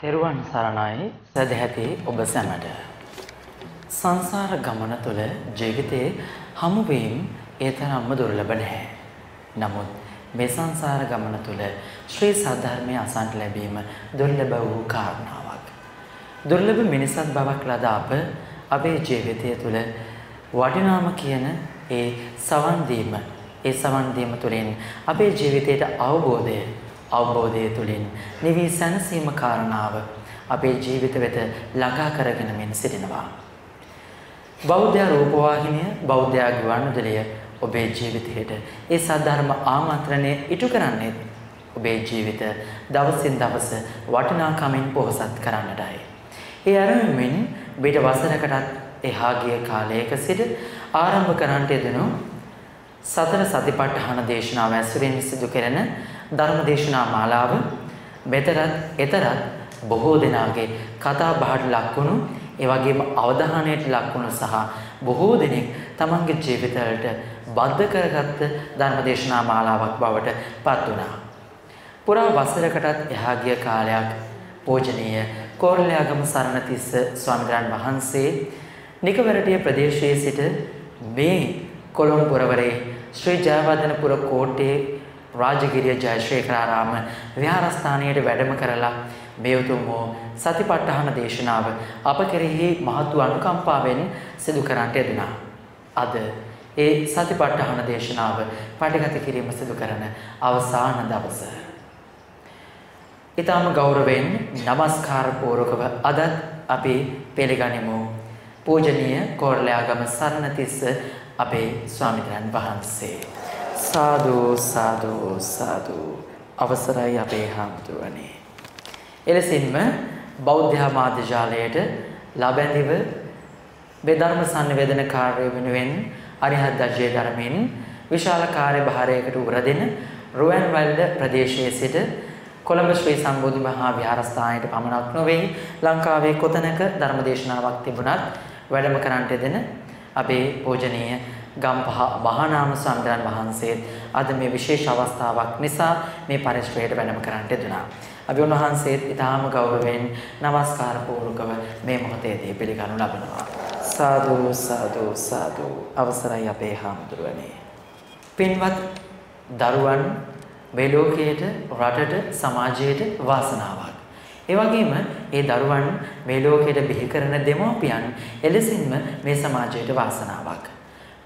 තෙරුවන් සරණයි සදැහැති ඔබ සැමට. සංසාර ගමන තුළ ජීවිතයේ හමුවීම් ඒ තරම්ම දුර්ලභ නැහැ. නමුත් මේ සංසාර ගමන තුළ ශ්‍රී සද්ධර්මය අසන්ට ලැබීම දුර්ලභ වූ කාරණාවක්. දුර්ලභ මිනිසත් බවක් ලද අප අපේ ජීවිතය තුළ වටිනාම කියන ඒ සවන් දීම ඒ සවන් දීම තුළින් අපේ ජීවිතයට අවබෝධය අවබෝධය තුළින් නිවි සැනසීම කාරණාව අපේ ජීවිත වෙත ළඟා කරගෙන මෙන් සිටිනවා. බෞද්ධ රූපවාහිනිය බෞද්ධ ගුවන්විදුලිය ඔබේ ජීවිතයට ඒ සද්ධර්ම ආමන්ත්‍රණය ඉටු කරන්නේ ඔබේ ජීවිත දවසින් දවස වටිනාකමින් පොහොසත් කරන්නටයි. ඒ අරමුමින් බිට වසරකටත් එහා ගිය කාලයක සිට ආරම්භ කරන්නට යෙදුණු සතර සතිපට්ඨාන දේශනාව ඇසුරින් සිදු කෙරෙන ධර්ම දේශනා මාලාව මෙතරත් එතරත් බොහෝ දෙනාගේ කතා බහට ලක්වුණු ඒ වගේම අවධානයට ලක්වුණු සහ බොහෝ දෙනෙක් තමන්ගේ ජීවිතවලට බද්ධ කරගත්ත ධර්ම දේශනා මාලාවක් බවට පත් වුණා. පුරා වසරකටත් එහා ගිය කාලයක් පූජනීය කෝරළයාගම සරණතිස්ස ස්වාමීන් වහන්සේ නිකවරටිය ප්‍රදේශයේ සිට මේ කොළඹ පුරවරේ ශ්‍රී ජයවර්ධනපුර කෝට්ටේ රාජගිරිය ජයශ්‍රේකරාරාම විහාරස්ථානයට වැඩම කරලා මේ උතුම් වූ සතිපට්ඨාන දේශනාව අප කෙරෙහි මහත් වූ අනුකම්පාවෙන් සිදු කරන්නට යෙදුණා. අද ඒ සතිපට්ඨාන දේශනාව පටිගත කිරීම සිදු කරන අවසාන දවස. ඊටම ගෞරවයෙන් নমස්කාර පූර්වකව අදත් අපි පිළිගනිමු පූජනීය කෝරළයාගම සරණතිස්ස අපේ ස්වාමීන් වහන්සේ සාදු සාදු සාදු. අවසරයි අපේ හාමුදුරනේ. එලෙසින්ම බෞද්ධ මාධ්‍යාලයට ලබැඳිව මේ ධර්ම සංනිවේදන කාර්යය වෙනුවෙන් අරිහත් දර්ශයේ ධර්මෙන් විශාල කාර්යභාරයකට උරදෙන රුවන්වැල්ල ප්‍රදේශයේ සිට කොළඹ ශ්‍රී සම්බෝධි මහා විහාරස්ථානයට පමණක් නොවේ ලංකාවේ කොතැනක ධර්මදේශනාවක් තිබුණත් වැඩම කරන්නට දෙන අපේ පූජනීය ගම්පහ මහානාම සම්දරන් වහන්සේත් අද මේ විශේෂ අවස්ථාවක් නිසා මේ පරිශ්‍රයට වැඩම කරන්නට දුනා. අපි උන්වහන්සේත් ඊටාම ගෞරවයෙන් নমස්කාර පූර්වකව මේ මොහොතේදී පිළිගනු ලබනවා. සාදු සාදු සාදු අවසරයි අපේ හාමුදුරුවනේ. පින්වත් දරුවන් මේ ලෝකයට රටට සමාජයට වාසනාවක්. ඒ වගේම ඒ දරුවන් මේ ලෝකයට බිහි කරන දෙමව්පියන් එලෙසින්ම මේ සමාජයට වාසනාවක්.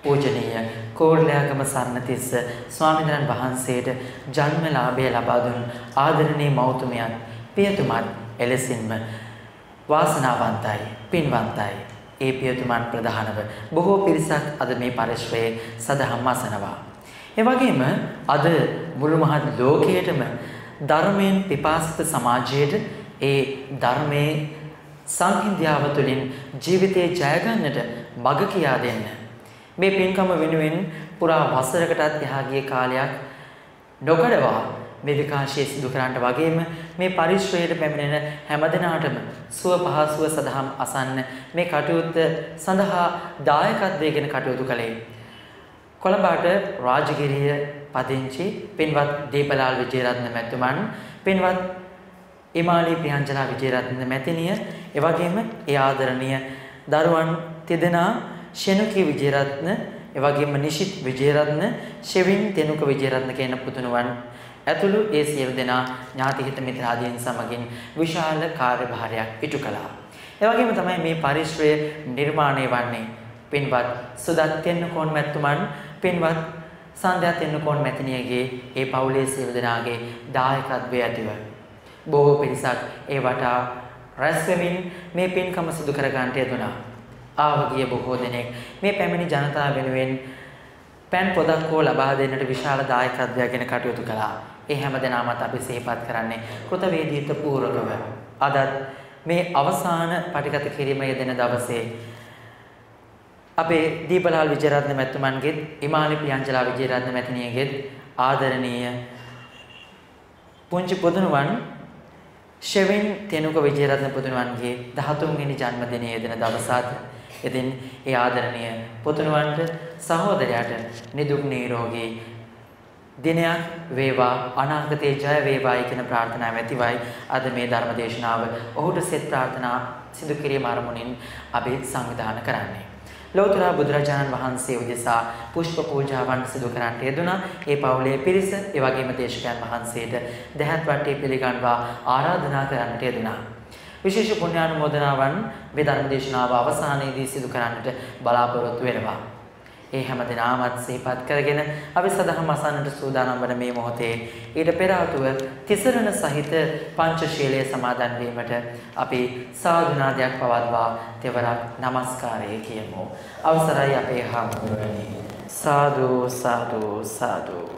පූජනීය. කෝරළයාගම සරණතිස්ස ස්වාමීන් වහන්සේට ජන්මලාභය ලබා දුන් ආදරණීය මෞතුමයන් පියතුමන් එලෙසින්ම වාසනාවන්තයි පින්වන්තයි. ඒ පියතුමන් ප්‍රධානව බොහෝ පිරිසක් අද මේ පරිශ්‍රයේ සදහම් අසනවා. ඒ වගේම අද මුළු මහත් ලෝකයේටම ධර්මයෙන් පිපාසිත සමාජයට ඒ ධර්මයේ සංහිඳියාව තුළින් ජීවිතේ ජය ගන්නට මඟ කියා දෙන්න මේ පින්කම වෙනුවෙන් පුරා වසරකටත් එහා ගිය කාලයක් නොකඩවා මේ විකාශය සිදු කරන්නට වගේම මේ පරිශ්‍රයට පැමිණෙන හැමදෙනාටම සුව පහසුව සදහම් අසන්න මේ කටයුත්ත සඳහා දායකත්වයෙන් කටයුතු කළේ. කොළඹට රාජගිරිය පදිංචි පින්වත් දීපලාල් විජේරත්න මැතිතුමන් පින්වත් ඉමාලි ප්‍රියංජලා විජේරත්න මැතිණිය එවැගේම ඒ ආදරණීය දරුවන් තිදෙනා ෂෙනුකි විජේරත්න එවැගේම නිෂිත් විජේරත්න ෂෙවින් තෙනුක විජේරත්න කියන පුතුණුවන් ඇතුළු ඒ සියලු දෙනා ඥාති හිත මිත්‍රාදීන් සමගින් විශාල කාර්යභාරයක් ඉටු කළා. එවැගේම තමයි මේ පරිශ්‍රය නිර්මාණය වන්නේ පින්වත් සුදත් තෙන්නකෝන් මැතිතුමන් පින්වත් සන්ධ්‍යා තෙන්නකෝන් මැතිණියගේ ඒ පවුලේ සියලු දෙනාගේ දායකත්වය ඇතිව බොහෝ පිරිසක් ඒ වටා රැස් වෙමින් මේ පින්කම සිදු කර ගන්නට යෙදුණා. ආවගිය බොහෝ දෙනෙක් මේ පැමිණි ජනතාව වෙනුවෙන් පෑන් පොදක් හෝ ලබා දෙන්නට විශාල දායකත්වයක්ගෙන කටයුතු කළා. ඒ හැම දෙනාමත් අපි සිහිපත් කරන්නේ කෘතවේදීත්ව පූර්වකව. අදත් මේ අවසාන පටිගත කිරීම යෙදෙන දවසේ අපේ දීපලාල් විජයරත්න මැතිතුමන්ගෙත් ඉමාලි ප්‍රියංජලා විජයරත්න මැතිණියගෙත් ආදරණීය පුංචි පුදුනුවන් ෂෙවින් තෙනුක විජයරත්න පුදුනුවන්ගේ 13 වෙනි ජන්මදිනයේ යෙදෙන දවසත් ඉතින් ඒ ආදරණීය පුදුනුවන්ට සහෝදරයාට නිදුක් නිරෝගී දිනයක් වේවා අනාගතයේ ජය වේවායි කියන ප්‍රාර්ථනාව ඇතිවයි අද මේ ධර්ම දේශනාව ඔහුට සෙත් ප්‍රාර්ථනා සිදු කිරීම අරමුණින් අපි සංවිධානය කරන්නේ. ලෞතර බුදුරජාණන් වහන්සේ උදෙසා පුෂ්ප පූජාවන් සිදු කරන්නට යෙදුණා. ඒ පවුලේ පිරිස, ඒ වගේම දේශකයන් වහන්සේට දැහත් වටේ පිළිගන්වා ආරාධනා කරන්නට යෙදුණා. විශේෂ පුණ්‍යානුමෝදනාවන් මේ ධර්ම දේශනාව අවසානයේදී සිදු කරන්නට බලාපොරොත්තු වෙනවා. ඒ හැම දිනාමත් සිහිපත් කරගෙන අපි සදහම් අසන්නට සූදානම් වන මේ මොහොතේ ඊට පෙර ආතුව තිසරණ සහිත පංචශීලයේ සමාදන් වීමට අපි සාදුනාදයක් පවත්වා තෙවරක් নমස්කාරය කියමු. අවසරයි අපේ හාමුදුරනි. සාදු සාදු සාදු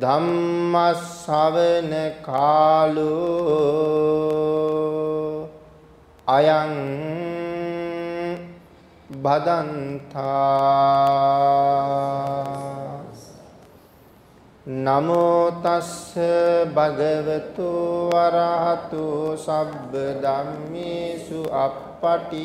ධම්මස්සවන කාලෝ අයං බදන්තා නමෝ තස්ස භගවතු වරහතු සබ්බ ධම්මේසු අප්පටි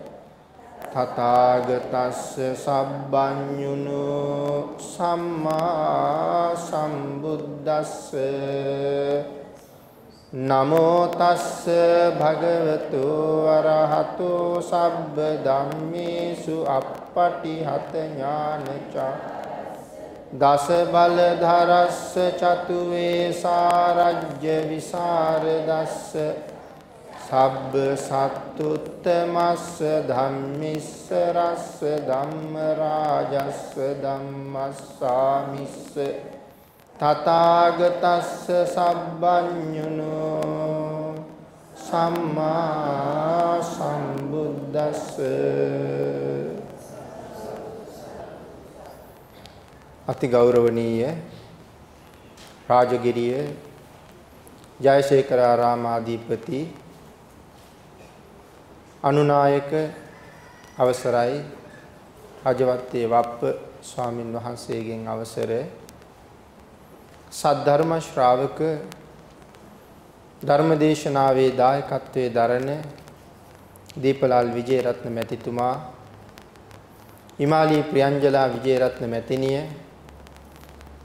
තථාගතස්ස සබ්බඤුනු සම්මා සම්බුද්දස්ස. නමෝ තස්ස භගවතු අරහතු සබ්බ ධම්මේසු අප්පටිහත ඥානචා. දස බල ධරස්ස චතුවේ සාරජ්‍ය විසරදස්ස. සබ්බ සත්තුත්තමස්ස ධම්මිස්ස රස්ස ධම්ම රාජස්ස ධම්මස්සාමිස්ස තථාගතස්ස සබ්බඤුනෝ සම්මා සම්බුද්දස්ස අති ගෞරවනීය රාජගිරිය ජයශේකර ආරාමාධිපති අනුනායක අවසරයි. රජවත්තේ වප්ප ස්වාමින් වහන්සේගෙන් අවසර. සද්ධර්ම ශ්‍රාවක ධර්මදේශනාවේ දායකත්වයේ දරන දීපලාල් විජේරත්න මැතිතුමා හිමාලී ප්‍රියංජලා විජේරත්න මැතිණිය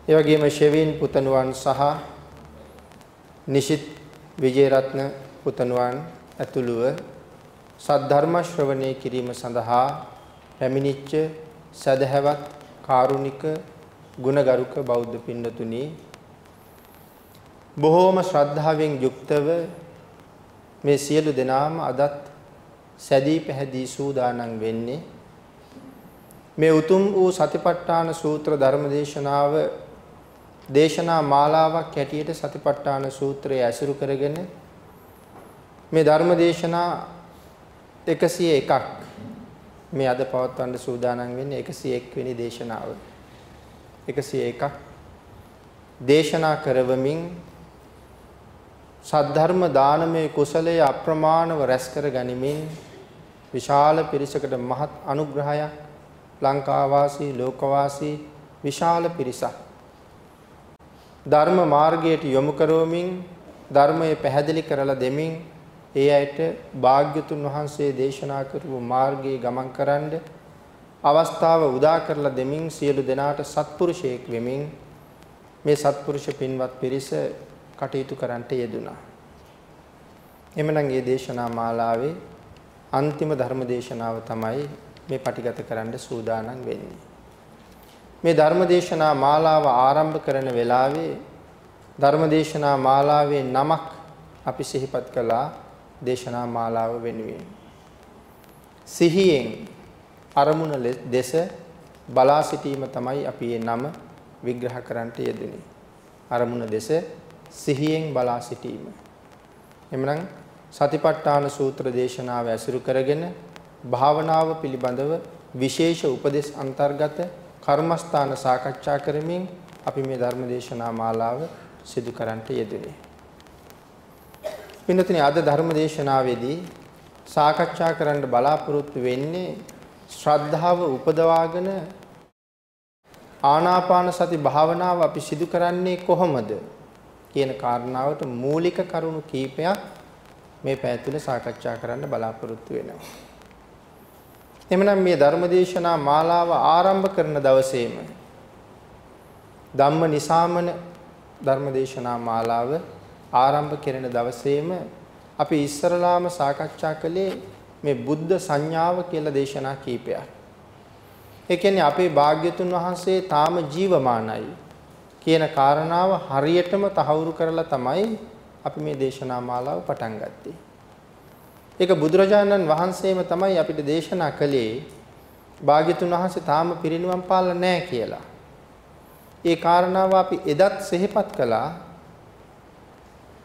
ඒ වගේම ෂෙවින් පුතණුවන් සහ නිෂිත් විජේරත්න පුතණුවන් ඇතුළුව සද්ධර්ම ශ්‍රවණය කිරීම සඳහා පැමිණිච්ච සදහැවත් කාරුණික ගුණගරුක බෞද්ධ පින්නතුනි බොහෝම ශ්‍රද්ධාවෙන් යුක්තව මේ සියලු දෙනාම අදත් සැදී පැහැදී සූදානම් වෙන්නේ. මේ උතුම් වූ සතිපට්ඨාන සූත්‍ර ධර්මදේශනාව දේශනා මාලාවක් හැටියට සතිපට්ඨාන සූත්‍රය ඇසුරු කරගෙන මේ ධර්මදේශනා 101ක් මේ අද පවත්වන්න සූදානම් වෙන්නේ 101 වෙනි දේශනාව. 101ක් දේශනා කරවමින් සද්ධර්ම දානමය කුසලයේ අප්‍රමාණව රැස් කර ගනිමින් විශාල පිරිසකට මහත් අනුග්‍රහයක් ලංකාවාසී ලෝකවාසී විශාල පිරිසක් ධර්ම මාර්ගයට යොමු කරවමින් ධර්මයේ පැහැදිලි කරලා දෙමින් ඒ අයට භාග්‍යතුන් වහන්සේ දේශනා කරපු මාර්ගයේ ගමන් කරන්න අවස්ථාව උදා කරලා දෙමින් සියලු දෙනාට සත්පුරුෂයෙක් වෙමින් මේ සත්පුරුෂ පින්වත් පිරිස කටයුතු කරන්නට යෙදුනා. එමනම් මේ දේශනා මාලාවේ අන්තිම ධර්ම දේශනාව තමයි මේ පටිගත කරන්න සූදානම් වෙන්නේ. මේ ධර්ම දේශනා මාලාව ආරම්භ කරන වෙලාවේ ධර්ම දේශනා මාලාවේ නමක් අපි සිහිපත් කළා දේශනා මාලාව වෙනුවෙන්. සිහියෙන් අරමුණ දෙස බලා සිටීම තමයි අපි මේ නම විග්‍රහ කරන්නට යෙදුනේ. අරමුණ දෙස සිහියෙන් බලා සිටීම. එමනම් සතිපට්ඨාන සූත්‍ර දේශනාව ඇසුරු කරගෙන භාවනාව පිළිබඳව විශේෂ උපදෙස් අන්තර්ගත කර්මස්ථාන සාකච්ඡා කරමින් අපි මේ ධර්ම දේශනා මාලාව සිදු කරන්නට යෙදුනේ. පින්නතුනි අද ධර්ම දේශනාවේදී සාකච්ඡා කරන්න බලාපොරොත්තු වෙන්නේ ශ්‍රද්ධාව උපදවාගෙන ආනාපාන සති භාවනාව අපි සිදු කරන්නේ කොහොමද කියන කාරණාවට මූලික කරුණු කීපයක් මේ පැය තුල සාකච්ඡා කරන්න බලාපොරොත්තු වෙනවා. එමනම් මේ ධර්මදේශනා මාලාව ආරම්භ කරන දවසේම ධම්ම නිසාමන ධර්මදේශනා මාලාව ආරම්භ කරන දවසේම අපි ඉස්සරලාම සාකච්ඡා කළේ මේ බුද්ධ සංඥාව කියලා දේශනා කීපයක්. ඒ කියන්නේ අපේ භාග්‍යතුන් වහන්සේ තාම ජීවමානයි කියන කාරණාව හරියටම තහවුරු කරලා තමයි අපි මේ දේශනා මාලාව පටන් ගත්තේ. ඒක බුදුරජාණන් වහන්සේම තමයි අපිට දේශනා කළේ භාග්‍යතුන් වහන්සේ තාම පිරිනිවන් පාලා නැහැ කියලා. ඒ කාරණාව අපි එදත් සිහිපත් කළා.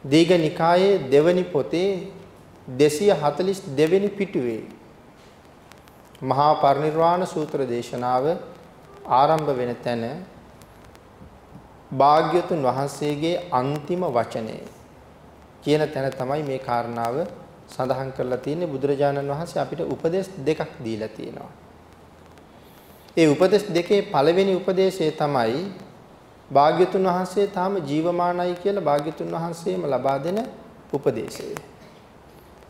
දීඝනිකායේ දෙවනි පොතේ 242 වෙනි පිටුවේ මහා පරිනිර්වාණ සූත්‍ර දේශනාව ආරම්භ වෙන තැන භාග්‍යතුන් වහන්සේගේ අන්තිම වචනය කියන තැන තමයි මේ කාරණාව සඳහන් කරලා තියෙන්නේ බුදුරජාණන් වහන්සේ අපිට උපදේශ දෙකක් දීලා තියෙනවා. ඒ උපදේශ දෙකේ පළවෙනි උපදේශය තමයි භාග්‍යතුන් වහන්සේ තාම ජීවමානයි කියලා භාග්‍යතුන් වහන්සේම ලබා දෙන උපදේශය.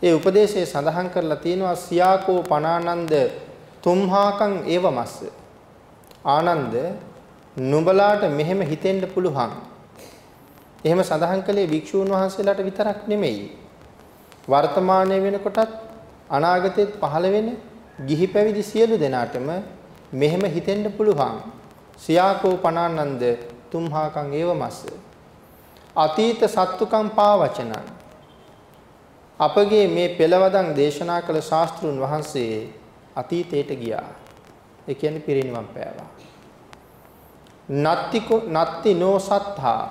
ඒ උපදේශයේ සඳහන් කරලා තියෙනවා සියාකෝ පනානන්ද තුම්හාකං ඒවමස්ස. ආනන්ද නුඹලාට මෙහෙම හිතෙන්න පුළුවන්. එහෙම සඳහන් කළේ භික්ෂූන් වහන්සේලාට විතරක් නෙමෙයි. වර්තමානයේ වෙනකොටත් අනාගතයේත් පහළ වෙන ගිහි පැවිදි සියලු දෙනාටම මෙහෙම හිතෙන්න පුළුවන්. සියාකෝ පනානන්ද තුම්හාකං ඒවමස්ස. අතීත සත්තුකම් පාවචනං අපගේ මේ පෙළවදන් දේශනා කළ ශාස්ත්‍රුන් වහන්සේ අතීතයට ගියා. ඒ කියන්නේ පිරිනිවන් පෑවා. නත්තිකෝ නත්ති නෝ සත්තා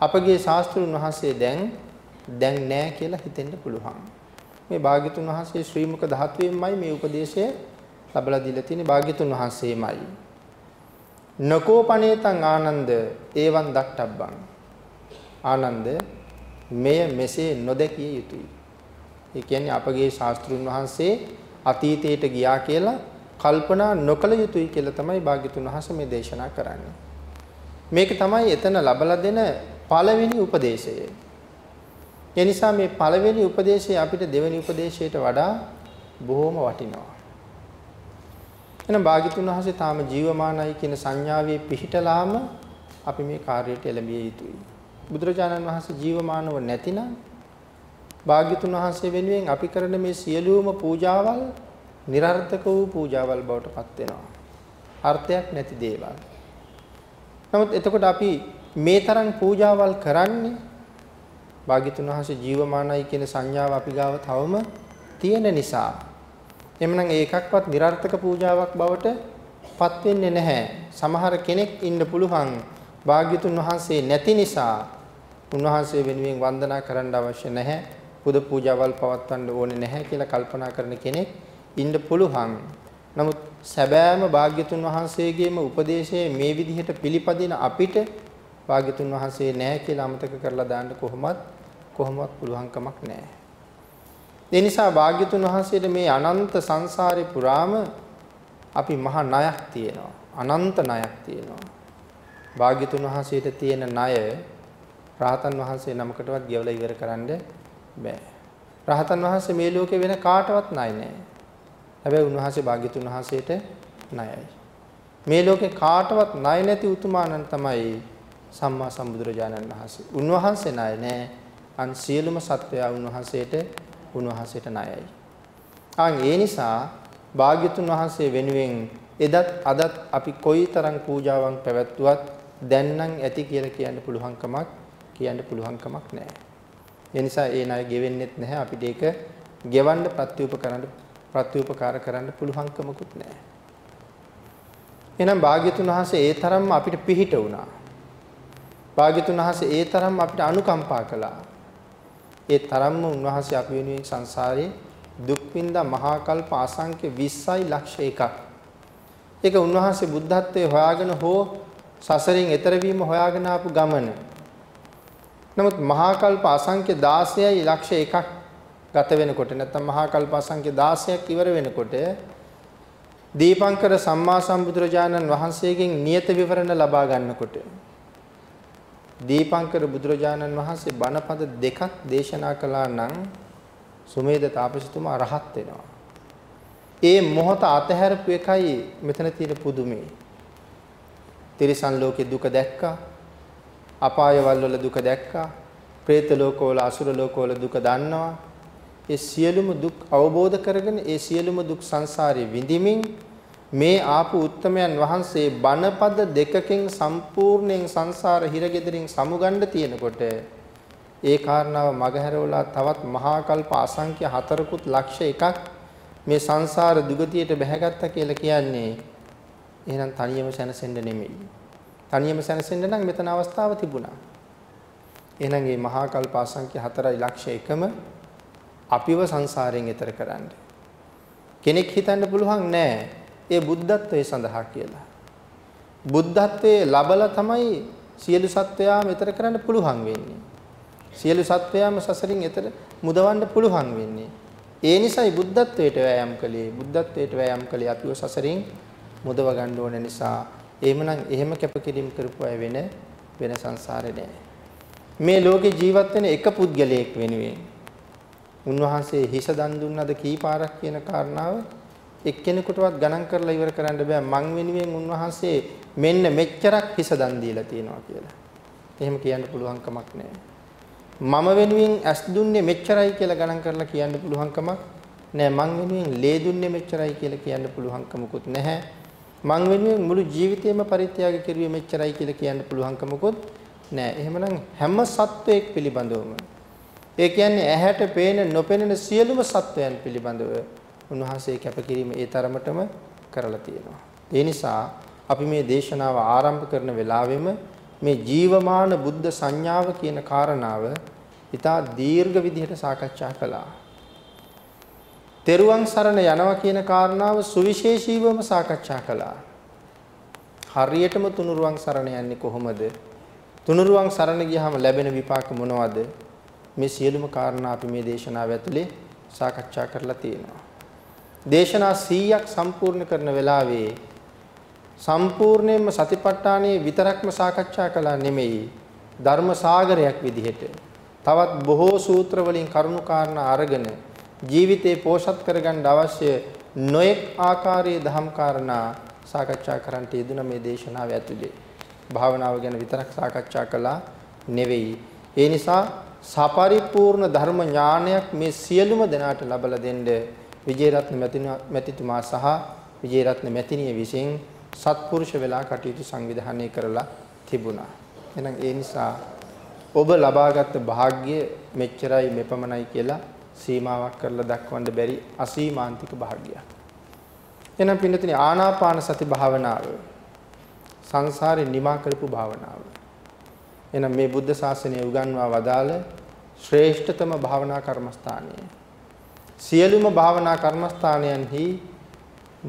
අපගේ ශාස්ත්‍රුන් වහන්සේ දැන් දැන් නෑ කියලා හිතෙන්න පුළුවන්. මේ භාග්‍යතුන් වහන්සේ ශ්‍රී මුක ධාතුවේමයි මේ උපදේශය ලැබලා දීලා තියෙන්නේ භාග්‍යතුන් වහන්සේමයි. නකෝපනේතං ආනන්ද ඒවන් දක්ටබ්බං. ආනන්ද මෙය මෙසේ නොදැකිය යුතුයි. ඒ කියන්නේ අපගේ ශාස්ත්‍රුන් වහන්සේ අතීතයට ගියා කියලා කල්පනා නොකළ යුතුයි කියලා තමයි භාග්‍යතුන් වහන්සේ මේ දේශනා කරන්නේ. මේක තමයි එතන ලබලා දෙන පළවෙනි උපදේශය. ඒ නිසා මේ පළවෙනි උපදේශය අපිට දෙවෙනි උපදේශයට වඩා බොහොම වටිනවා. එහෙනම් භාග්‍යතුන් වහන්සේ තාම ජීවමානයි කියන සංඥාවේ පිහිටලාම අපි මේ කාර්යයට එළඹිය යුතුයි. බුදුරජාණන් වහන්සේ ජීවමානව නැතිනම් භාග්‍යතුන් වහන්සේ වෙනුවෙන් අපි කරන මේ සියලුම පූජාවල් નિરර්ථක වූ පූජාවල් බවට පත් වෙනවා. අර්ථයක් නැති දේවල්. නමුත් එතකොට අපි මේ තරම් පූජාවල් කරන්නේ භාග්‍යතුන් වහන්සේ ජීවමානයි කියන සංඥාව අපි ගාව තවම තියෙන නිසා. එhmenan ඒකක්වත් નિરර්ථක පූජාවක් බවට පත් වෙන්නේ නැහැ. සමහර කෙනෙක් ඉන්න පුළුවන් භාග්‍යතුන් වහන්සේ නැති නිසා උන්වහන්සේ වෙනුවෙන් වන්දනා කරන්න අවශ්‍ය නැහැ. පුද පූජාවල් පවත්වන්න ඕනේ නැහැ කියලා කල්පනා කරන කෙනෙක් ඉන්න පුළුවන්. නමුත් සැබෑම භාග්‍යතුන් වහන්සේගේම උපදේශයේ මේ විදිහට පිළිපදින අපිට භාග්‍යතුන් වහන්සේ නැහැ කියලා අමතක කරලා දාන්න කොහොමත් කොහොමවත් පුළුවන්කමක් නැහැ. ඒ නිසා භාග්‍යතුන් වහන්සේට මේ අනන්ත සංසාරේ පුරාම අපි මහා ණයක් තියෙනවා. අනන්ත ණයක් තියෙනවා. භාග්‍යතුන් වහන්සේට තියෙන ණය රහතන් වහන්සේ නමකටවත් ගෙවලා ඉවර කරන්න බෑ. රහතන් වහන්සේ මේ ලෝකේ වෙන කාටවත් ණය නෑ. හැබැයි උන්වහන්සේ භාග්‍යතුන් වහන්සේට ණයයි. මේ ලෝකේ කාටවත් ණය නැති උතුමාණන් තමයි සම්මා සම්බුදුරජාණන් වහන්සේ. උන්වහන්සේ ණය නෑ. අන් සියලුම සත්වයා උන්වහන්සේට උන්වහන්සේට ණයයි. ආන් ඒ නිසා භාග්‍යතුන් වහන්සේ වෙනුවෙන් එදත් අදත් අපි කොයිතරම් පූජාවන් පැවැත්වුවත් දැන් නම් ඇති කියලා කියන්න පුළුවන්කමක් කියන්න පුළුවන්කමක් නැහැ. ඒ නිසා ඒ ණය ගෙවෙන්නෙත් නැහැ අපිට ඒක ගෙවන්න ප්‍රත්‍යූපකරන්න ප්‍රත්‍යූපකාර කරන්න පුළුවන්කමකුත් නැහැ. එහෙනම් භාග්‍යතුන් වහන්සේ ඒ තරම්ම අපිට පිහිට වුණා. භාග්‍යතුන් වහන්සේ ඒ තරම්ම අපිට අනුකම්පා කළා. ඒ තරම්ම උන්වහන්සේ අපි වෙනුවෙන් සංසාරේ දුක් විඳා මහා කල්ප අසංඛ්‍ය 20යි ලක්ෂ එකක්. ඒක උන්වහන්සේ බුද්ධත්වයේ හොයාගෙන හෝ සසරින් එතර වීම හොයාගෙන ආපු ගමන. නමුත් මහා කල්ප අසංඛ්‍ය 16යි ලක්ෂ එකක් ගත වෙනකොට නැත්නම් මහා කල්ප අසංඛ්‍ය 16ක් ඉවර වෙනකොට දීපංකර සම්මා සම්බුදුරජාණන් වහන්සේගෙන් නියත විවරණ ලබා ගන්නකොට දීපංකර බුදුරජාණන් වහන්සේ බණපද දෙකක් දේශනා කළා නම් සුමේද තාපසතුමා රහත් වෙනවා. ඒ මොහොත අතහැරපු එකයි මෙතන තියෙන පුදුමේ. තිරිසන් ලෝකේ දුක දැක්කා. අපායවල වල දුක දැක්කා. പ്രേත ලෝකවල අසුර ලෝකවල දුක දන්නවා. ඒ සියලුම දුක් අවබෝධ කරගෙන ඒ සියලුම දුක් සංසාරේ විඳිමින් මේ ආපු උත්තමයන් වහන්සේ බණපද දෙකකින් සම්පූර්ණයෙන් සංසාර හිරගෙදරින් සමුගන්න තියෙනකොට ඒ කාරණාව මගහැරවලා තවත් මහා කල්ප අසංඛ්‍ය හතරකුත් ලක්ෂ එකක් මේ සංසාර දුගතියට බැහැගත්තා කියලා කියන්නේ එහෙනම් තනියම සැනසෙන්න නෙමෙයි. තනියම සැනසෙන්න නම් මෙතන අවස්ථාව තිබුණා. එහෙනම් මේ මහා කල්ප අසංඛ්‍ය 4 ලක්ෂ එකම අපිව සංසාරයෙන් එතර කරන්න. කෙනෙක් හිතන්න පුළුවන් නෑ ඒ බුද්ධත්වයේ සඳහා කියලා. බුද්ධත්වයේ ලබලා තමයි සියලු සත්වයාම එතර කරන්න පුළුවන් වෙන්නේ. සියලු සත්වයාම සසරින් එතර මුදවන්න පුළුවන් වෙන්නේ. ඒ නිසායි බුද්ධත්වයට වෑයම් කළේ. බුද්ධත්වයට වෑයම් කළේ අපිව සසරින් මුදව ගන්න ඕන නිසා. එහෙමනම් එහෙම කැපකිරීම කරපු අය වෙන වෙන සංසාරේ නෑ. මේ ලෝකේ ජීවත් වෙන එක පුද්ගලයෙක් වෙනුවෙන් උන්වහන්සේ හිස දන් දුන්නද කී පාරක් කියන කාරණාව එක්කෙනෙකුටවත් ගණන් කරලා ඉවර කරන්න බෑ මං වෙනුවෙන් උන්වහන්සේ මෙන්න මෙච්චරක් හිස දන් දීලා තියෙනවා කියලා. එහෙම කියන්න පුළුවන් කමක් නෑ. මම වෙනුවෙන් ඇස් දුන්නේ මෙච්චරයි කියලා ගණන් කරලා කියන්න පුළුවන් කමක් නෑ. මං වෙනුවෙන් ලේ දුන්නේ මෙච්චරයි කියලා කියන්න පුළුවන් කමකුත් නැහැ. මං වෙනුවෙන් මුළු ජීවිතේම පරිත්‍යාග කෙරුවේ මෙච්චරයි කියලා කියන්න පුළුවන් කමකුත් නෑ. එහෙමනම් හැම සත්වයක් පිළිබඳවම ඒ කියන්නේ ඇහැට පේන නොපෙනෙන සියලුම සත්වයන් පිළිබඳව උන්වහන්සේ කැපකිරීම ඒ තරමටම කරලා තියෙනවා. ඒ නිසා අපි මේ දේශනාව ආරම්භ කරන වෙලාවෙම මේ ජීවමාන බුද්ධ සංඥාව කියන කාරණාව ඉතා දීර්ඝ විදිහට සාකච්ඡා කළා. තෙරුවන් සරණ යනවා කියන කාරණාව සුවිශේෂීවම සාකච්ඡා කළා. හරියටම තුනුරුවන් සරණ යන්නේ කොහොමද? තුනුරුවන් සරණ ගියාම ලැබෙන විපාක මොනවද? මේ සියලුම කාරණා අපි මේ දේශනාව ඇතුලේ සාකච්ඡා කරලා තියෙනවා. දේශනා 100ක් සම්පූර්ණ කරන වෙලාවේ සම්පූර්ණයෙන්ම සතිපට්ඨානයේ විතරක්ම සාකච්ඡා කළා නෙමෙයි ධර්ම සාගරයක් විදිහට. තවත් බොහෝ සූත්‍ර වලින් කරුණු කාරණා අරගෙන ජීවිතේ පෝෂත් කරගන්න අවශ්‍ය නොඑක් ආකාරයේ ධම් කාරණා සාකච්ඡා කරන්නට යෙදුන මේ දේශනාව ඇතුලේ. භාවනාව ගැන විතරක් සාකච්ඡා කළා නෙවෙයි. ඒ නිසා සපරිපූර්ණ ධර්ම ඥානයක් මේ සියලුම දෙනාට ලබලා දෙන්න විජේරත්න මැතිතුමා සහ විජේරත්න මැතිණිය විසින් සත්පුරුෂ වෙලා කටයුතු සංවිධානය කරලා තිබුණා. එහෙනම් ඒ නිසා ඔබ ලබාගත් වාග්ය මෙච්චරයි මෙපමණයි කියලා සීමාවක් කරලා දක්වන්න බැරි අසීමාන්තික වාග්යක්. එහෙනම් පින්නතුනි ආනාපාන සති භාවනාව සංසාරේ නිමා කරපු භාවනාව. එහෙනම් මේ බුද්ධ ශාසනය උගන්වා වදාළ ශ්‍රේෂ්ඨතම භාවනා කර්මස්ථානය. සියලුම භාවනා කර්මස්ථානයන්හි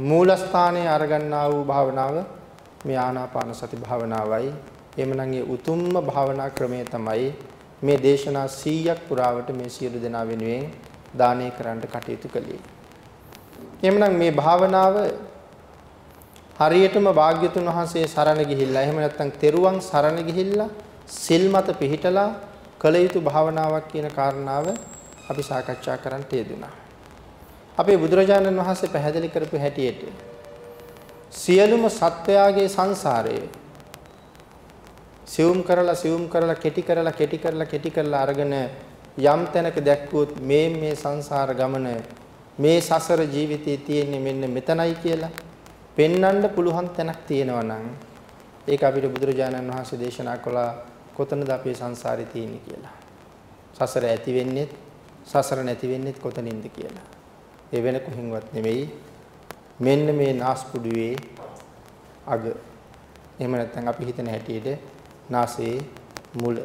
මූලස්ථානයේ අරගන්නා වූ භාවනාව මේ ආනාපාන සති භාවනාවයි. එhmenan ඒ උතුම්ම භාවනා ක්‍රමය තමයි මේ දේශනා 100ක් පුරාවට මේ සියලු දෙනා වෙනුවෙන් දානය කරන්න කටයුතු කළේ. එhmenan මේ භාවනාව හරියටම භාග්‍යතුන් වහන්සේ සරණ ගිහිල්ලා එහෙම නැත්නම් තෙරුවන් සරණ ගිහිල්ලා සිල් මත පිහිටලා කළ යුතු භාවනාවක් කියන කාරණාව අපි සාකච්ඡා කරන්න යෙදුණා. අපේ බුදුරජාණන් වහන්සේ පැහැදිලි කරපු හැටියට සියලුම සත්වයාගේ සංසාරයේ සිවුම් කරලා සිවුම් කරලා කෙටි කරලා කෙටි කරලා කෙටි කරලා අරගෙන යම් තැනක දැක්වුවොත් මේ මේ සංසාර ගමන මේ සසර ජීවිතයේ තියෙන්නේ මෙන්න මෙතනයි කියලා පෙන්වන්න පුළුවන් තැනක් තියෙනවා නම් ඒක අපිට බුදුරජාණන් වහන්සේ දේශනා කළා කොතනද අපේ සංසාරේ තියෙන්නේ කියලා. සසර ඇති වෙන්නේ සසර නැති වෙන්නේ කොතනින්ද කියලා. ඒ වෙන කොහෙන්වත් නෙමෙයි. මෙන්න මේ නාස්පුඩුවේ අග. එහෙම නැත්නම් අපි හිතන හැටියට නාසයේ මුල.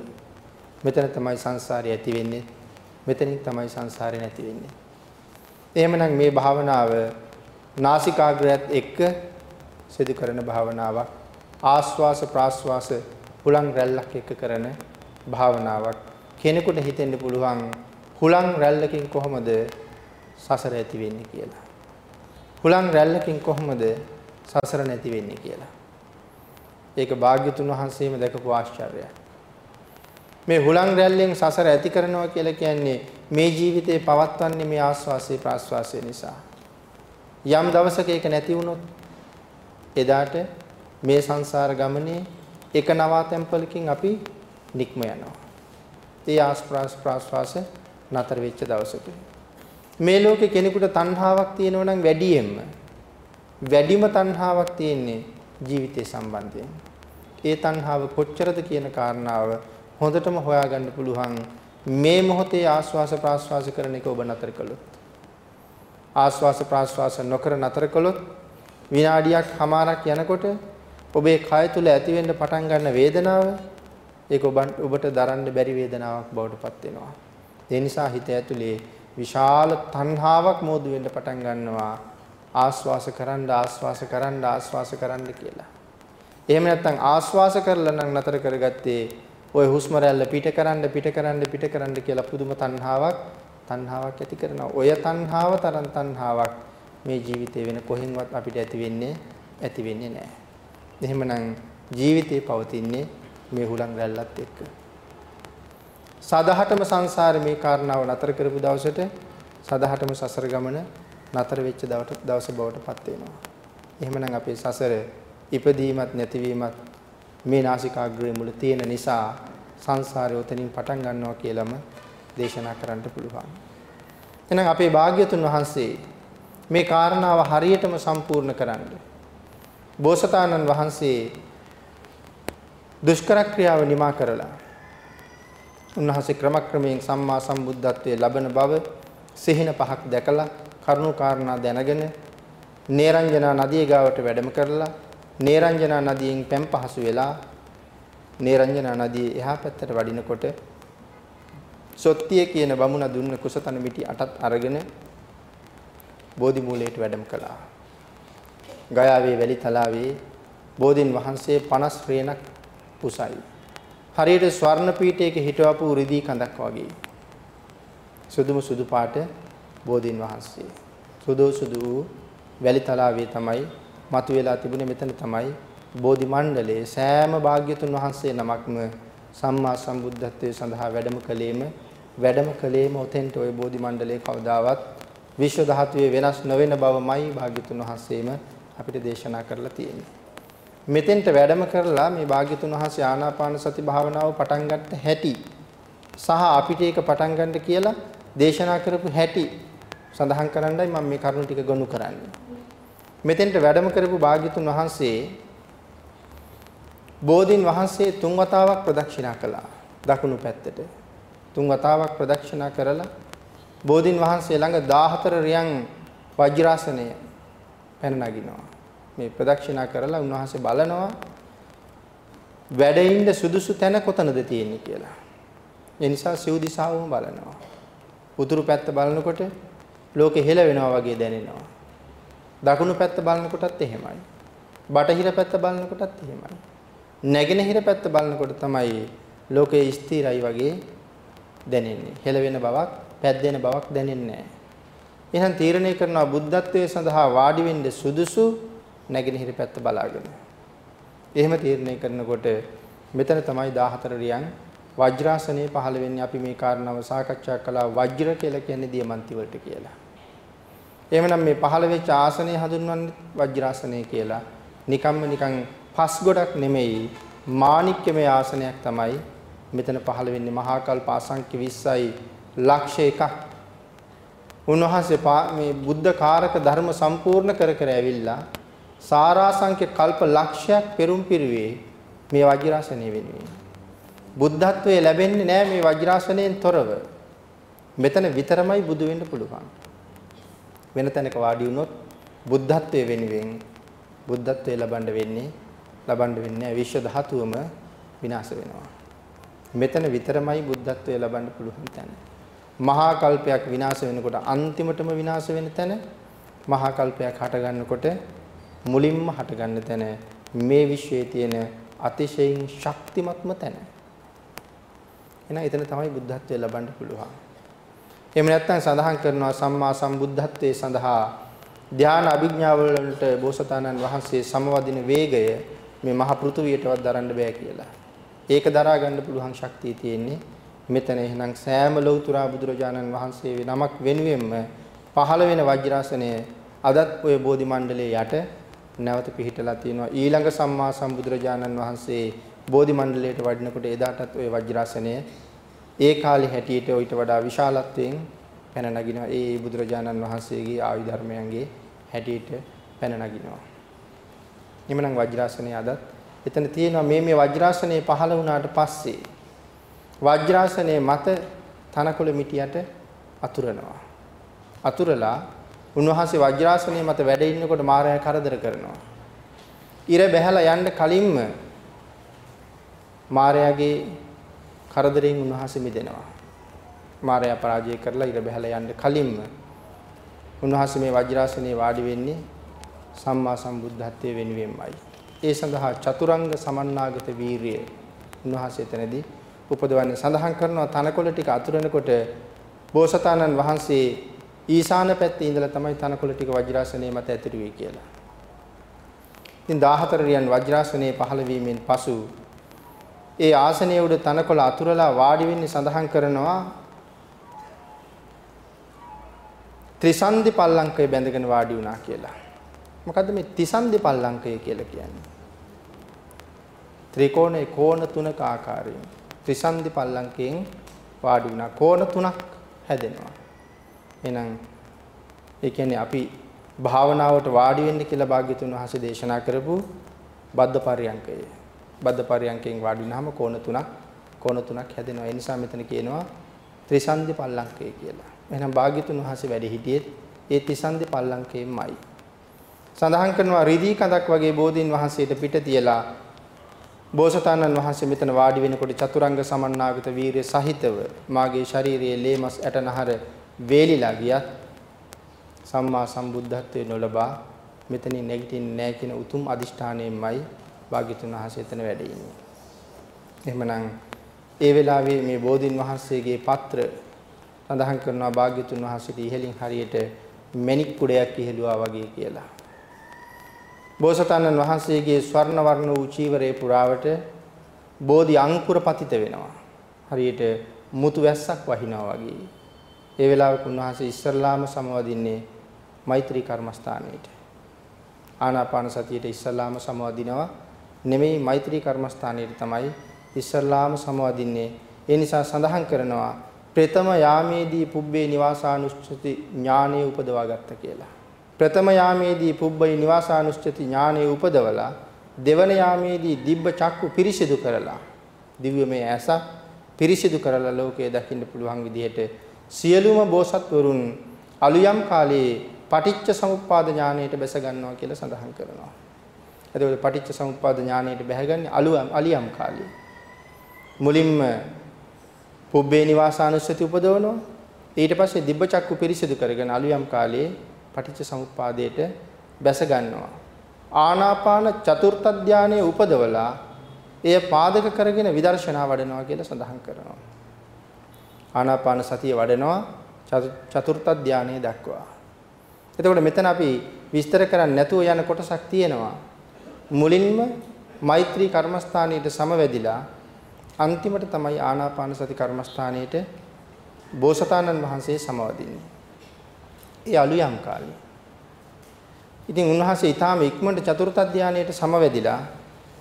මෙතන තමයි සංසාරය ඇති වෙන්නේ. මෙතනින් තමයි සංසාරය නැති වෙන්නේ. එහෙමනම් මේ භාවනාව නාසිකාග්‍රයත් එක්ක සිදු කරන භාවනාවක්. ආස්වාස ප්‍රාස්වාස හුලං රැල්ලක් එක්ක කරන භාවනාවක්. කෙනෙකුට හිතෙන්න පුළුවන් හුලං රැල්ලකින් කොහොමද සසර ඇති වෙන්නේ කියලා. හුලං රැල්ලකින් කොහොමද සසර නැති වෙන්නේ කියලා. ඒක භාග්‍යතුන් වහන්සේම දැකපු ආශ්චර්යයක්. මේ හුලං රැල්ලෙන් සසර ඇති කරනවා කියලා කියන්නේ මේ ජීවිතේ පවත්වන්නේ මේ ආස්වාසේ ප්‍රාස්වාසයේ නිසා. යම් දවසක ඒක නැති වුණොත් එදාට මේ සංසාර ගමනේ එක නවාතැම්පලකින් අපි නික්ම යනවා. ඒ ආස්ප්‍රාස් ප්‍රාස්වාස නතර වෙච්ච දවසක. මේ ලෝකේ කෙනෙකුට තණ්හාවක් තියෙනවා නම් වැඩියෙන්ම වැඩිම තණ්හාවක් තියෙන්නේ ජීවිතය සම්බන්ධයෙන්. ඒ තණ්හාව කොච්චරද කියන කාරණාව හොඳටම හොයාගන්න පුළුවන් මේ මොහොතේ ආස්වාස ප්‍රාස්වාස කරන එක ඔබ නතර කළොත්. ආස්වාස ප්‍රාස්වාස නොකර නතර කළොත් විනාඩියක් හමාරක් යනකොට ඔබේ කය තුල ඇති වෙන්න පටන් ගන්න වේදනාව ඒක ඔබට දරන්න බැරි වේදනාවක් බවට පත් වෙනවා. ඒ නිසා හිත ඇතුලේ විශාල තණ්හාවක් මෝදු වෙන්න පටන් ගන්නවා ආස්වාස කරන්න ආස්වාස කරන්න ආස්වාස කරන්න කියලා. එහෙම නැත්නම් ආස්වාස කරලා නම් නතර කරගත්තේ ওই හුස්ම රැල්ල පිට කරන්න පිට කරන්න පිට කරන්න කියලා පුදුම තණ්හාවක් තණ්හාවක් ඇති කරනවා. ඔය තණ්හාව තරම් තණ්හාවක් මේ ජීවිතේ වෙන කොහෙන්වත් අපිට ඇති වෙන්නේ ඇති වෙන්නේ නැහැ. එහෙමනම් ජීවිතේ පවතින්නේ මේ හුලං රැල්ලත් එක්ක. සදහටම සංසාරේ මේ කාරණාව නතර කරපු දවසට සදහටම සසර ගමන නතර වෙච්ච දවස බවට පත් වෙනවා. එහෙමනම් අපේ සසර ඉපදීමත් නැතිවීමත් මේ නාසිකාග්‍රේ මුල තියෙන නිසා සංසාරේ උතනින් පටන් ගන්නවා කියලාම දේශනා කරන්න පුළුවන්. එහෙනම් අපේ භාග්‍යතුන් වහන්සේ මේ කාරණාව හරියටම සම්පූර්ණ කරන්න. බෝසතාණන් වහන්සේ දුෂ්කර ක්‍රියාව නිමා කරලා උන්වහන්සේ ක්‍රමක්‍රමයෙන් සම්මා සම්බුද්ධත්වයේ ලබන බව සිහින පහක් දැකලා කරුණු කාරණා දැනගෙන නේරංජනා නදිය ගාවට වැඩම කරලා නේරංජනා නදියෙන් පැම් පහසු වෙලා නේරංජනා නදියේ එහා පැත්තට වඩිනකොට සොත්තිය කියන බමුණ දුන්න කුසතන මිටි අටත් අරගෙන බෝධි මූලයට වැඩම කළා. ගයාවේ වැලි තලාවේ බෝධින් වහන්සේ 50 රේණක් උසයි. හරියට ස්වර්ණ පීඨයක හිටවපු රිදී කඳක් වගේ. සුදුම සුදු පාට බෝධීන් වහන්සේ. සුදු සුදු වැලි තලාවේ තමයි මතුවලා තිබුණේ මෙතන තමයි බෝධි මණ්ඩලයේ සෑම භාග්‍යතුන් වහන්සේ නමක්ම සම්මා සම්බුද්ධත්වයේ සඳහා වැඩම කළේම වැඩම කළේම ඔතෙන්ට ওই බෝධි මණ්ඩලයේ කවදාවත් විශ්ව ධාතුවේ වෙනස් නොවන බවමයි භාග්‍යතුන් වහන්සේම අපිට දේශනා කරලා තියෙන්නේ. මෙතෙන්ට වැඩම කරලා මේ භාග්‍යතුන් වහන්සේ ආනාපාන සති භාවනාව පටන් ගන්න හැටි සහ අපිට ඒක පටන් ගන්න කියලා දේශනා කරපු හැටි සඳහන් කරන්නයි මම මේ කරුණු ටික ගොනු කරන්නේ. මෙතෙන්ට වැඩම කරපු භාග්‍යතුන් වහන්සේ බෝධින් වහන්සේ තුන් වතාවක් ප්‍රදක්ෂිනා කළා දකුණු පැත්තට. තුන් වතාවක් ප්‍රදක්ෂිනා කරලා බෝධින් වහන්සේ ළඟ 14 රියන් වජ්‍රාසනය පැන නගිනවා. මේ ප්‍රදක්ෂිනා කරලා උන්වහන්සේ බලනවා වැඩ ඉන්න සුදුසු තැන කොතනද තියෙන්නේ කියලා. ඒ නිසා සිව් දිශාවම බලනවා. උතුරු පැත්ත බලනකොට ලෝකෙ හෙල වෙනවා වගේ දැනෙනවා. දකුණු පැත්ත බලනකොටත් එහෙමයි. බටහිර පැත්ත බලනකොටත් එහෙමයි. නැගෙනහිර පැත්ත බලනකොට තමයි ලෝකයේ ස්ථිරයි වගේ දැනෙන්නේ. හෙළවෙන බවක්, පැද්දෙන බවක් දැනෙන්නේ නැහැ. එහෙනම් තීරණය කරනවා බුද්ධත්වයේ සඳහා වාඩි වෙන්න සුදුසු නැගෙනහිර පැත්ත බලාගෙන. එහෙම තීරණය කරනකොට මෙතන තමයි 14 රියන් වජ්‍රාසනයේ පහළ වෙන්නේ අපි මේ කාරණාව සාකච්ඡා කළා වජ්‍ර කියලා කියන්නේ දියමන්ති වලට කියලා. එහෙමනම් මේ පහළ වෙච්ච ආසනය හඳුන්වන්නේ වජ්‍රාසනය කියලා. නිකම්ම නිකන් පස් ගොඩක් නෙමෙයි මාණික්‍යමය ආසනයක් තමයි මෙතන පහළ වෙන්නේ මහා කල්ප අසංඛ්‍ය 20යි ලක්ෂ එකක්. උන්වහන්සේ මේ බුද්ධ කාරක ධර්ම සම්පූර්ණ කර කර ඇවිල්ලා සාරාංශක කල්ප ලක්ෂයක් පෙරම් පිරුවේ මේ වජිරාසනය වෙනුවෙන්. බුද්ධත්වයේ ලැබෙන්නේ නැහැ මේ වජිරාසනයෙන් තොරව. මෙතන විතරමයි බුදු වෙන්න පුළුවන්. වෙන තැනක වාඩි වුණොත් බුද්ධත්වයේ වෙනුවෙන් බුද්ධත්වයේ ලබන්න වෙන්නේ ලබන්න වෙන්නේ විශ්ව ධාතුවම විනාශ වෙනවා. මෙතන විතරමයි බුද්ධත්වයේ ලබන්න පුළුවන් තැන. මහා කල්පයක් විනාශ වෙනකොට අන්තිමටම විනාශ වෙන තැන මහා කල්පයක් හට ගන්නකොට මුලින්ම හට ගන්න තැන මේ විශ්වයේ තියෙන අතිශයින් ශක්තිමත්ම තැන. එහෙනම් එතන තමයි බුද්ධත්වයේ ලබන්න පුළුවන්. එහෙම නැත්නම් සඳහන් කරනවා සම්මා සම්බුද්ධත්වයේ සඳහා ධ්‍යාන අභිඥාවලට බෝසතාණන් වහන්සේ සමවදින වේගය මේ මහ පෘථුවියටවත් දරන්න බෑ කියලා. ඒක දරා ගන්න පුළුවන් ශක්තිය තියෙන්නේ මෙතන එහෙනම් සෑම ලෞතුරා බුදුරජාණන් වහන්සේ නමක් වෙනුවෙන්ම පහළ වෙන වජ්‍රාසනය අදත් ඔය බෝධි මණ්ඩලයේ යට නැවත පිහිටලා තියෙනවා. ඊළඟ සම්මා සම්බුදුරජාණන් වහන්සේ බෝධි මණ්ඩලයට වඩිනකොට එදාටත් ওই වජ්‍රාසනය ඒ කාලේ හැටියට ඊට වඩා විශාලත්වයෙන් පැන නගිනවා. ඒ බුදුරජාණන් වහන්සේගේ ආයු ධර්මයන්ගේ හැටියට පැන නගිනවා. එhmenan වජ්‍රාසනය අදත් එතන තියෙනවා. මේ මේ වජ්‍රාසනයේ පහළ වුණාට පස්සේ වජ්‍රාසනයේ මත තනකොළ මිටියට අතුරනවා. අතුරලා උන්වහන්සේ වජ්‍රාසනයේ මත වැඩ ඉන්නකොට මාරයා කරදර කරනවා. ඉර බැහැලා යන්න කලින්ම මාරයාගේ කරදරෙන් උන්වහන්සේ මිදෙනවා. මාරයා පරාජය කරලා ඉර බැහැලා යන්න කලින්ම උන්වහන්සේ මේ වජ්‍රාසනයේ වාඩි වෙන්නේ සම්මා සම්බුද්ධත්වයේ වෙනුවෙන්මයි. ඒ සඳහා චතුරංග සමන්නාගත වීරිය උන්වහන්සේ එතනදී උපදවන්නේ සඳහන් කරනවා තනකොළ ටික අතුරනකොට බෝසතාණන් වහන්සේ ඊශාන පැත්තේ ඉඳලා තමයි තනකොළ ටික වජ්‍රාසනයේ මත ඇතිරුවේ කියලා. ඉතින් 14 රියන් වජ්‍රාසනයේ පහළ වීමෙන් පසු ඒ ආසනයේ උඩ තනකොළ අතුරලා වාඩි වෙන්නේ සඳහන් කරනවා ත්‍රිසන්දි පල්ලංකය බැඳගෙන වාඩි වුණා කියලා. මොකද්ද මේ ත්‍රිසන්දි පල්ලංකය කියලා කියන්නේ? ත්‍රිකෝණේ කෝණ තුනක ආකාරයෙන් ත්‍රිසන්දි පල්ලංකයෙන් වාඩි වුණා. කෝණ තුනක් හැදෙනවා. එහෙනම් ඒ කියන්නේ අපි භාවනාවට වාඩි වෙන්න කියලා භාග්‍යතුන් වහන්සේ දේශනා කරපු බද්ධ පරියංකය. බද්ධ පරියංකයෙන් වාඩි වුණාම කෝණ තුනක් කෝණ තුනක් හැදෙනවා. ඒ නිසා මෙතන කියනවා ත්‍රිසන්දි පල්ලංකය කියලා. එහෙනම් භාග්‍යතුන් වහන්සේ වැඩ හිටියේ ඒ ත්‍රිසන්දි පල්ලංකයෙන්මයි. සඳහන් කරනවා රිදී කඳක් වගේ බෝධීන් වහන්සේට පිට තියලා බෝසතාණන් වහන්සේ මෙතන වාඩි වෙනකොට චතුරංග සමන්නාගත වීරිය සහිතව මාගේ ශරීරයේ ලේමස් ඇටනහර වේලිලා ගියත් සම්මා සම්බුද්ධත්වයේ නොලබා මෙතනින් නැගිටින්නේ නැහැ කියන උතුම් අදිෂ්ඨානයෙන්මයි භාග්‍යතුන් වහන්සේ එතන වැඩ ඉන්නේ. එහෙමනම් ඒ වෙලාවේ මේ බෝධින් වහන්සේගේ පත්‍ර සඳහන් කරනවා භාග්‍යතුන් වහන්සේට ඉහළින් හරියට මණික් කුඩයක් ඉහළුවා වගේ කියලා. බෝසතාණන් වහන්සේගේ ස්වර්ණ වර්ණ වූ චීවරේ පුරාවට බෝධි අංකුර පතිත වෙනවා. හරියට මුතු වැස්සක් වහිනවා වගේ. ඒ වෙලාවට උන්වහන්සේ ඉස්සල්ලාම සමවදින්නේ මෛත්‍රී කර්මස්ථානයේට. ආනාපාන සතියේට ඉස්සල්ලාම සමවදිනවා නෙමෙයි මෛත්‍රී කර්මස්ථානයේට තමයි ඉස්සල්ලාම සමවදින්නේ. ඒ නිසා සඳහන් කරනවා ප්‍රථම යාමේදී පුබ්බේ නිවාසානුස්සති ඥානෙ උපදවා ගත්ත කියලා. ප්‍රථම යාමේදී පුබ්බේ නිවාසානුස්සති ඥානෙ උපදවලා දෙවන යාමේදී දිබ්බ චක්කු පිරිසිදු කරලා දිව්‍යමය ඇස පිරිසිදු කරලා ලෝකයේ දකින්න පුළුවන් විදිහට සියලුම බෝසත්වරුන් අලුයම් කාලයේ පටිච්ච සමුප්පාද ඥානයට බැස ගන්නවා කියලා සඳහන් කරනවා. එතකොට පටිච්ච සමුප්පාද ඥානයට බැහැගන්නේ අලුයම් අලියම් කාලේ. මුලින්ම පුබ්බේ නිවාසානුස්සති උපදවනවා. ඊට පස්සේ දිබ්බ චක්කු පිරිසිදු කරගෙන අලුයම් කාලේ පටිච්ච සමුප්පාදයට බැස ගන්නවා. ආනාපාන චතුර්ථ ධානයේ උපදවලා එය පාදක කරගෙන විදර්ශනා වඩනවා කියලා සඳහන් කරනවා. ආනාපාන සතිය වඩනවා චතුර්ථ ධානයේ දක්වා. එතකොට මෙතන අපි විස්තර කරන්නේ නැතුව යන කොටසක් තියෙනවා. මුලින්ම මෛත්‍රී කර්මස්ථානයේට සමවැදිලා අන්තිමට තමයි ආනාපාන සති කර්මස්ථානයේට බෝසතාණන් වහන්සේ සමවදින්නේ. ඒ අලුයම් කාලේ. ඉතින් උන්වහන්සේ ඊටාම ඉක්මනට චතුර්ථ ධානයේට සමවැදිලා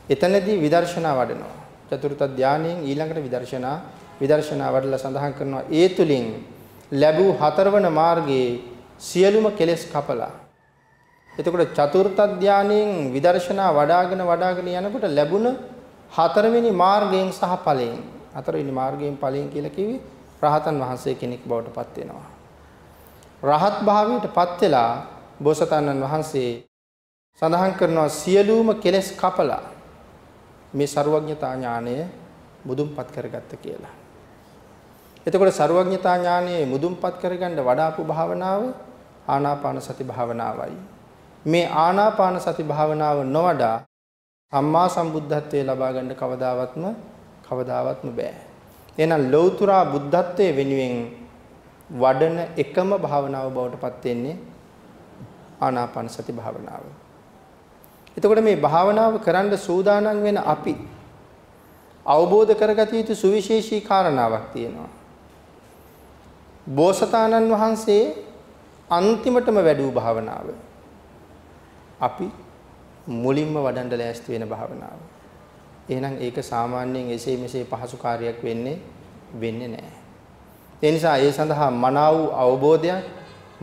එතනදී විදර්ශනා වඩනවා. චතුර්ථ ධානයෙන් ඊළඟට විදර්ශනා විදර්ශනා වඩලා සඳහන් කරනවා ඒ තුලින් ලැබූ හතරවන මාර්ගයේ සියලුම කෙලෙස් කපලා එතකොට චතුර්ථ ධානයෙන් විදර්ශනා වඩාගෙන වඩාගෙන යනකොට ලැබුණ හතරවෙනි මාර්ගයෙන් සහ ඵලයෙන් හතරවෙනි මාර්ගයෙන් ඵලයෙන් කියලා කිව්වේ රහතන් වහන්සේ කෙනෙක් බවට පත් වෙනවා. රහත් භාවයට පත් වෙලා බෝසතාණන් වහන්සේ සඳහන් කරනවා සියලුම කෙලෙස් කපලා මේ ਸਰුවඥතා ඥානය මුදුන්පත් කරගත්ත කියලා. එතකොට ਸਰුවඥතා ඥානයේ මුදුන්පත් කරගන්න වඩාපු භාවනාව ආනාපාන සති භාවනාවයි. මේ ආනාපාන සති භාවනාව නොවඩා සම්මා සම්බුද්ධත්වයේ ලබා ගන්න කවදාවත්ම කවදාවත්ම බෑ. එහෙනම් ලෞතුරා බුද්ධත්වයේ වෙනුවෙන් වඩන එකම භාවනාව බවට පත් වෙන්නේ ආනාපාන සති භාවනාව. එතකොට මේ භාවනාව කරන්න සූදානම් වෙන අපි අවබෝධ කරගත යුතු සුවිශේෂී කාරණාවක් තියෙනවා. බෝසතාණන් වහන්සේ අන්තිමටම වැඩූ භාවනාව. අපි මුලින්ම වඩන්න ලෑස්ති වෙන භාවනාව. එහෙනම් ඒක සාමාන්‍යයෙන් එසේ මෙසේ පහසු කාර්යයක් වෙන්නේ වෙන්නේ නැහැ. ඒ නිසා ඒ සඳහා මනාව වූ අවබෝධයක්,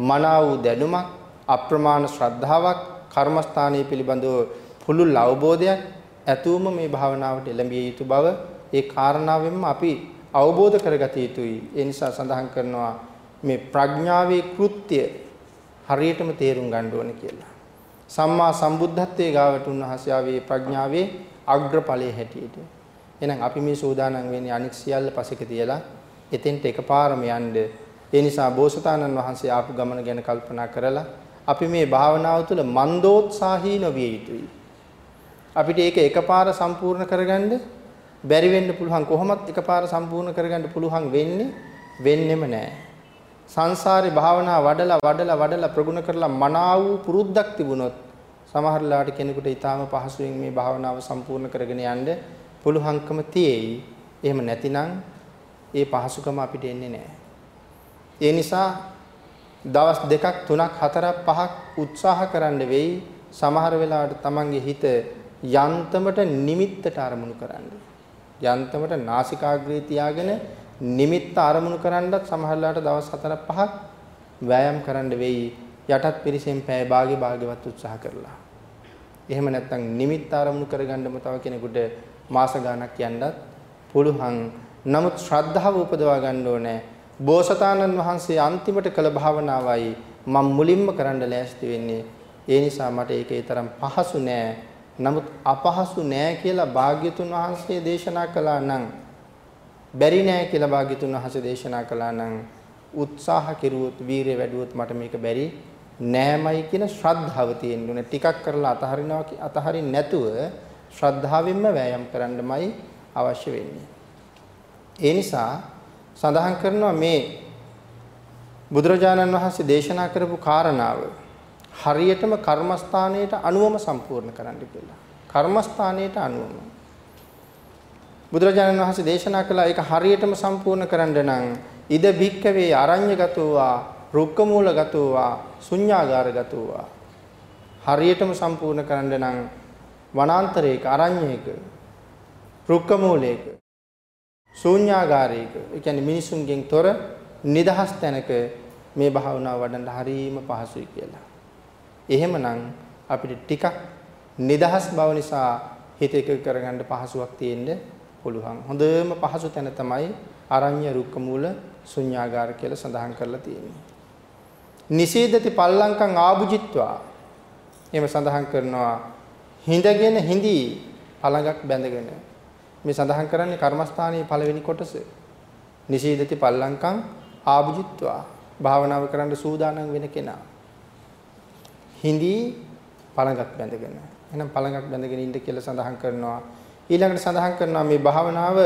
මනාව වූ දැනුමක්, අප්‍රමාණ ශ්‍රද්ධාවක්, කර්මස්ථානයේ පිළිබඳව පුළුල් අවබෝධයක් ඇතුවම මේ භාවනාවට එළඹිය යුතු බව ඒ කාරණාවෙන්ම අපි අවබෝධ කරගත යුතුයි. ඒ නිසා සඳහන් කරනවා මේ ප්‍රඥාවේ කෘත්‍ය හරියටම තේරුම් ගන්න ඕනේ කියලා. සම්මා සම්බුද්ධත්වයේ ගාවට උන්වහන්සේ ආවේ ප්‍රඥාවේ අග්‍රඵලයේ හැටියට. එහෙනම් අපි මේ සූදානම් වෙන්නේ අනික් සියල්ල පසෙක තියලා එතෙන්ට එකපාරම යන්න. ඒ නිසා බෝසතාණන් වහන්සේ ආපු ගමන ගැන කල්පනා කරලා අපි මේ භාවනාව තුළ මන්දෝත්සාහී නොවිය යුතුයි. අපිට ඒක එකපාර සම්පූර්ණ කරගන්න බැරි වෙන්න පුළුවන් කොහොමත් එකපාර සම්පූර්ණ කරගන්න පුළුවන් වෙන්නේ වෙන්නෙම නැහැ. සංසාරේ භාවනා වඩලා වඩලා වඩලා ප්‍රගුණ කරලා මනාව වූ පුරුද්දක් තිබුණොත් සමහර ලාට කෙනෙකුට ඊටාම පහසුවෙන් මේ භාවනාව සම්පූර්ණ කරගෙන යන්න පුළුවන්කම තියෙයි. එහෙම නැතිනම් ඒ පහසුකම අපිට එන්නේ නැහැ. ඒ නිසා දවස් දෙකක් තුනක් හතරක් පහක් උත්සාහ කරන්න වෙයි සමහර වෙලාවට තමන්ගේ හිත යන්තමට නිමිත්තට අරමුණු කරන්න. යන්තමට නාසිකාග්‍රේ තියාගෙන නිමිත්ත අරමුණු කරන්නත් සමහරලාට දවස් 4 5ක් වෑයම් කරන්න වෙයි යටත් පිරිසෙන් පැය භාගේ භාගවත් උත්සාහ කරලා. එහෙම නැත්නම් නිමිත්ත අරමුණු කරගන්නම තව කෙනෙකුට මාස ගාණක් යන්නත් පුළුවන්. නමුත් ශ්‍රද්ධාව උපදවා ගන්න ඕනේ. බෝසතාණන් වහන්සේ අන්තිමට කළ භාවනාවයි මම මුලින්ම කරන්න ලෑස්ති වෙන්නේ. ඒ නිසා මට ඒකේ තරම් පහසු නෑ. නමුත් අපහසු නෑ කියලා භාග්‍යතුන් වහන්සේ දේශනා කළා නම් බැරි නෑ කියලා භාග්‍යතුන් වහන්සේ දේශනා කළා නම් උත්සාහ කෙරුවොත් වීරිය වැඩුවොත් මට මේක බැරි නෑමයි කියන ශ්‍රද්ධාව තියෙන්න ඕනේ. ටිකක් කරලා අතහරිනවා අතහරින්න නැතුව ශ්‍රද්ධාවෙන්ම වෑයම් කරන්නමයි අවශ්‍ය වෙන්නේ. ඒ නිසා සඳහන් කරනවා මේ බුදුරජාණන් වහන්සේ දේශනා කරපු කාරණාව හරියටම කර්මස්ථානයට අනුවම සම්පූර්ණ කරන්න කියලා. කර්මස්ථානයට අනුවම බුදුරජාණන් වහන්සේ දේශනා කළා ඒක හරියටම සම්පූර්ණ කරන්න නම් ඉද භික්කවේ අරඤ්‍යගතෝවා රුක්කමූලගතෝවා ශුඤ්ඤාගාරගතෝවා හරියටම සම්පූර්ණ කරන්න නම් වනාන්තරයක අරඤ්‍යයක රුක්කමූලයක ශූන්‍යාගාරයක ඒ කියන්නේ මිනිසුන්ගෙන් තොර නිදහස් තැනක මේ භාවනාව වඩන්න හරීම පහසුයි කියලා. එහෙමනම් අපිට ටිකක් නිදහස් බව නිසා හිත එක කරගන්න පහසුවක් තියෙන්නේ පුළුවන්. හොඳම පහසු තැන තමයි අරඤ්‍ය රුක්ක මූල ශුන්‍යාගාර කියලා සඳහන් කරලා තියෙන්නේ. නිසීදති පල්ලංකං ආභුජිත්වා. එහෙම සඳහන් කරනවා හිඳගෙන හිඳී පළඟක් බැඳගෙන. මේ සඳහන් කරන්නේ කර්මස්ථානයේ පළවෙනි කොටස. නිසීදති පල්ලංකං ආභුජිත්වා. භාවනාව කරන්න සූදානම් වෙන කෙනා. හිඳී පළඟක් බැඳගෙන. එහෙනම් පළඟක් බැඳගෙන ඉන්න කියලා සඳහන් කරනවා. ඊළඟට සඳහන් කරනවා මේ භාවනාව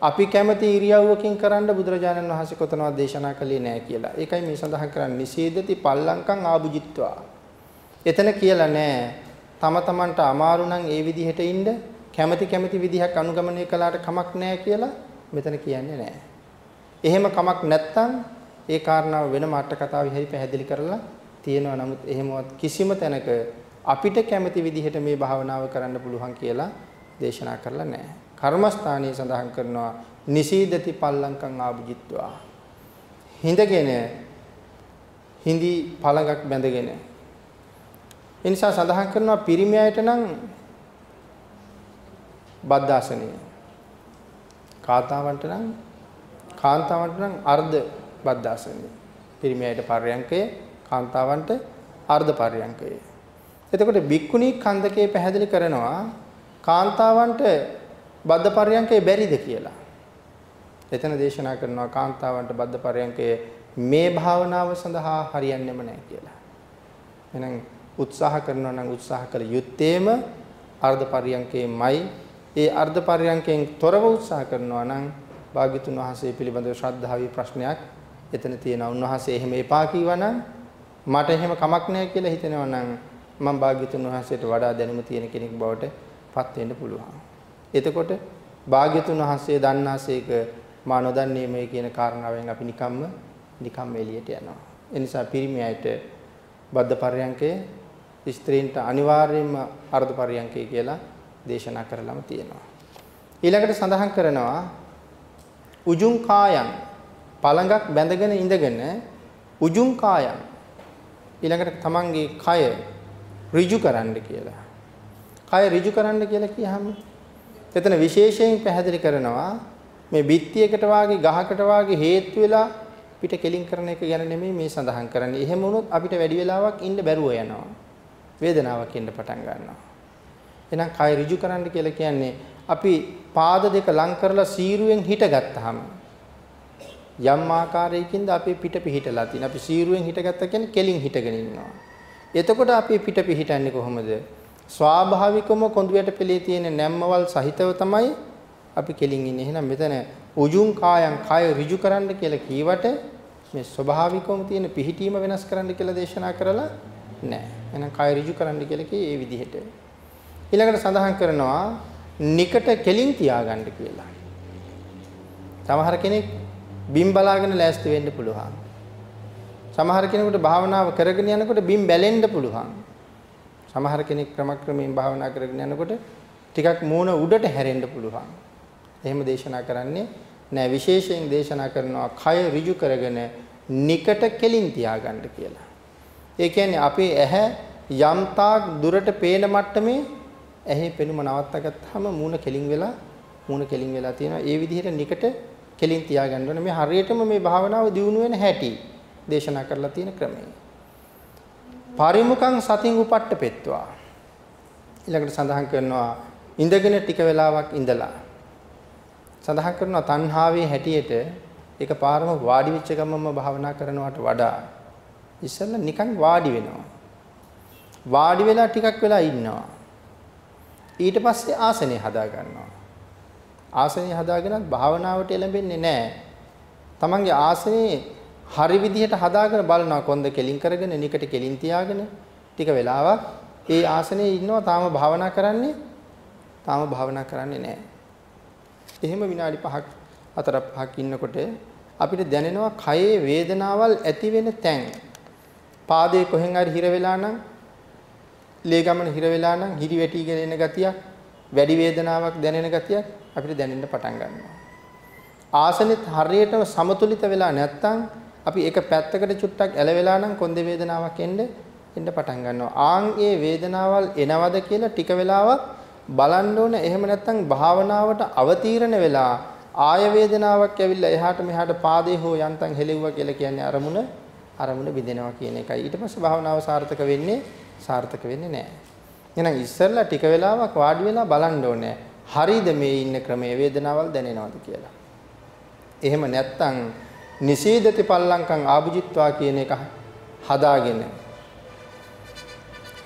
අපි කැමති ඉරියව්වකින් කරන්න බුදුරජාණන් වහන්සේ කොතනවත් දේශනා කළේ නැහැ කියලා. ඒකයි මේ සඳහන් කරන්නේ නිසීදති පල්ලංකං ආභුජිත්වා. එතන කියලා නැහැ. තම තමන්ට අමාරු නම් ඒ විදිහට ඉන්න කැමති කැමති විදිහක් අනුගමනය කළාට කමක් නැහැ කියලා මෙතන කියන්නේ නැහැ. එහෙම කමක් නැත්තම් ඒ කාරණාව වෙනම අට කතාවෙ හරි පැහැදිලි කරලා තියෙනවා. නමුත් එහෙමවත් කිසිම තැනක අපිට කැමති විදිහට මේ භාවනාව කරන්න පුළුවන් කියලා දේශනා කරලා නැහැ. කර්මස්ථානයේ සඳහන් කරනවා නිසීදති පල්ලංකං ආභුජිත්වා. හිඳගෙන හිඳි පළඟක් බැඳගෙන. ඒ නිසා සඳහන් කරනවා පිරිමියයට නම් බද්දාසනය. කාතාවන්ට නම් කාන්තාවන්ට නම් අර්ධ බද්දාසනය. පිරිමියයට පර්යංකය කාන්තාවන්ට අර්ධ පර්යංකය. එතකොට බික්කුණී කන්දකේ පැහැදිලි කරනවා කාන්තාවන්ට බද්ධ පර්යංකේ බැරිද කියලා. එතන දේශනා කරනවා කාන්තාවන්ට බද්ධ පර්යංකය මේ භාවනාව සඳහා හරියන්නේම නැහැ කියලා. එහෙනම් උත්සාහ කරනවා නම් උත්සාහ කළ යුත්තේම අර්ධ පර්යංකේමයි ඒ අර්ධ පර්යංකයෙන් තොරව උත්සාහ කරනවා නම් භාග්‍යතුන් වහන්සේ පිළිබඳව ශ්‍රද්ධාවී ප්‍රශ්නයක් එතන තියෙනවා. උන්වහන්සේ එහෙම එපා කිව්වනම් මට එහෙම කමක් නැහැ කියලා හිතෙනවා නම් මම භාග්‍යතුන් වහන්සේට වඩා දැනුම තියෙන කෙනෙක් බවට පත් වෙන්න පුළුවන්. එතකොට භාග්‍යතුන් වහන්සේ දන්නාසේක මා නොදන්නේ මේ කියන කාරණාවෙන් අපි නිකම්ම නිකම්ම එළියට යනවා. ඒ නිසා පිරිමි අයට බද්ධ පර්යංකය ස්ත්‍රීන්ට අනිවාර්යයෙන්ම අර්ධ පර්යංකය කියලා දේශනා කරලම තියෙනවා. ඊළඟට සඳහන් කරනවා උජුං කායං පළඟක් බැඳගෙන ඉඳගෙන උජුං කායං ඊළඟට තමන්ගේ කය ඍජු කරන්න කියලා. කය ඍජු කරන්න කියලා කියහම එතන විශේෂයෙන් පැහැදිලි කරනවා මේ බිත්තියකට වාගේ ගහකට වාගේ හේතු වෙලා පිට කෙලින් කරන එක ගැන නෙමෙයි මේ සඳහන් කරන්නේ. එහෙම වුණොත් අපිට වැඩි වෙලාවක් ඉන්න බැරුව යනවා. වේදනාවක් එන්න පටන් ගන්නවා. එහෙනම් කය ඍජු කරන්න කියලා කියන්නේ අපි පාද දෙක ලං කරලා සීරුවෙන් හිටගත්තාම යම් ආකාරයකින්ද අපේ පිට පිහිටලා තියෙන. අපි සීරුවෙන් හිටගත්තා කියන්නේ කෙලින් හිටගෙන ඉන්නවා. එතකොට අපි පිට පිහිටන්නේ කොහොමද? ස්වාභාවිකවම කොඳුයට පෙළේ තියෙන නැම්මවල් සහිතව තමයි අපි කෙලින් ඉන්නේ. එහෙනම් මෙතන උජුං කායං කාය ඍජු කරන්න කියලා කීවට මේ ස්වභාවිකවම තියෙන පිහිටීම වෙනස් කරන්න කියලා දේශනා කරලා නැහැ. එහෙනම් කාය ඍජු කරන්න කියලා කියේ ඒ විදිහට. ඊළඟට සඳහන් කරනවා නිකට කෙලින් තියාගන්න කියලා. සමහර කෙනෙක් බිම් බලාගෙන ලෑස්ති වෙන්න පුළුවන්. සමහර කෙනෙකුට භාවනාව කරගෙන යනකොට බිම් බැලෙන්න පුළුවන්. සමහර කෙනෙක් ක්‍රමක්‍රමයෙන් භාවනා කරගෙන යනකොට ටිකක් මූණ උඩට හැරෙන්න පුළුවන්. එහෙම දේශනා කරන්නේ නෑ විශේෂයෙන් දේශනා කරනවා කය ඍජු කරගෙන නිකට කෙලින් තියාගන්න කියලා. ඒ කියන්නේ අපේ ඇහැ යම්තාක් දුරට පේන මට්ටමේ ඇහි පෙනුම නවත්තා ගත්තාම මූණ කෙලින් වෙලා මූණ කෙලින් වෙලා තියෙනවා. ඒ විදිහට නිකට කෙලින් තියාගන්න ඕනේ. මේ හරියටම මේ භාවනාව දියුණු වෙන හැටි දේශනා කරලා තියෙන ක්‍රමය. පරිමුඛං සතින් උපට්ඨ පෙත්වා ඊළඟට සඳහන් කරනවා ඉඳගෙන ටික වෙලාවක් ඉඳලා. සඳහන් කරනවා තණ්හාවේ හැටියට එකපාරම වාඩි වෙච්ච ගමන්ම භාවනා කරනවට වඩා ඉස්සෙල්ලා නිකන් වාඩි වෙනවා. වාඩි වෙලා ටිකක් වෙලා ඉන්නවා. ඊට පස්සේ ආසනය හදා ගන්නවා ආසනය හදාගෙනත් භාවනාවට එළඹෙන්නේ නැහැ තමන්ගේ ආසනේ හරි විදිහට හදාගෙන බලනවා කොන්ද කෙලින් කරගෙන නිකට කෙලින් තියාගෙන ටික වෙලාවක් ඒ ආසනයේ ඉන්නවා තාම භාවනා කරන්නේ තාම භාවනා කරන්නේ නැහැ. එහෙම විනාඩි 5ක් 4 5ක් ඉන්නකොට අපිට දැනෙනවා කයේ වේදනාවල් ඇති වෙන තැන්. පාදේ කොහෙන් හරි හිර වෙලා නම් ලේ ගමන හිර වෙලා නම් හිරි වැටිගෙන එන ගතියක් වැඩි වේදනාවක් දැනෙන ගතියක් අපිට දැනෙන්න පටන් ගන්නවා. ආසනෙත් හරියටම සමතුලිත වෙලා නැත්තම් අපි එක පැත්තකට චුට්ටක් ඇලවෙලා නම් කොන්ද වේදනාවක් එන්න එන්න පටන් ගන්නවා. ආන් ඒ වේදනාවල් එනවද කියලා ටික වෙලාවක් බලන්න ඕන. එහෙම නැත්නම් භාවනාවට අවතීර්ණ වෙලා ආය වේදනාවක් ඇවිල්ලා එහාට මෙහාට පාදේ හෝ යන්තම් හෙලෙව්වා කියලා කියන්නේ අරමුණ අරමුණ බිඳෙනවා කියන එකයි. ඊට පස්සේ භාවනාව සාර්ථක වෙන්නේ සාර්ථක වෙන්නේ නැහැ. එහෙනම් ඉස්සෙල්ලා ටික වෙලාවක් වාඩි වෙලා බලන්න ඕනේ. හරිද මේ ඉන්න ක්‍රමයේ වේදනාවල් දැනෙනවද කියලා. එහෙම නැත්නම් නිසීදති පල්ලංකං ආභුජිත්වා කියන එක හදාගෙන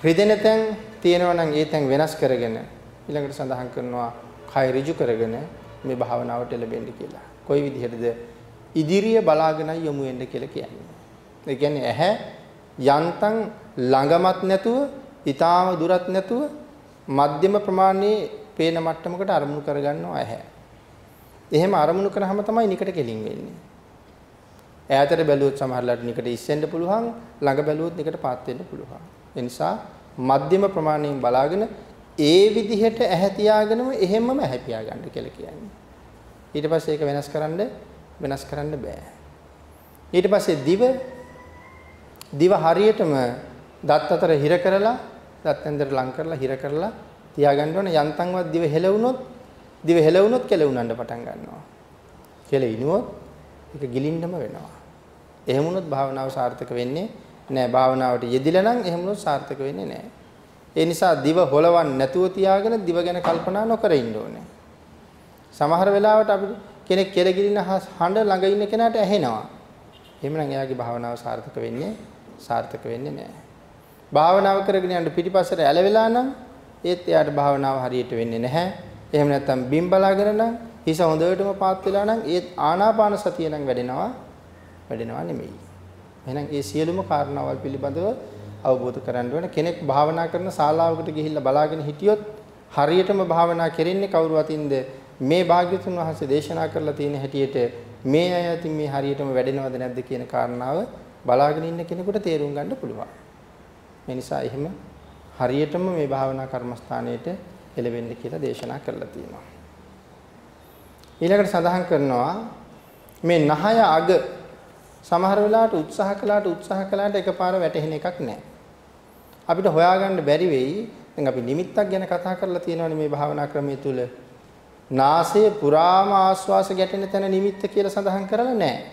රිදෙන තැන් තියෙනවා නම් ඒ තැන් වෙනස් කරගෙන ඊළඟට සඳහන් කරනවා කය ඍජු කරගෙන මේ භාවනාවට එළඹෙන්න කියලා. කොයි විදිහටද? ඉදිරිය බලාගෙන යමු වෙන්න කියලා කියන්නේ. ඒ කියන්නේ ඇහැ යන්තම් ළඟමත් නැතුව, ඊටාම දුරත් නැතුව මධ්‍යම ප්‍රමාණයේ පේන මට්ටමකට අරමුණු කරගන්නවා ඇහැ. එහෙම අරමුණු කරාම තමයි නිකට කෙලින් වෙන්නේ. ඈතට බැලුවොත් සමහරලාට නිකට ඉස්සෙන්න පුළුවන්, ළඟ බැලුවොත් නිකට පාත් වෙන්න පුළුවන්. ඒ නිසා මධ්‍යම ප්‍රමාණයෙන් බලාගෙන ඒ විදිහට ඇහැ තියාගෙනම එහෙමම ඇහැ පියාගන්න කියලා කියන්නේ. ඊට පස්සේ ඒක වෙනස් කරන්න වෙනස් කරන්න බෑ. ඊට පස්සේ දිව දිව හරියටම දත් අතර හිර කරලා දත් ඇන්දර ලං කරලා හිර කරලා තියාගන්න ඕනේ යන්තම්වත් දිව හෙලවුනොත් දිව හෙලවුනොත් කෙලවුනන්න පටන් ගන්නවා. කෙලිනුවොත් ඒක ගිලින්නම වෙනවා. එහෙම වුණොත් භාවනාව සාර්ථක වෙන්නේ නෑ. භාවනාවට යෙදිලා නම් එහෙම වුණොත් සාර්ථක වෙන්නේ නෑ. ඒ නිසා දිව හොලවන්න නැතුව තියාගෙන දිව ගැන කල්පනා නොකර ඉන්න ඕනේ. සමහර වෙලාවට අපිට කෙනෙක් කෙලගිරින හඬ ළඟ ඉන්න කෙනාට ඇහෙනවා. එහෙමනම් එයාගේ භාවනාව සාර්ථක වෙන්නේ සාර්ථක වෙන්නේ නැහැ. භාවනාව කරගෙන යන්න පිටිපස්සට ඇලවෙලා නම් ඒත් එයාට භාවනාව හරියට වෙන්නේ නැහැ. එහෙම නැත්නම් බිම් බලාගෙන නම් හිස හොඳටම පාත් වෙලා නම් ඒත් ආනාපාන සතිය නම් වැඩෙනවා වැඩෙනවා නෙමෙයි. එහෙනම් ඒ සියලුම කාරණාවල් පිළිබඳව අවබෝධ කරගන්න ඕන කෙනෙක් භාවනා කරන ශාලාවකට ගිහිල්ලා බලාගෙන හිටියොත් හරියටම භාවනා කරන්නේ කවුරු අතින්ද මේ භාග්‍යතුන් වහන්සේ දේශනා කරලා තියෙන හැටියට මේ අය අතින් මේ හරියටම වැඩෙනවද නැද්ද කියන කාරණාව බලාගෙන ඉන්න කෙනෙකුට තේරුම් ගන්න පුළුවන්. මේ නිසා එහෙම හරියටම මේ භාවනා කර්මස්ථානයේට එළවෙන්න කියලා දේශනා කරලා තියෙනවා. ඊළඟට සඳහන් කරනවා මේ නහය අග සමහර වෙලාවට උත්සාහ කළාට උත්සාහ කළාට එකපාර වැටහෙන එකක් නැහැ. අපිට හොයාගන්න බැරි වෙයි. දැන් අපි නිමිත්තක් ගැන කතා කරලා තියෙනවානේ මේ භාවනා ක්‍රමය තුල. නාසය පුරාම ආස්වාස ගැටෙන තැන නිමිත්ත කියලා සඳහන් කරලා නැහැ.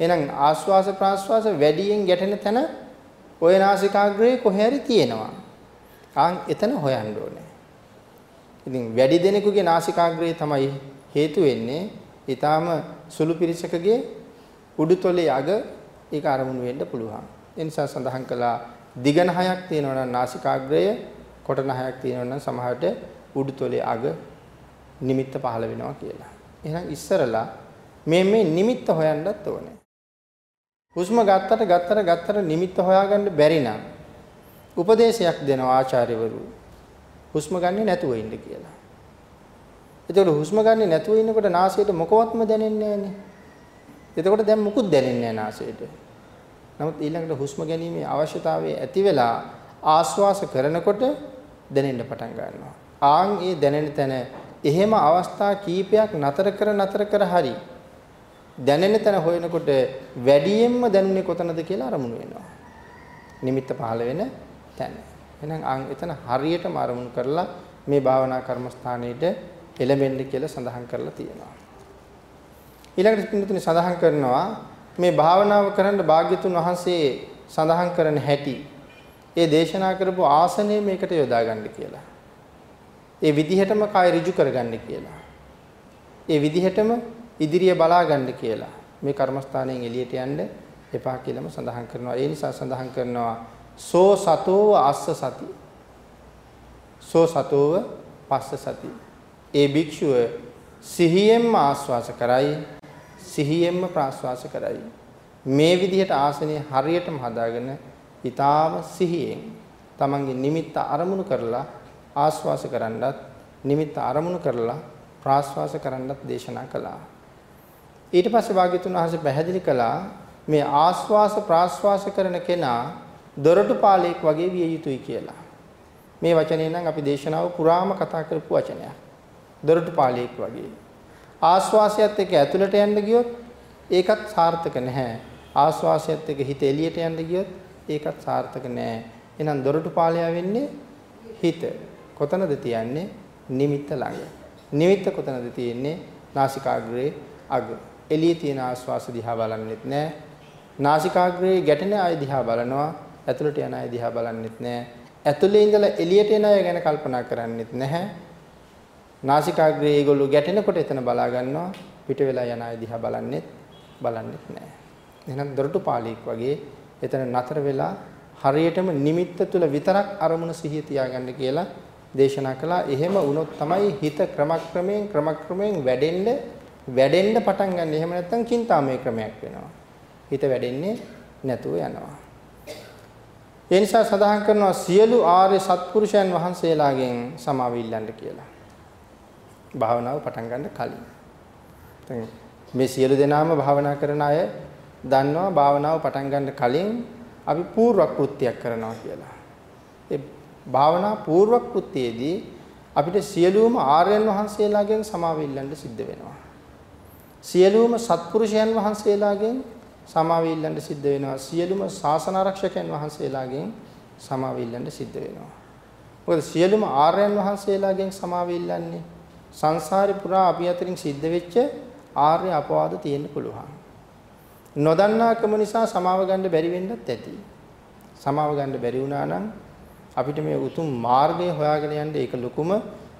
එහෙනම් ආස්වාස ප්‍රාස්වාස වැඩියෙන් ගැටෙන තැන ওই නාසිකාග්‍රේ කොහේ හරි තියෙනවා. ආන් එතන හොයන්න ඕනේ. ඉතින් වැඩි දෙනෙකුගේ නාසිකාග්‍රේ තමයි හේතු වෙන්නේ ඊටාම සුළු පිරිසකගේ උඩුතොලේ අග ඒක අරමුණු වෙන්න පුළුවන්. ඒ නිසා සඳහන් කළා දිගන හයක් තියෙනවා නම් නාසිකාග්‍රය, කොටන හයක් තියෙනවා නම් සමහරට උඩුතොලේ අග නිමිත්ත පහළ වෙනවා කියලා. එහෙනම් ඉස්සරලා මේ මේ නිමිත්ත හොයන්නත් ඕනේ. හුස්ම ගත්තට ගත්තට ගත්තට නිමිත්ත හොයාගන්න බැරි නම් උපදේශයක් දෙනවා ආචාර්යවරු. හුස්ම ගන්නේ නැතුව ඉන්න කියලා. එතකොට හුස්ම ගන්නේ නැතුව ඉන්නකොට නාසයට මොකවත්ම දැනෙන්නේ නැහනේ. එතකොට දැන් මුකුත් දැනෙන්නේ නැහැ නාසයට. නමුත් ඊළඟට හුස්ම ගැනීමේ අවශ්‍යතාවය ඇති වෙලා ආශ්වාස කරනකොට දැනෙන්න පටන් ගන්නවා. ආන් ඒ දැනෙන තැන එහෙම අවස්ථා කීපයක් නතර කර නතර කර හරි දැනෙන තැන හොයනකොට වැඩියෙන්ම දැනුනේ කොතනද කියලා අරමුණු වෙනවා. නිමිත්ත පහළ වෙන තැන. එහෙනම් අන් එතන හරියටම අරමුණු කරලා මේ භාවනා කර්මස්ථානයේට එළඹෙන්න කියලා සඳහන් කරලා තියෙනවා. ඊළඟට පින්නතුනි සඳහන් කරනවා මේ භාවනාව කරන්න භාග්‍යතුන් වහන්සේ සඳහන් කරන හැටි ඒ දේශනා කරපු ආසනය මේකට යොදා ගන්න කියලා. ඒ විදිහටම කය ඍජු කරගන්න කියලා. ඒ විදිහටම ඉදිරිය බලා ගන්න කියලා. මේ කර්මස්ථානයෙන් එළියට යන්න එපා කියලාම සඳහන් කරනවා. ඒ නිසා සඳහන් කරනවා සෝ සතෝව අස්ස සති. සෝ සතෝව පස්ස සති. ඒ භික්ෂුව සිහියෙන්ම ආස්වාස කරයි සිහියෙන්ම ප්‍රාස්වාස කරයි. මේ විදිහට ආසනය හරියටම හදාගෙන ඊටාම සිහියෙන් තමන්ගේ නිමිත්ත අරමුණු කරලා ආස්වාස කරන්නත් නිමිත්ත අරමුණු කරලා ප්‍රාස්වාස කරන්නත් දේශනා කළා. ඊට පස්සේ භාග්‍යතුන් වහන්සේ පැහැදිලි කළා මේ ආස්වාස ප්‍රාස්වාස කරන කෙනා දොරටු පාලයක් වගේ විය යුතුයි කියලා. මේ වචනේ නම් අපි දේශනාව පුරාම කතා කරපු වචනයක්. දොරටු පාලයක් වගේ. ආස්වාසයත් එක්ක ඇතුළට යන්න ගියොත් ඒකත් සාර්ථක නැහැ. ආස්වාසයත් එක්ක හිත එළියට යන්න ගියොත් ඒකත් සාර්ථක නැහැ. එහෙනම් දොරටු පාලය වෙන්නේ හිත. කොතනද තියන්නේ? නිමිත්ත ළඟ. නිමිත්ත කොතනද තියෙන්නේ? නාසිකාග්‍රේ අග. එළියේ තියෙන ආස්වාස දිහා බලන්නෙත් නැහැ. නාසිකාග්‍රේ ගැටෙන අය දිහා බලනවා. ඇතුළට යන අය දිහා බලන්නෙත් නැහැ. ඇතුළේ ඉඳලා එළියට එන අය ගැන කල්පනා කරන්නෙත් නැහැ. නාසිකාග්‍රේ ඒගොල්ලෝ ගැටෙනකොට එතන බලා ගන්නවා පිට වෙලා යන අය දිහා බලන්නෙත් බලන්නෙත් නැහැ. එහෙනම් දොරටු පාලියෙක් වගේ එතන නතර වෙලා හරියටම නිමිත්ත තුල විතරක් අරමුණ සිහිය තියාගන්න කියලා දේශනා කළා. එහෙම වුණොත් තමයි හිත ක්‍රමක්‍රමයෙන් ක්‍රමක්‍රමයෙන් වැඩෙන්න වැඩෙන්න පටන් ගන්න. එහෙම නැත්නම් චින්තාමය ක්‍රමයක් වෙනවා. හිත වැඩෙන්නේ නැතුව යනවා. ඒ නිසා සඳහන් කරනවා සියලු ආර්ය සත්පුරුෂයන් වහන්සේලාගෙන් සමාව ඉල්ලන්න කියලා. භාවනාව පටන් ගන්න කලින්. දැන් මේ සියලු දෙනාම භාවනා කරන අය දන්නවා භාවනාව පටන් ගන්න කලින් අපි පූර්ව කෘත්‍යයක් කරනවා කියලා. ඒ භාවනා පූර්ව කෘත්‍යයේදී අපිට සියලුම ආර්යයන් වහන්සේලාගෙන් සමාව ඉල්ලන්න සිද්ධ වෙනවා. සියලුම සත්පුරුෂයන් වහන්සේලාගෙන් සමාව ඉල්ලන්න සිද්ධ වෙනවා. සියලුම ශාසන ආරක්ෂකයන් වහන්සේලාගෙන් සමාව ඉල්ලන්න සිද්ධ වෙනවා. මොකද සියලුම ආර්යයන් වහන්සේලාගෙන් සමාව ඉල්ලන්නේ සංසාරේ පුරා අපි අතරින් සිද්ධ වෙච්ච ආර්ය අපවාද තියෙන්න පුළුවන්. නොදන්නාකම නිසා සමාව ගන්න බැරි වෙන්නත් ඇති. සමාව ගන්න බැරි වුණා නම් අපිට මේ උතුම් මාර්ගය හොයාගෙන යන්න ඒක ලොකුම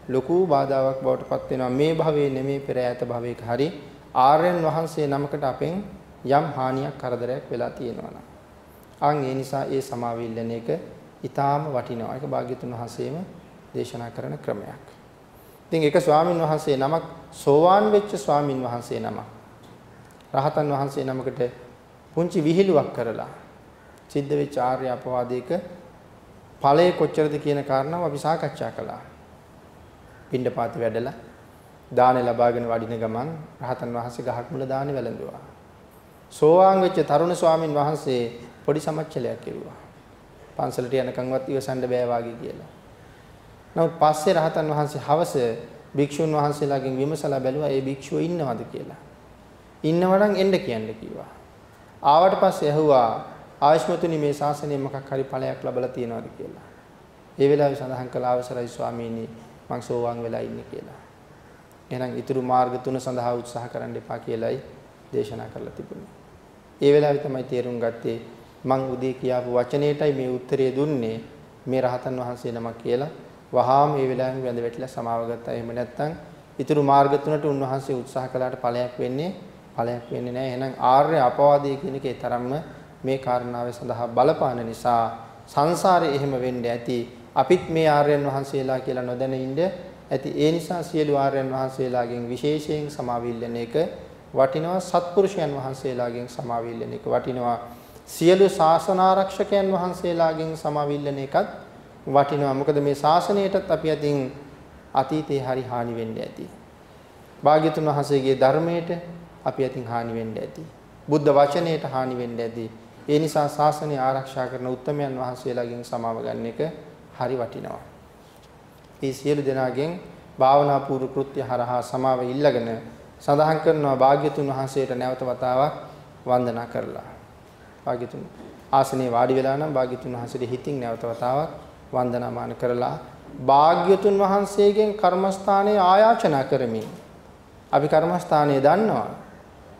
ලොකු බාධාවක් බවට පත් වෙනවා. මේ භවයේ නෙමේ පෙර ඈත භවයක හරි ආර්යයන් වහන්සේ නමකට අපෙන් යම් හානියක් කරදරයක් වෙලා තියෙනවා නම්. අන් ඒ නිසා ඒ සමාවිල්ලන එක ඊටාම වටිනවා. ඒක භාග්‍යතුන් වහන්සේම දේශනා කරන ක්‍රමයක්. ඉතින් ඒක ස්වාමින් වහන්සේ නමක් සෝවාන් වෙච්ච ස්වාමින් වහන්සේ නමක්. රහතන් වහන්සේ නමකට පුංචි විහිළුවක් කරලා සිද්ධ වෙච්ච ආර්ය අපවාදයක ඵලය කොච්චරද කියන කාරණාව අපි සාකච්ඡා කළා. පින්ඩපාති වැඩලා දානේ ලබාගෙන වඩින ගමන් රහතන් වහන්සේ ගහක් මුල දානේ වැළඳුවා. සෝවාන් වෙච්ච තරුණ ස්වාමින් වහන්සේ පොඩි සමච්චලයක් කෙරුවා. පන්සලට යනකම්වත් ඉවසන්න බෑ වාගේ කියලා. නමුත් පස්සේ රහතන් වහන්සේ හවස භික්ෂුන් වහන්සේලාගෙන් විමසලා බැලුවා ඒ භික්ෂුව ඉන්නවද කියලා. ඉන්නවනම් එන්න කියන්න කිව්වා. ආවට පස්සේ ඇහුවා ආයෂ්මතුනි මේ ශාසනය මොකක් හරි ඵලයක් ලැබලා තියෙනවද කියලා. ඒ වෙලාවේ සඳහන් කළ අවසරයි ස්වාමීනි මං සෝවාන් වෙලා ඉන්නේ කියලා. එහෙනම් ඊතුරු මාර්ග තුන සඳහා උත්සාහ කරන්න එපා කියලායි දේශනා කරලා තිබුණේ. ඒ වෙලාවේ තමයි තේරුම් ගත්තේ මං උදේ කියාපු වචනේටයි මේ උත්තරය දුන්නේ මේ රහතන් වහන්සේ නමක් කියලා වහාම මේ වෙලාවෙම වැඳ වැටිලා සමාව ගත්තා. එහෙම නැත්නම් ඊතුරු මාර්ග තුනට උන්වහන්සේ උත්සාහ කළාට ඵලයක් වෙන්නේ ඵලයක් වෙන්නේ නැහැ. එහෙනම් ආර්ය අපවාදයේ කියන එකේ තරම්ම මේ කාරණාවේ සඳහා බලපාන නිසා සංසාරේ එහෙම වෙන්න ඇති. අපිත් මේ ආර්යයන් වහන්සේලා කියලා නොදැන ඉන්න ඇති. ඒ නිසා සියලු ආර්යයන් වහන්සේලාගෙන් විශේෂයෙන් සමාවිල්ලන එක වටිනවා සත්පුරුෂයන් වහන්සේලාගෙන් සමාවිල්ලන එක වටිනවා සියලු ශාසන ආරක්ෂකයන් වහන්සේලාගෙන් සමාවිල්ලන එකත් වටිනවා. මොකද මේ ශාසනයටත් අපි අතින් අතීතේ හරි හානි වෙන්න ඇති. භාග්‍යතුන් වහන්සේගේ ධර්මයට අපි අතින් හානි වෙන්න ඇති. බුද්ධ වචනයට හානි වෙන්න ඇති. ඒ නිසා ශාසනය ආරක්ෂා කරන උත්තමයන් වහන්සේලාගෙන් සමාව ගන්න එක හරි වටිනවා. මේ සියලු දෙනාගෙන් භාවනා පූර්ව කෘත්‍ය හරහා සමාව ඉල්ලගෙන සඳහන් කරනවා භාග්‍යතුන් වහන්සේට නැවත වතාවක් වන්දනා කරලා. භාග්‍යතුන් ආසනේ වාඩි වෙලා නම් භාග්‍යතුන් වහන්සේට හිතින් නැවත වතාවක් වන්දනාමාන කරලා භාග්‍යතුන් වහන්සේගෙන් කර්මස්ථානයේ ආයාචනා කරමින් අපි කර්මස්ථානයේ දන්නවා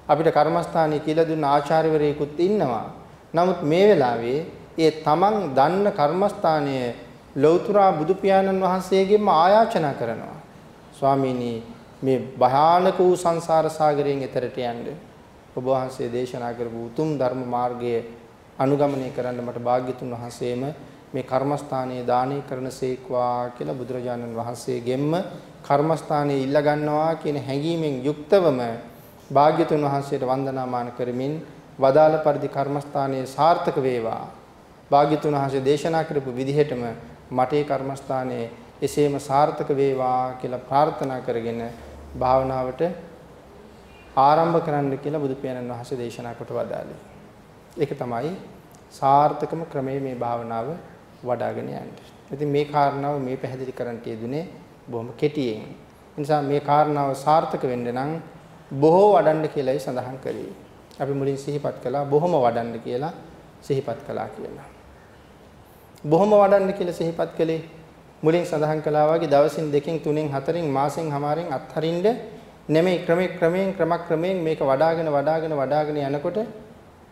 අපිට කර්මස්ථානයේ කියලා දුන්න ආචාර්යවරයෙකුත් ඉන්නවා නමුත් මේ වෙලාවේ ඒ තමන් දන්න කර්මස්ථානයේ ලෞතුරා බුදු පියාණන් වහන්සේගෙන්ම ආයාචනා කරනවා. ස්වාමීනි මේ භයානක වූ සංසාර සාගරයෙන් එතරට යන්න ඔබ වහන්සේ දේශනා කරපු උතුම් ධර්ම මාර්ගයේ අනුගමනය කරන්න මට භාග්‍යතුන් වහන්සේම මේ කර්මස්ථානයේ දානය කරනසේක්වා කියලා බුදුරජාණන් වහන්සේගෙන්ම කර්මස්ථානයේ ඉල්ල ගන්නවා කියන හැඟීමෙන් යුක්තවම භාග්‍යතුන් වහන්සේට වන්දනාමාන කරමින් වදාළ පරිදි කර්මස්ථානයේ සාර්ථක වේවා. භාග්‍යතුන් වහන්සේ දේශනා කරපු විදිහටම මට ඒ කර්මස්ථානයේ එසේම සාර්ථක වේවා කියලා ප්‍රාර්ථනා කරගෙන භාවනාවට ආරම්භ කරන්න කියලා බුදු පියාණන් වහන්සේ දේශනා කොට වදාළේ. ඒක තමයි සාර්ථකම ක්‍රමයේ මේ භාවනාව වඩ아가න යන්න. ඉතින් මේ කාරණාව මේ පැහැදිලි කරන්න යෙදුනේ බොහොම කෙටියෙන්. ඒ නිසා මේ කාරණාව සාර්ථක වෙන්න නම් බොහෝ වඩන්න කියලායි සඳහන් කළේ. අපි මුලින් සිහිපත් කළා බොහොම වඩන්න කියලා සිහිපත් කළා කියලා. බොහොම වඩන්න කියලා සිහිපත් කළේ. මුලින් සඳහන් කළා වගේ දවසින් දෙකෙන් තුනෙන් හතරෙන් මාසෙන් හමාරෙන් අත්හරින්න නෙමෙයි ක්‍රමේ ක්‍රමයෙන් ක්‍රමක්‍රමයෙන් මේක වඩාගෙන වඩාගෙන වඩාගෙන යනකොට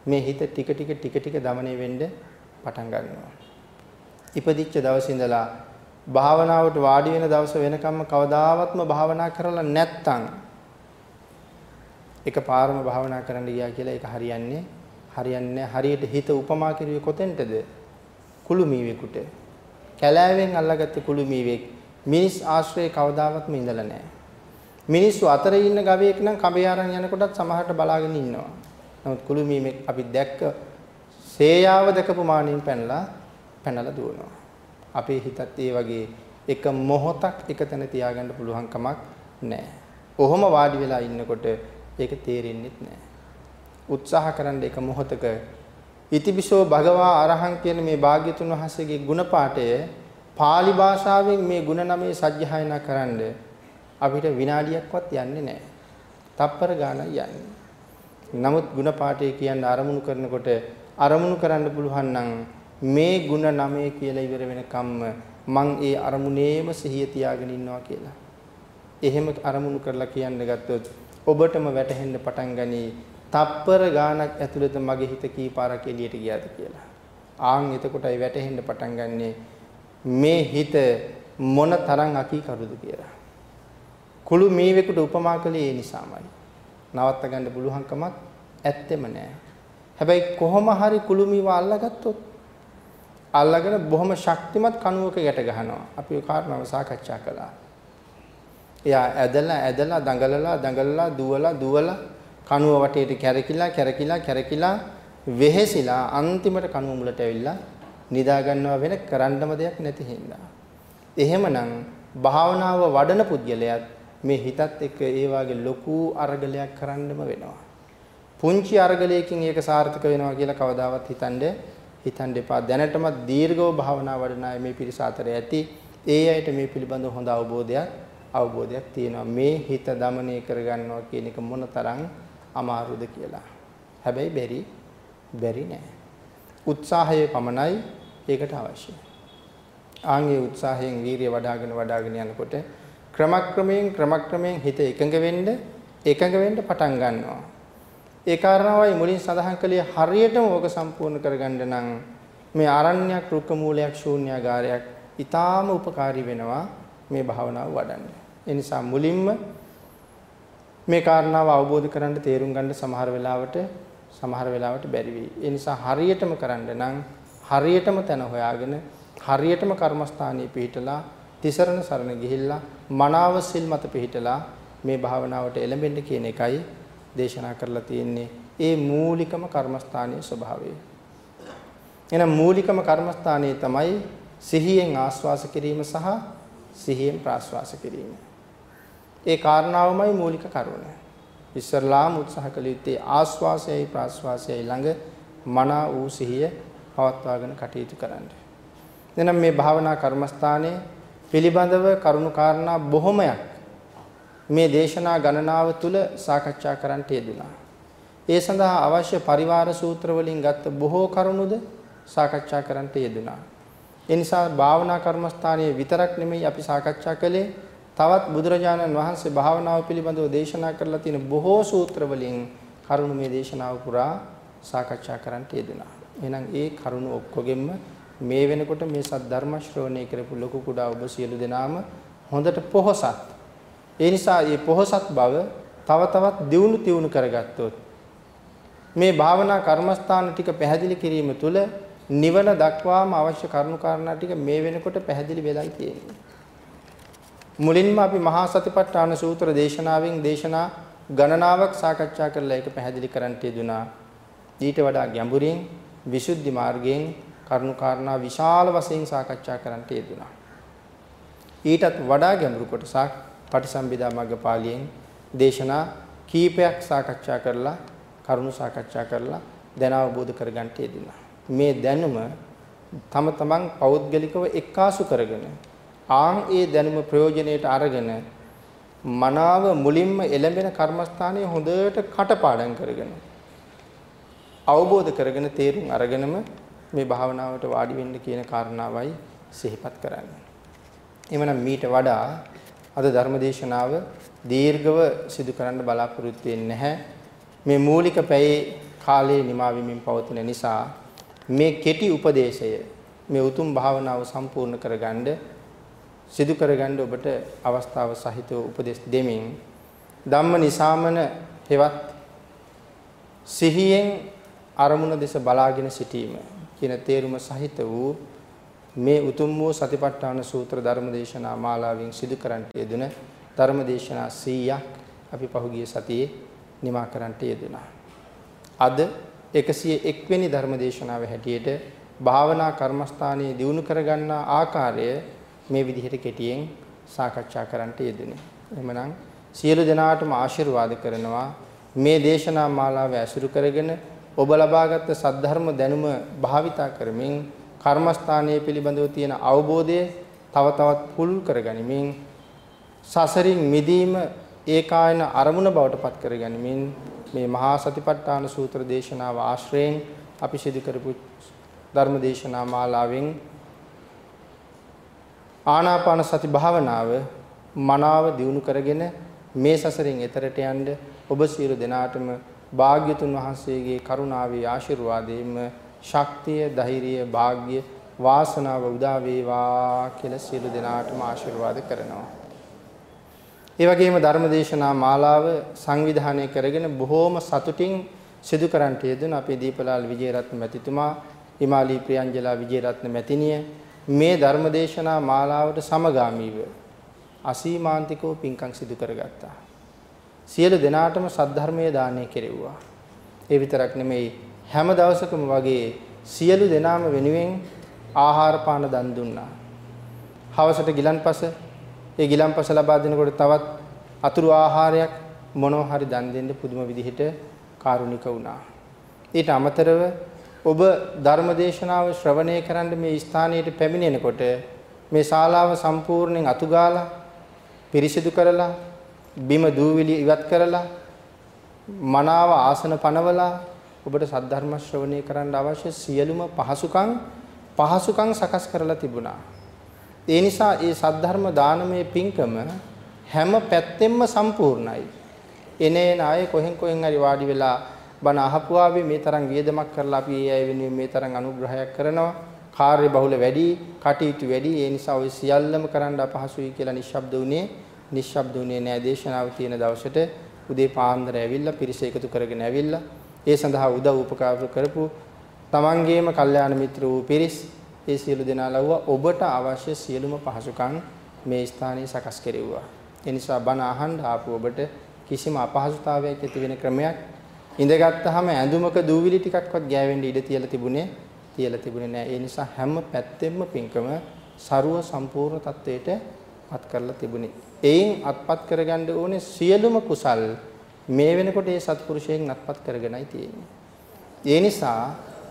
මේ හිත ටික ටික ටික ටික দমনය වෙන්න පටන් ගන්නවා. ඉපදිච්ච දවසේ ඉඳලා භාවනාවට වාඩි වෙන දවස වෙනකම්ම කවදාවත්ම භාවනා කරලා නැත්තම් එකපාරම භාවනා කරන්න ගියා කියලා ඒක හරියන්නේ හරියන්නේ හරියට හිත උපමා කරුවේ කොතෙන්ටද? කුළු මීවෙකුට කැලෑවෙන් අල්ලගත්ත කුළු මීවෙක් මිනිස් ආශ්‍රයේ කවදාවත්ම ඉඳලා නැහැ. මිනිස්සු අතර ඉන්න ගවයෙක් නම් කඹේ අරන් යනකොටත් සමහරට බලාගෙන ඉන්නවා. නමුත් කුළු මීමෙක් අපි දැක්ක සේයාව දැකපු මානින් පැනලා පැනලා දුවනවා. අපේ හිතත් ඒ වගේ එක මොහොතක් එක තැන තියාගන්න පුළුවන් කමක් නැහැ. කොහොම වාඩි වෙලා ඉන්නකොට ඒක තේරෙන්නේ නැහැ. උත්සාහ කරන්න එක මොහොතක ඉතිපිසෝ භගවා අරහං කියන මේ භාග්‍යතුන් වහන්සේගේ ගුණ පාඨය pāli භාෂාවෙන් මේ ගුණ නමේ සජ්ජහායනා කරන්න අපිට විනාඩියක්වත් යන්නේ නැහැ. තප්පර ගානක් යන්නේ. නමුත් ගුණ පාඨය කියන්න ආරමුණු කරනකොට ආරමුණු කරන්න පුළුවන් නම් මේ ගුණ නමේ කියලා ඉවර වෙනකම්ම මං ඒ අරමුණේම සිහිය තියාගෙන ඉන්නවා කියලා. එහෙම අරමුණු කරලා කියන්න ගත්තොත් ඔබටම වැටහෙන්න පටන් ගනී තප්පර ගානක් ඇතුළත මගේ හිත කී පාරක් එළියට ගියාද කියලා. ආන් එතකොටයි වැටහෙන්න පටන් ගන්නෙ මේ හිත මොන තරම් අකීකරුද කියලා. කුළු මීවෙකුට උපමා කළේ ඒ නිසාමයි. නවත්ත ගන්න පුළුවන්කමක් ඇත්තෙම නෑ. හැබැයි කොහොම හරි කුළු මීව අල්ලගත්තොත් අල්ලගෙන බොහොම ශක්තිමත් කණුවක ගැට ගහනවා. අපි ඒ කාරණාව සාකච්ඡා කළා. එයා ඇදලා ඇදලා දඟලලා දඟලලා දුවලා දුවලා කණුව වටේට කැරකිලා කැරකිලා කැරකිලා වෙහෙසිලා අන්තිමට කණුව මුලට ඇවිල්ලා නිදා ගන්නවා වෙන කරන්නම දෙයක් නැති හින්දා. එහෙමනම් භාවනාව වඩන පුද්ගලයාත් මේ හිතත් එක්ක ඒ වාගේ ලොකු අ르ගලයක් කරන්නම වෙනවා. පුංචි අ르ගලයකින් ඒක සාර්ථක වෙනවා කියලා කවදාවත් හිතන්නේ හිතන්න එපා. දැනටමත් දීර්ඝව භාවනා වඩන අය මේ පිරිස අතරේ ඇති. ඒ අයට මේ පිළිබඳව හොඳ අවබෝධයක් අවබෝධයක් තියෙනවා. මේ හිත দমনය කරගන්නවා කියන එක මොනතරම් අමාරුද කියලා. හැබැයි බැරි බැරි නෑ. උත්සාහය පමණයි ඒකට අවශ්‍ය. ආන්ගේ උත්සාහයෙන් වීරිය වඩ아가න වඩ아가න යනකොට ක්‍රමක්‍රමයෙන් ක්‍රමක්‍රමයෙන් හිත එකඟ වෙන්න එකඟ වෙන්න පටන් ගන්නවා. ඒ කාරණාවයි මුලින් සඳහන් කළේ හරියටම ඕක සම්පූර්ණ කරගන්න නම් මේ ආරණ්‍යයක් රුක්ක මූලයක් ශූන්‍යාගාරයක් ඊටාම ಉಪකාරී වෙනවා මේ භාවනාව වඩන්න. ඒ නිසා මුලින්ම මේ කාරණාව අවබෝධ කරගන්න තේරුම් ගන්න සමහර වෙලාවට සමහර වෙලාවට බැරි වෙයි. ඒ නිසා හරියටම කරන්න නම් හරියටම තැන හොයාගෙන හරියටම කර්මස්ථානයේ පිහිටලා තිසරණ සරණ ගිහිල්ලා මනාව සිල් මත පිහිටලා මේ භාවනාවට එළඹෙන්න කියන එකයි දේශනා කරලා තියෙන්නේ. ඒ මූලිකම කර්මස්ථානයේ ස්වභාවය. එහෙනම් මූලිකම කර්මස්ථානයේ තමයි සිහියෙන් ආස්වාස කිරීම සහ සිහියෙන් ප්‍රාස්වාස කිරීම. ඒ කාරණාවමයි මූලික කරුණ. ඉස්සරලාම උත්සාහ කළ යුත්තේ ආස්වාසයයි ප්‍රාස්වාසයයි ළඟ මනා වූ සිහිය පවත්වාගෙන කටයුතු කරන්න. එනම් මේ භාවනා කර්මස්ථානයේ පිළිබඳව කරුණු කාරණා බොහොමයක් මේ දේශනා ගණනාව තුල සාකච්ඡා කරන්නට යෙදුණා. ඒ සඳහා අවශ්‍ය පරිවාර සූත්‍ර වලින් ගත්ත බොහෝ කරුණුද සාකච්ඡා කරන්නට යෙදුණා. ඒ නිසා භාවනා කර්මස්ථානයේ විතරක් නෙමෙයි අපි සාකච්ඡා කළේ තවත් බුදුරජාණන් වහන්සේ භාවනාව පිළිබඳව දේශනා කරලා තියෙන බොහෝ සූත්‍ර වලින් කරුණු මේ දේශනාව පුරා සාකච්ඡා කරන්නට යෙදුණා. එහෙනම් ඒ කරුණු ඔක්කොගෙම මේ වෙනකොට මේ සද්ධර්ම ශ්‍රවණය කරපු ලොකු කුඩා ඔබ සියලු දෙනාම හොඳට පොහසත්. ඒ නිසා මේ පොහසත් බව තව තවත් දියුණු තියුණු කරගත්තොත් මේ භාවනා කර්මස්ථාන ටික පැහැදිලි කිරීම තුළ නිවන දක්වාම අවශ්‍ය කරුණු කාරණා ටික මේ වෙනකොට පැහැදිලි වෙලයි තියෙන්නේ. මුලින්ම අපි මහා සතිපට්ඨාන සූත්‍ර දේශනාවෙන් දේශනා ගණනාවක් සාකච්ඡා කරලා ඒක පැහැදිලි කරන්නට යෙදුනා. ඊට වඩා ගැඹුරින් විසුද්ධි මාර්ගයෙන් කරුණු කාරණා විශාල වශයෙන් සාකච්ඡා කරන්නට යෙදුනා. ඊටත් වඩා ගැඹුරු කොටසක් පටිසම්භිදා මග්ගපාළියෙන් දේශනා කීපයක් සාකච්ඡා කරලා කරුණු සාකච්ඡා කරලා දැන අවබෝධ කරගන්නට යෙදුනා. මේ දැනුම තම තමන් පෞද්ගලිකව එක්කාසු කරගෙන ආන් ඒ දැනුම ප්‍රයෝජනෙට අරගෙන මනාව මුලින්ම එළඹෙන කර්මස්ථානයේ හොඳට කටපාඩම් කරගෙන අවබෝධ කරගෙන තේරුම් අරගෙනම මේ භාවනාවට වාඩි වෙන්න කියන කාරණාවයි සිහිපත් කරන්නේ. එමනම් මීට වඩා අද ධර්මදේශනාව දීර්ඝව සිදු කරන්න බලාපොරොත්තු වෙන්නේ නැහැ. මේ මූලික පැයේ කාලයේ නිමා වෙමින් පවතින නිසා මේ කෙටි උපදේශය මේ උතුම් භාවනාව සම්පූර්ණ කරගන්න සිදු කරගන්න ඔබට අවස්ථාව සහිතව උපදෙස් දෙමින් ධම්ම නිසාමන හෙවත් සිහියෙන් අරමුණ දෙස බලාගෙන සිටීම කියන තේරුම සහිත වූ මේ උතුම් වූ සතිපට්ඨාන සූත්‍ර ධර්ම දේශනා මාලාවෙන් සිදු කරන්නට යෙදුන ධර්ම දේශනා 100ක් අපි පහුගිය සතියේ නිමා කරන්නට යෙදුණා. අද 101 වෙනි ධර්ම දේශනාව හැටියට භාවනා කර්මස්ථානයේ දියුණු කරගන්නා ආකාරය මේ විදිහට කෙටියෙන් සාකච්ඡා කරන්නට යෙදුනේ. එහෙමනම් සියලු දෙනාටම ආශිර්වාද කරනවා මේ දේශනා මාලාව ඇසුරු කරගෙන ඔබ ලබාගත් සද්ධර්ම දැනුම භාවිතා කරමින් කර්මස්ථානයේ පිළිබඳව තියෙන අවබෝධය තව තවත් පුල් කරගනිමින් සසරින් මිදීම ඒකායන අරමුණ බවට පත් කරගනිමින් මේ මහා සතිපට්ඨාන සූත්‍ර දේශනාව ආශ්‍රයෙන් අපි සිදු කරපු ධර්ම දේශනා මාලාවෙන් ආනාපාන සති භාවනාව මනාව දියුණු කරගෙන මේ සසරින් එතරට යන්න ඔබ සියලු දෙනාටම භාග්‍යතුන් වහන්සේගේ කරුණාවේ ආශිර්වාදයෙන්ම ශක්තිය, ධෛර්යය, වාග්ය, වාසනාව උදා වේවා කියලා සියලු දෙනාටම ආශිර්වාද කරනවා. ඒ වගේම ධර්මදේශනා මාලාව සංවිධානය කරගෙන බොහෝම සතුටින් සිදු කරන්නට යෙදුන අපේ දීපලාල් විජේරත්න මැතිතුමා, හිමාලි ප්‍රියංජලා විජේරත්න මැතිණිය මේ ධර්මදේශනා මාලාවට සමගාමීව අසීමාන්තිකව පින්කම් සිදු කරගත්තා. සියලු දෙනාටම සද්ධර්මයේ දානය කෙරෙව්වා. ඒ විතරක් නෙමෙයි හැම දවසකම වගේ සියලු දෙනාම වෙනුවෙන් ආහාර පාන දන් දුන්නා. හවසට ගිලන්පස ඒ ගිලන්පස ලබා දෙනකොට තවත් අතුරු ආහාරයක් මොනවා හරි දන් දෙන්න පුදුම විදිහට කාරුණික වුණා. ඊට අමතරව ඔබ ධර්මදේශනාව ශ්‍රවණය කරන්න මේ ස්ථානයට පැමිණෙනකොට මේ ශාලාව සම්පූර්ණයෙන් අතුගාලා පිරිසිදු කරලා බිම දූවිලි ඉවත් කරලා මනාව ආසන පනවලා ඔබට සද්ධර්ම ශ්‍රවණය කරන්න අවශ්‍ය සියලුම පහසුකම් පහසුකම් සකස් කරලා තිබුණා. ඒ නිසා ඒ සද්ධර්ම දානමය පින්කම හැම පැත්තෙම සම්පූර්ණයි. එනේන අය කොහෙන් කොහෙන් හරි වාඩි වෙලා බණ අහපුවාවේ මේ තරම් වියදමක් කරලා අපි ඒ අය වෙනුවෙන් මේ තරම් අනුග්‍රහයක් කරනවා. කාර්ය බහුල වැඩි, කටයුතු වැඩි. ඒ නිසා ওই සියල්ලම කරන්න අපහසුයි කියලා නිශ්ශබ්ද වුණේ. නිශ්ශබ්ද වුණේ නෑ දේශනාව තියෙන දවසට උදේ පාන්දර ඇවිල්ලා පිරිස එකතු කරගෙන ඇවිල්ලා ඒ සඳහා උදව් උපකාර කරපු තමන්ගේම කල්යාණ මිත්‍ර වූ පිරිස් ඒ සියලු දෙනා ලව්වා ඔබට අවශ්‍ය සියලුම පහසුකම් මේ ස්ථානයේ සකස් කෙරෙව්වා. ඒ නිසා බණ අහන්න ආපු ඔබට කිසිම අපහසුතාවයක් ඇති වෙන ක්‍රමයක් ඉඳගත්tාම ඇඳුමක දූවිලි ටිකක්වත් ගෑවෙන්න ඉඩ තියලා තිබුණේ තියලා තිබුණේ නැහැ. ඒ නිසා හැම පැත්තෙම පින්කම ਸਰුව සම්පූර්ණ තත්වයට පත් කරලා තිබුණේ. එයින් අත්පත් කරගන්න ඕනේ සියලුම කුසල් මේ වෙනකොට ඒ සත්පුරුෂයෙන් නත්පත් කරගෙනයි තියෙන්නේ. ඒ නිසා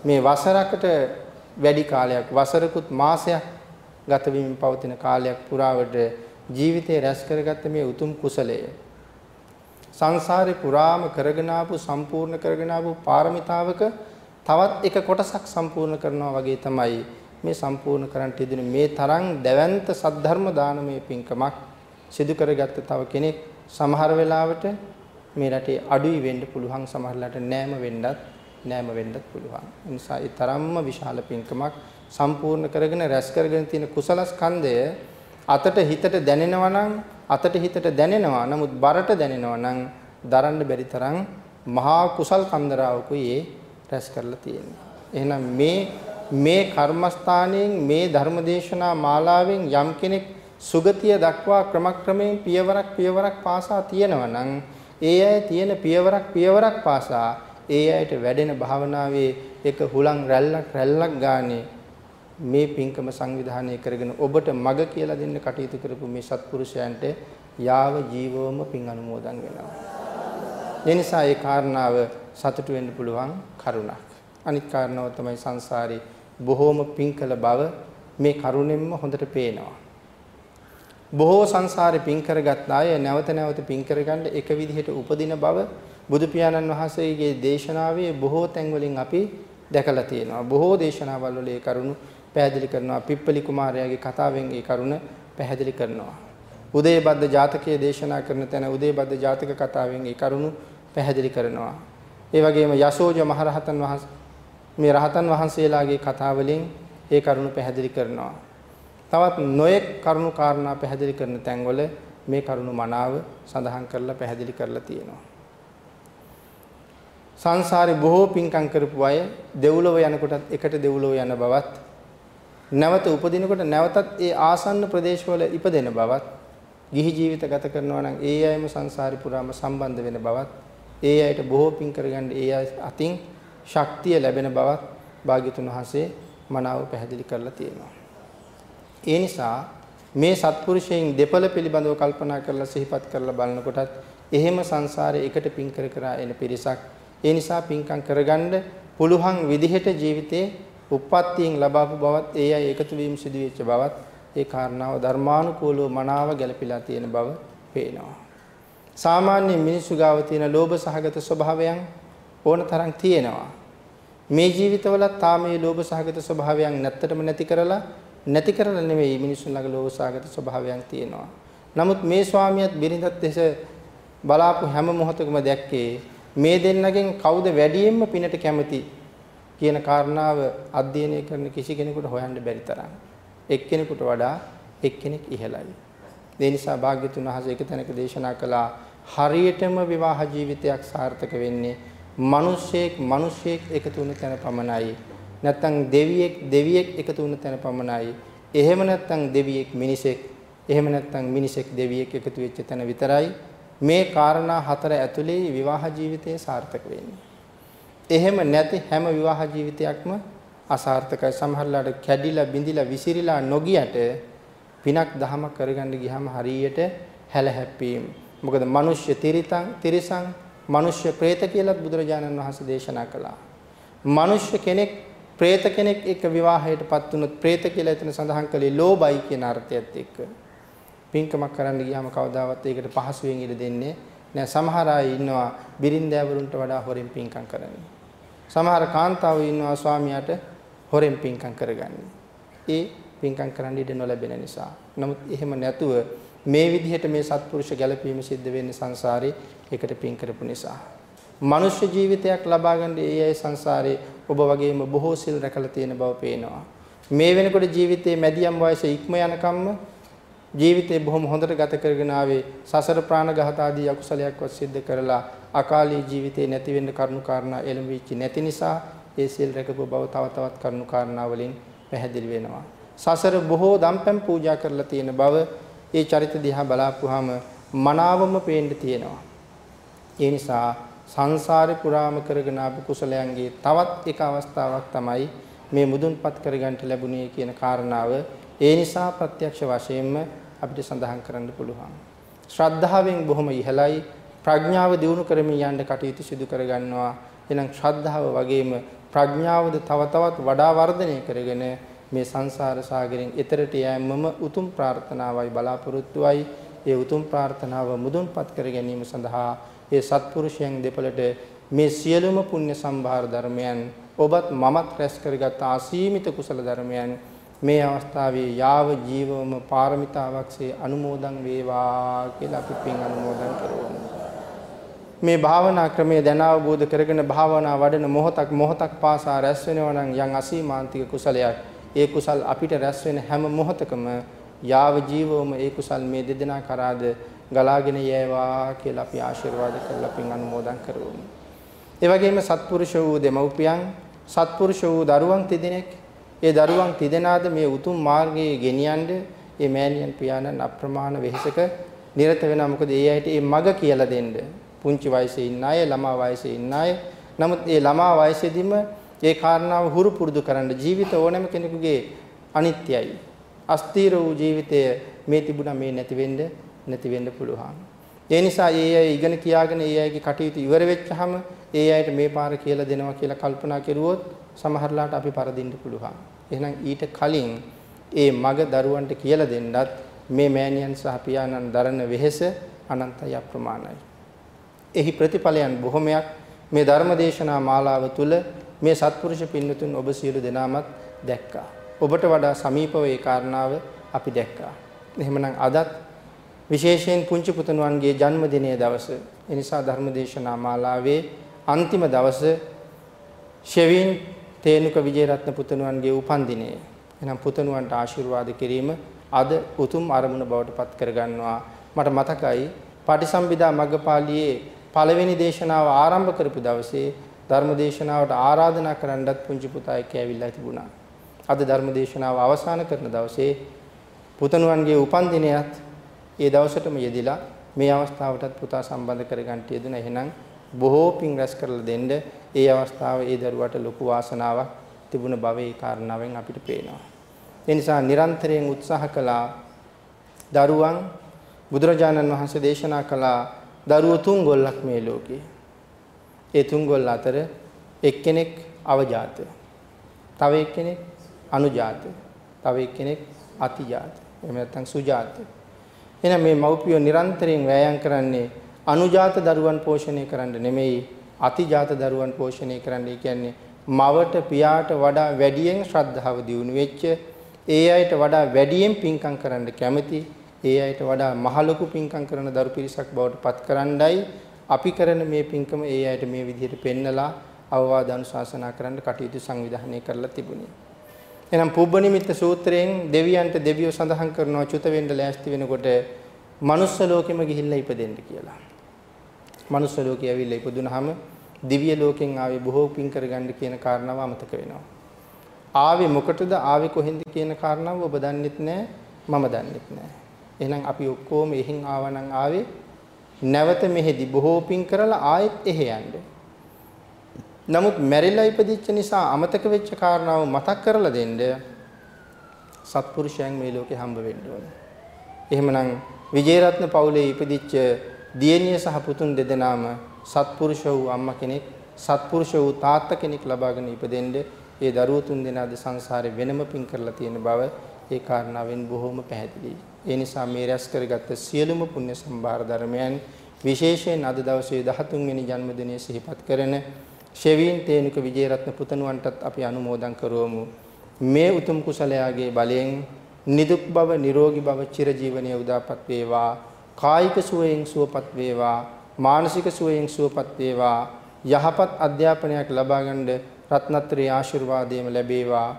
මේ වසරකට වැඩි කාලයක් වසරකුත් මාසයක් ගත වීමෙන් පවතින කාලයක් පුරාවට ජීවිතේ රැස් කරගත්ත මේ උතුම් කුසලය සංසාරේ පුරාම කරගෙන ආපු සම්පූර්ණ කරගෙන ආපු පාරමිතාවක තවත් එක කොටසක් සම්පූර්ණ කරනවා වගේ තමයි මේ සම්පූර්ණ කරන්නට යෙදුනේ මේ තරම් දැවැන්ත සද්ධර්ම දානමය පින්කමක් සිදු කරගත්ත තව කෙනෙක් සමහර වෙලාවට මේ රටේ අඩුයි වෙන්න පුළුවන් සමහරලාට නෑම වෙන්නත් නෑම වෙන්නත් පුළුවන්. ඒ නිසා ඒ තරම්ම විශාල පින්කමක් සම්පූර්ණ කරගෙන රැස් කරගෙන තියෙන කුසල ස්කන්ධය අතට හිතට දැනෙනවා නම් අතට හිතට දැනෙනවා නමුත් බරට දැනෙනවා නම් දරන්න බැරි තරම් මහා කුසල් කන්දරාවකුයි ඒ රැස් කරලා තියෙන්නේ. එහෙනම් මේ මේ කර්මස්ථානයෙන් මේ ධර්මදේශනා මාලාවෙන් යම් කෙනෙක් සුගතිය දක්වා ක්‍රමක්‍රමයෙන් පියවරක් පියවරක් පාසා තියෙනවා නම් ඒ අය තියෙන පියවරක් පියවරක් පාසා ඒ අයට වැඩෙන භාවනාවේ එක හුලං රැල්ලක් රැල්ලක් ගානේ මේ පින්කම සංවිධානය කරගෙන ඔබට මග කියලා දෙන්න කටයුතු කරපු මේ සත්පුරුෂයන්ට යාව ජීවවම පින් අනුමෝදන් වෙනවා. ඒ නිසා ඒ කාරණාව සතුටු වෙන්න පුළුවන් කරුණක්. අනිත් කාරණාව තමයි සංසාරේ බොහෝම පින් කළ බව මේ කරුණෙන්ම හොඳට පේනවා. බොහෝ සංසාරේ පින් කරගත් අය නැවත නැවත පින් කරගන්න එක විදිහට උපදින බව බුදු පියාණන් වහන්සේගේ දේශනාවේ බොහෝ තැන්වලින් අපි දැකලා තියෙනවා. බොහෝ දේශනාවල් වල ඒ කරුණු පැහැදිලි කරනවා. පිප්පලි කුමාරයාගේ කතාවෙන් ඒ කරුණ පැහැදිලි කරනවා. උදේබද්ද ජාතකයේ දේශනා කරන තැන උදේබද්ද ජාතක කතාවෙන් ඒ කරුණු පැහැදිලි කරනවා. ඒ වගේම යසෝජ මහරහතන් වහන්සේ මේ රහතන් වහන්සේලාගේ කතාවලින් ඒ කරුණු පැහැදිලි කරනවා. තවත් නොයෙක් කරුණු කාරණා පැහැදිලි කරන තැන්වල මේ කරුණු මනාව සඳහන් කරලා පැහැදිලි කරලා තියෙනවා. සංසාරේ බොහෝ පින්කම් කරපු අය දෙව්ලොව යනකොටත් එකට දෙව්ලොව යන බවත් නැවත උපදිනකොට නැවතත් ඒ ආසන්න ප්‍රදේශවල ඉපදෙන බවත් ගිහි ජීවිත ගත කරනවා නම් ඒ අයම සංසාරි පුරාම සම්බන්ධ වෙන බවත් ඒ අයට බොහෝ පින් කරගන්න ඒ අය අතින් ශක්තිය ලැබෙන බවත් භාග්‍යතුන් වහන්සේ මනාව පැහැදිලි කරලා තියෙනවා. ඒ නිසා මේ සත්පුරුෂයන් දෙපළ පිළිබඳව කල්පනා කරලා සිහිපත් කරලා බලනකොටත් එහෙම සංසාරේ එකට පින් කර කර එන පිරිසක් ඒ නිසා පින්කම් කරගන්න පුළුවන් විදිහට ජීවිතේ උප්පත්තියෙන් ලබාපු බවත් ඒ අය එකතු වීම සිදු වෙච්ච බවත් ඒ කාරණාව ධර්මානුකූලව මනාව ගැලපීලා තියෙන බව පේනවා. සාමාන්‍ය මිනිසු ගාව තියෙන ලෝභ සහගත ස්වභාවයන් ඕන තරම් තියෙනවා. මේ ජීවිතවලත් තා මේ ලෝභ සහගත ස්වභාවයන් නැත්තටම නැති කරලා නැති කරලා නෙවෙයි මිනිසුන් ළඟ ලෝභ සහගත ස්වභාවයන් තියෙනවා. නමුත් මේ ස්වාමියාත් බිරිඳත් එස බලාපු හැම මොහොතකම දැක්කේ මේ දෙන්නගෙන් කවුද වැඩියෙන්ම පිනට කැමති කියන කාරණාව අධ්‍යයනය කරන කිසි කෙනෙකුට හොයන්න බැරි තරම්. එක්කෙනෙකුට වඩා එක්කෙනෙක් ඉහළයි. ඒ නිසා භාග්‍යතුන් වහන්සේ එක තැනක දේශනා කළා හරියටම විවාහ ජීවිතයක් සාර්ථක වෙන්නේ මිනිස්සෙක් මිනිස්සෙක් එකතු වුණ තැන පමණයි. නැත්තම් දෙවියෙක් දෙවියෙක් එකතු වුණ තැන පමණයි. එහෙම නැත්තම් දෙවියෙක් මිනිසෙක් එහෙම නැත්තම් මිනිසෙක් දෙවියෙක් එකතු වෙච්ච තැන විතරයි මේ කාරණා හතර ඇතුලේ විවාහ ජීවිතය සාර්ථක වෙන්නේ. එහෙම නැති හැම විවාහ ජීවිතයක්ම අසාර්ථකයි. සමහරලාට කැඩිලා බිඳිලා විසිරිලා නොගියට පිනක් දහමක් කරගන්න ගියාම හරියට හැලහැප්පීම්. මොකද මිනිස්ය තිරිතං තිරිසං මිනිස්ය പ്രേත කියලාත් බුදුරජාණන් වහන්සේ දේශනා කළා. මිනිස්ය කෙනෙක් പ്രേත කෙනෙක් එක්ක විවාහයටපත් වුණොත් പ്രേත කියලා එතන සඳහන් කළේ ලෝභයි කියන අර්ථයත් එක්ක. පින්කමක් කරන්න ගියාම කවදාවත් ඒකට පහසුවෙන් ඉඩ දෙන්නේ නැහැ. සමහර අය ඉන්නවා බිරින්දෑවරුන්ට වඩා හොරින් පින්කම් කරන්නේ. සමහර කාන්තාවෝ ඉන්නවා ස්වාමියාට හොරෙන් පින්කම් කරගන්නේ. ඒ පින්කම් කරන්න ඉඩ නොලැබෙන නිසා. නමුත් එහෙම නැතුව මේ විදිහට මේ සත්පුරුෂ ගැළපීම සිද්ධ වෙන්නේ සංසාරේ එකට පින් කරපු නිසා. මනුෂ්‍ය ජීවිතයක් ලබා ගන්න ඒ අය සංසාරේ ඔබ වගේම බොහෝ සිල් රැකලා තියෙන බව පේනවා. මේ වෙනකොට ජීවිතයේ මැදියම් වයසේ ඉක්ම යනකම්ම ජීවිතේ බොහොම හොඳට ගත කරගෙන ආවේ සසර ප්‍රාණඝාත ආදී අකුසලයක්වත් සිද්ධ කරලා අකාලී ජීවිතේ නැති වෙන්න කරුණු කාරණා එළඹෙච්ච නැති නිසා ඒ සිල් රැකපු බව තව තවත් කරුණු කාරණා වලින් පැහැදිලි වෙනවා. සසර බොහෝ දම්පැන් පූජා කරලා තියෙන බව ඒ චරිත දිහා බලාපුවාම මනාවම පේන්න තියෙනවා. ඒ නිසා සංසාරේ පුරාම කරගෙන ආපු කුසලයන්ගේ තවත් එක අවස්ථාවක් තමයි මේ මුදුන්පත් කරගන්න ලැබුණේ කියන කාරණාව ඒ නිසා ප්‍රත්‍යක්ෂ වශයෙන්ම අපිට සඳහන් කරන්න පුළුවන්. ශ්‍රද්ධාවෙන් බොහොම ඉහළයි ප්‍රඥාව දියුණු කරමින් යන්න කටයුතු සිදු කරගන්නවා. එහෙනම් ශ්‍රද්ධාව වගේම ප්‍රඥාවද තව තවත් වඩා වර්ධනය කරගෙන මේ සංසාර සාගරයෙන් එතරට යෑමම උතුම් ප්‍රාර්ථනාවයි බලාපොරොත්තුවයි. ඒ උතුම් ප්‍රාර්ථනාව මුදුන්පත් කර ගැනීම සඳහා ඒ සත්පුරුෂයන් දෙපළට මේ සියලුම පුණ්‍ය සම්භාර ධර්මයන් ඔබත් මමත් රැස් කරගත් ආසීමිත කුසල ධර්මයන් මේ අවස්ථාවේ යාව ජීවම පාරමිතාවක්සේ අනුමෝදන් වේවා කියලා අපි පින් අනුමෝදන් කරවමු. මේ භාවනා ක්‍රමය දැන අවබෝධ කරගෙන භාවනා වඩන මොහොතක් මොහොතක් පාසා රැස් වෙනවා නම් යම් අසීමාන්තික කුසලයක් ඒ කුසල් අපිට රැස් වෙන හැම මොහොතකම යාව ජීවවම ඒ කුසල් මේ දෙදෙනා කරාද ගලාගෙන යෑවා කියලා අපි ආශිර්වාද කරලා පින් අනුමෝදන් කරමු. ඒ වගේම සත්පුරුෂ වූ දෙමව්පියන් සත්පුරුෂ වූ දරුවන් තිදෙනෙක් ඒ දරුවන් තිදෙනාද මේ උතුම් මාර්ගයේ ගෙනියන්න මේ මෑණියන් පියාණන් අප්‍රමාණ වෙහෙසක නිරත වෙනවා. මොකද ඒ අයට මේ මග කියලා දෙන්න. පුංචි වයසේ ඉන්න අය, ළමා වයසේ ඉන්න අය. නමුත් මේ ළමා වයසේදීම ඒ කාරණාව හුරු පුරුදු කරන්න ජීවිත ඕනෑම කෙනෙකුගේ අනිත්‍යයි. අස්තීර වූ ජීවිතය මේ තිබුණා මේ නැති වෙන්න නැති වෙන්න පුළුවන්. ඒ නිසා ඒ අය ඉගෙන කියාගෙන ඒ අයගේ කටයුතු ඉවර වෙච්චහම ඒ අයට මේ පාර කියලා දෙනවා කියලා කල්පනා කරුවොත් සමහරලාට අපි පරදින්න පුළුවන්. එහෙනම් ඊට කලින් ඒ මග දරුවන්ට කියලා දෙන්නත් මේ මෑණියන් සහ පියාණන් දරන වෙහෙස අනන්තයි අප්‍රමාණයි. එහි ප්‍රතිඵලයන් බොහොමයක් මේ ධර්මදේශනා මාලාව තුළ මේ සත්පුරුෂ පින්නතුන් ඔබ සියලු දෙනාමත් දැක්කා. ඔබට වඩා සමීපව ඒ කාරණාව අපි දැක්කා. එහෙමනම් අදත් විශේෂයෙන් පුංචි පුතණුවන්ගේ ජන්මදිනයේ දවස. ඒ නිසා ධර්මදේශනා මාලාවේ අන්තිම දවස ෂෙවින් තේනුක විජේරත්න පුතණුවන්ගේ උපන්දිනය. එහෙනම් පුතණුවන්ට ආශිර්වාද කිරීම අද උතුම් අරමුණ බවට පත් කරගන්නවා. මට මතකයි පටිසම්භිදා මග්ගපාළියේ පළවෙනි දේශනාව ආරම්භ කරපු දවසේ ධර්ම දේශනාවට ආරාධනා කරන්නත් පුංචි පුතා එක්ක ඇවිල්ලා තිබුණා. අද ධර්ම දේශනාව අවසන් කරන දවසේ පුතණුවන්ගේ උපන්දිනයත් ඒ දවසටම යෙදිලා මේ අවස්ථාවටත් පුතා සම්බන්ධ කරගන්න යෙදුන. එහෙනම් බොහෝ පින් රැස් කරලා දෙන්න ඒ අවස්ථාව ඒ දරුවට ලොකු වාසනාවක් තිබුණ බව ඒ කාරණාවෙන් අපිට පේනවා. ඒ නිසා නිරන්තරයෙන් උත්සාහ කළා දරුවන් බුදුරජාණන් වහන්සේ දේශනා කළා දරුවෝ තුන් ගොල්ලක් මේ ලෝකේ. ඒ තුන් ගොල්ල අතර එක්කෙනෙක් අවජාත. තව එක්කෙනෙක් අනුජාත. තව එක්කෙනෙක් අතිජාත. එහෙම නැත්නම් සුජාත. එහෙනම් මේ මව්පියෝ නිරන්තරයෙන් වෑයම් කරන්නේ අනුජාත දරුවන් පෝෂණය කරන්න නෙමෙයි අතිජාත දරුවන් පෝෂණය කරන්න. කියන්නේ මවට පියාට වඩා වැඩියෙන් ශ්‍රද්ධාව දියුණු වෙච්ච ඒ අයට වඩා වැඩියෙන් පින්කම් කරන්න කැමති ඒ අයට වඩා මහ ලොකු පින්කම් කරන දරු පිරිසක් බවට පත් කරන්නයි අපි කරන මේ පින්කම ඒ අයට මේ විදිහට පෙන්නලා අවවාද අනුශාසනා කරන්න කටයුතු සංවිධානය කරලා තිබුණේ. එහෙනම් පුබ්බ නිමිත්ත සූත්‍රයෙන් දෙවියන්ට දෙවියෝ සඳහන් කරනවා චුත වෙන්න ලෑස්ති වෙනකොට මනුස්ස ලෝකෙම ගිහිල්ලා ඉපදෙන්න කියලා. මනුස්ස ලෝකේ ඇවිල්ලා ඉපදුනහම දිව්‍ය ලෝකෙන් ආවේ බොහෝ පින් කරගන්න කියන කාරණාව අමතක වෙනවා. ආවේ මොකටද ආවේ කොහෙන්ද කියන කාරණාව ඔබ දන්නෙත් නැහැ මම දන්නෙත් නැහැ. එහෙනම් අපි ඔක්කොම එහෙන් ආවනම් ආවේ නැවත මෙහෙදි බොහෝ පින් කරලා ආයෙත් එහෙ යන්නේ. නමුත් මැරිලා ඉපදිච්ච නිසා අමතක වෙච්ච කාරණාව මතක් කරලා දෙන්න සත්පුරුෂයන් මේ ලෝකේ හම්බ වෙන්න ඕනේ. එහෙමනම් විජේරත්න පවුලේ ඉපදිච්ච දියණිය සහ පුතුන් දෙදෙනාම සත්පුරුෂ වූ අම්මා කෙනෙක්, සත්පුරුෂ වූ තාත්තා කෙනෙක් ලබාගෙන ඉපදෙන්න ඒ දරුවෝ තුන් දෙනාද සංසාරේ වෙනම පින් කරලා තියෙන බව ඒ කාරණාවෙන් බොහොම පැහැදිලියි. ඒ නිසා මේ රැස් කරගත්ත සියලුම පුණ්‍ය සම්භාර ධර්මයන් විශේෂයෙන් අද දවසේ 13 වෙනි ජන්මදිනය සිහිපත් කරන ෂෙවීන් තේනුක විජේරත්න පුතණුවන්ටත් අපි අනුමෝදන් කරවමු. මේ උතුම් කුසලයාගේ බලයෙන් නිදුක් බව, නිරෝගී බව, චිරජීවනයේ උදාපත් වේවා. කායික සුවයෙන් සුවපත් වේවා. මානසික සුවයෙන් සුවපත් වේවා. යහපත් අධ්‍යාපනයක් ලබා ගන්න රත්නත්‍රී ආශිර්වාදයම ලැබේවා.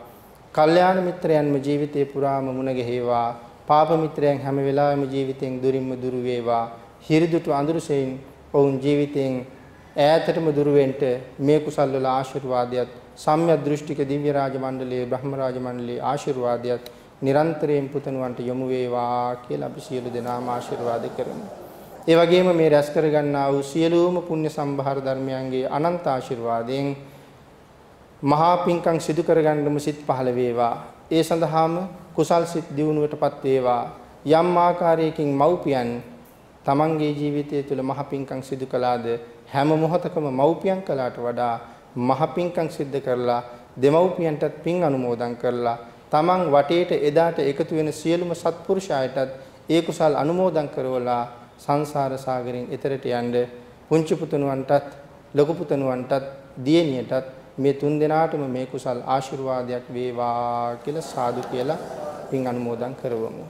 කල්යාණ මිත්‍රයන්ම ජීවිතේ පුරාම මුණ ගැහිවා. පාප මිත්‍රයන් හැම වෙලාවෙම ජීවිතෙන් දුරින්ම දුරු වේවා. හිරිදුතු අඳුරසෙයින් ඔවුන් ජීවිතෙන් ඈතටම දුර වෙන්න මේ කුසල් වල ආශිර්වාදයත් සම්‍යක් දෘෂ්ටික දිව්‍ය රාජ මණ්ඩලයේ බ්‍රහ්ම රාජ මණ්ඩලයේ ආශිර්වාදයත් නිරන්තරයෙන් පුතණුවන්ට යොමු වේවා කියලා අපි සියලු දෙනාම ආශිර්වාද කරමු. ඒ වගේම මේ රැස් කරගන්නා වූ සියලුම පුණ්‍ය සම්භාර ධර්මයන්ගේ අනන්ත ආශිර්වාදයෙන් මහා පිංකම් සිදු කරගන්නම සිත් පහළ වේවා. ඒ සඳහාම කුසල් සිත් දියුණුවටපත් වේවා. යම් ආකාරයකින් මව්පියන් තමන්ගේ ජීවිතය තුළ මහ පිංකම් සිදු කළාද හැම මොහොතකම මව්පියන් කළාට වඩා මහ පිංකම් සිද්ධ කරලා දෙමව්පියන්ටත් පින් අනුමෝදන් කරලා තමන් වටේට එදාට එකතු වෙන සියලුම සත්පුරුෂායටත් ඒ කුසල් අනුමෝදන් කරවලා සංසාර සාගරයෙන් එතරට යන්න පුංචි පුතුණුවන්ටත් ලොකු පුතුණුවන්ටත් දියණියටත් මේ තුන් දෙනාටම මේ කුසල් ආශිර්වාදයක් වේවා කියලා සාදු කියලා පින් අනුමෝදන් කරවමු.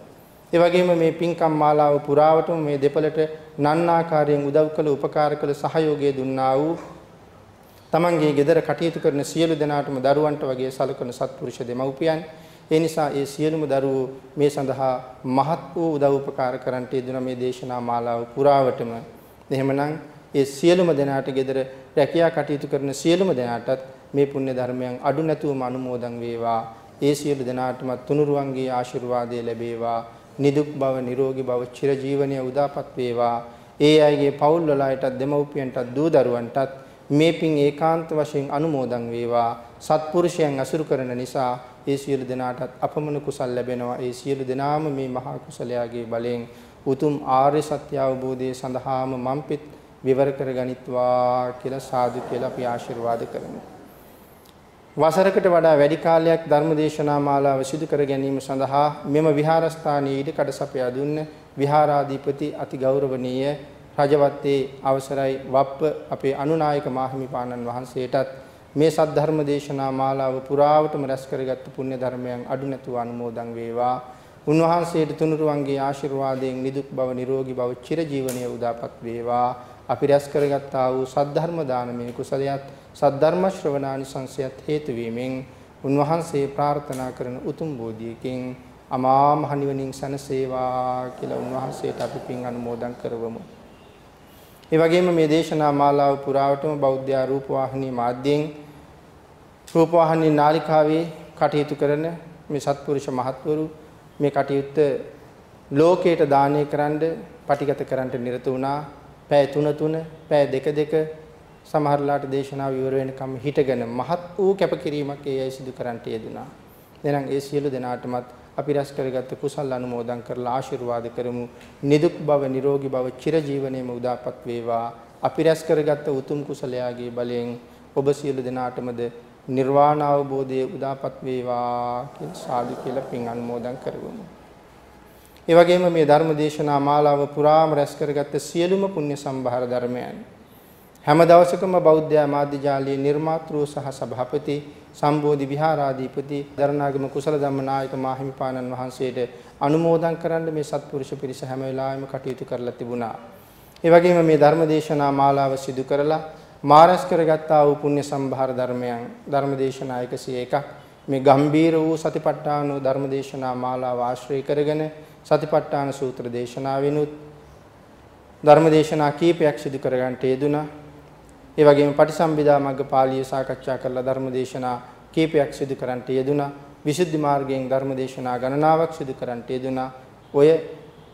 ඒ වගේම මේ පින්කම් මාලාව පුරාවටම මේ දෙපළට නන්නාකාරයෙන් උදව් කළ උපකාර කළ සහයෝගය දුන්නා වූ තමන්ගේ ගෙදර කටයුතු කරන සියලු දෙනාටම දරුවන්ට වගේ සලකන සත්පුරුෂ දෙමව්පියන් ඒ නිසා ඒ සියලුම දරුවෝ මේ සඳහා මහත් වූ උදව් උපකාර කරන්නට යෙදුන මේ දේශනා මාලාව පුරාවටම. එහෙමනම් ඒ සියලුම දෙනාට ගෙදර රැකියා කටයුතු කරන සියලුම දෙනාටත් මේ පුණ්‍ය ධර්මයන් අඩු නැතුවම අනුමෝදන් වේවා. ඒ සියලු දෙනාටම තුනුරුවන්ගේ ආශිර්වාදය ලැබේවා. නිදුක් බව නිරෝගී බව චිරජීවනයේ උදාපත් වේවා. ඒ අයගේ පවුල් වලටත් දෙමව්පියන්ටත් දූ දරුවන්ටත් මේ පින් ඒකාන්ත වශයෙන් අනුමෝදන් වේවා. සත්පුරුෂයන් අසුරු කරන නිසා ඒ සියලු දෙනාටත් අපමණ කුසල් ලැබෙනවා. ඒ සියලු දෙනාම මේ මහා කුසලයාගේ බලයෙන් උතුම් ආර්ය සත්‍ය අවබෝධය සඳහාම මම්පිට විවර කරගනිත්වා කියලා සාදු කියලා අපි ආශිර්වාද කරමු. වසරකට වඩා වැඩි කාලයක් ධර්මදේශනා මාලාව සිදු කර ගැනීම සඳහා මෙම විහාරස්ථානයේ ඉඩ කඩසපයා දුන්න විහාරාධිපති අති ගෞරවනීය රජවත්තේ අවසරයි වප්ප අපේ අනුනායක මාහිමිපාණන් වහන්සේටත් මේ සද්ධර්ම දේශනා මාලාව පුරාවටම රැස් කරගත් පුණ්‍ය ධර්මයන් අඩු නැතුව අනුමෝදන් වේවා උන්වහන්සේට තුනුරුවන්ගේ ආශිර්වාදයෙන් නිදුක් බව නිරෝගී බව චිරජීවනයේ උදාපත් වේවා අපි රැස් කරගත්තා වූ සද්ධර්ම දානමය කුසලයත් සද්ධර්ම ශ්‍රවණානිසංසයත් හේතු වීමෙන් උන්වහන්සේ ප්‍රාර්ථනා කරන උතුම් බෝධියකින් අමා මහ නිවනින් සැනසේවා කියලා උන්වහන්සේට අපි පින් අනුමෝදන් කරවමු. ඒ වගේම මේ දේශනා මාලාව පුරාවටම බෞද්ධ රූපවාහිනී මාධ්‍යයෙන් රූපවාහිනී නාලිකාවේ කටයුතු කරන මේ සත්පුරුෂ මහත්වරු මේ කටයුත්ත ලෝකයට දානය කරන්න, පටිගත කරන්නට නිරත වුණා. පැය 3 3, පැය 2 2 සමහරලාට දේශනාව ඉවර වෙනකම් හිටගෙන මහත් වූ කැපකිරීමක් ඒ අය සිදු කරන්නට යෙදුනා. එහෙනම් ඒ සියලු දෙනාටමත් අපි රැස් කරගත්ත කුසල් අනුමෝදන් කරලා ආශිර්වාද කරමු. නිදුක් බව, නිරෝගී බව, චිරජීවනයේම උදාපත් වේවා. අපි රැස් කරගත්ත උතුම් කුසලයාගේ බලයෙන් ඔබ සියලු දෙනාටමද නිර්වාණ අවබෝධයේ උදාපත් වේවා කියලා සාදු කියලා පින් අනුමෝදන් කරගමු. ඒ වගේම මේ ධර්ම දේශනා මාලාව පුරාම රැස් කරගත්ත සියලුම පුණ්‍ය සම්භාර ධර්මයන් හැම දවසකම බෞද්ධ ආමාත්‍යාලයේ නිර්මාතෘ සහ සභාපති සම්බෝධි විහාරාධිපති දරණාගම කුසල ධම්මනායක මාහිමිපාණන් වහන්සේට අනුමෝදන් කරන්න මේ සත්පුරුෂ පිරිස හැම වෙලාවෙම කටයුතු කරලා තිබුණා. ඒ වගේම මේ ධර්ම දේශනා මාලාව සිදු කරලා මාරස් කරගත්තා වූ පුණ්‍ය සම්භාර ධර්මයන් ධර්මදේශනා 101ක් මේ ගම්බීර වූ සතිපට්ඨාන ධර්මදේශනා මාලාව ආශ්‍රය කරගෙන සතිපට්ඨාන සූත්‍ර දේශනාවෙනුත් ධර්මදේශනා කීපයක් සිදු කරගන්නට යෙදුනා. ඒ වගේම පටිසම්භිදා මග්ග පාළිය සාකච්ඡා කරලා ධර්මදේශනා කීපයක් සිදු කරන්නට යෙදුනා. විසුද්ධි මාර්ගයෙන් ධර්මදේශනා ගණනාවක් සිදු කරන්නට යෙදුනා. ඔය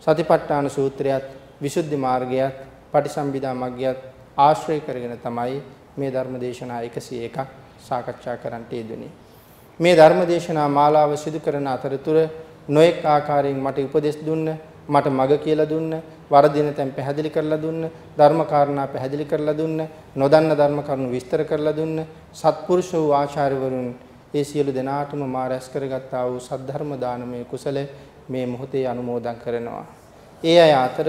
සතිපට්ඨාන සූත්‍රයත් විසුද්ධි මාර්ගයත් පටිසම්භිදා මග්ගයත් ආශ්‍රය කරගෙන තමයි මේ ධර්ම දේශනා 101ක් සාකච්ඡා කරන්නට යෙදුනේ. මේ ධර්ම දේශනා මාලාව සිදු කරන අතරතුර නොඑක් ආකාරයෙන් මට උපදෙස් දුන්න, මට මඟ කියලා දුන්න, වරදින තැන් පැහැදිලි කරලා දුන්න, ධර්ම කාරණා පැහැදිලි කරලා දුන්න, නොදන්න ධර්ම කරුණු විස්තර කරලා දුන්න, සත්පුරුෂ වූ ආචාර්යවරුන් ඒ සියලු දෙනාටම මා රැස් කරගත්තා වූ සද්ධර්ම දානමය කුසල මේ මොහොතේ අනුමෝදන් කරනවා. ඒ අය අතර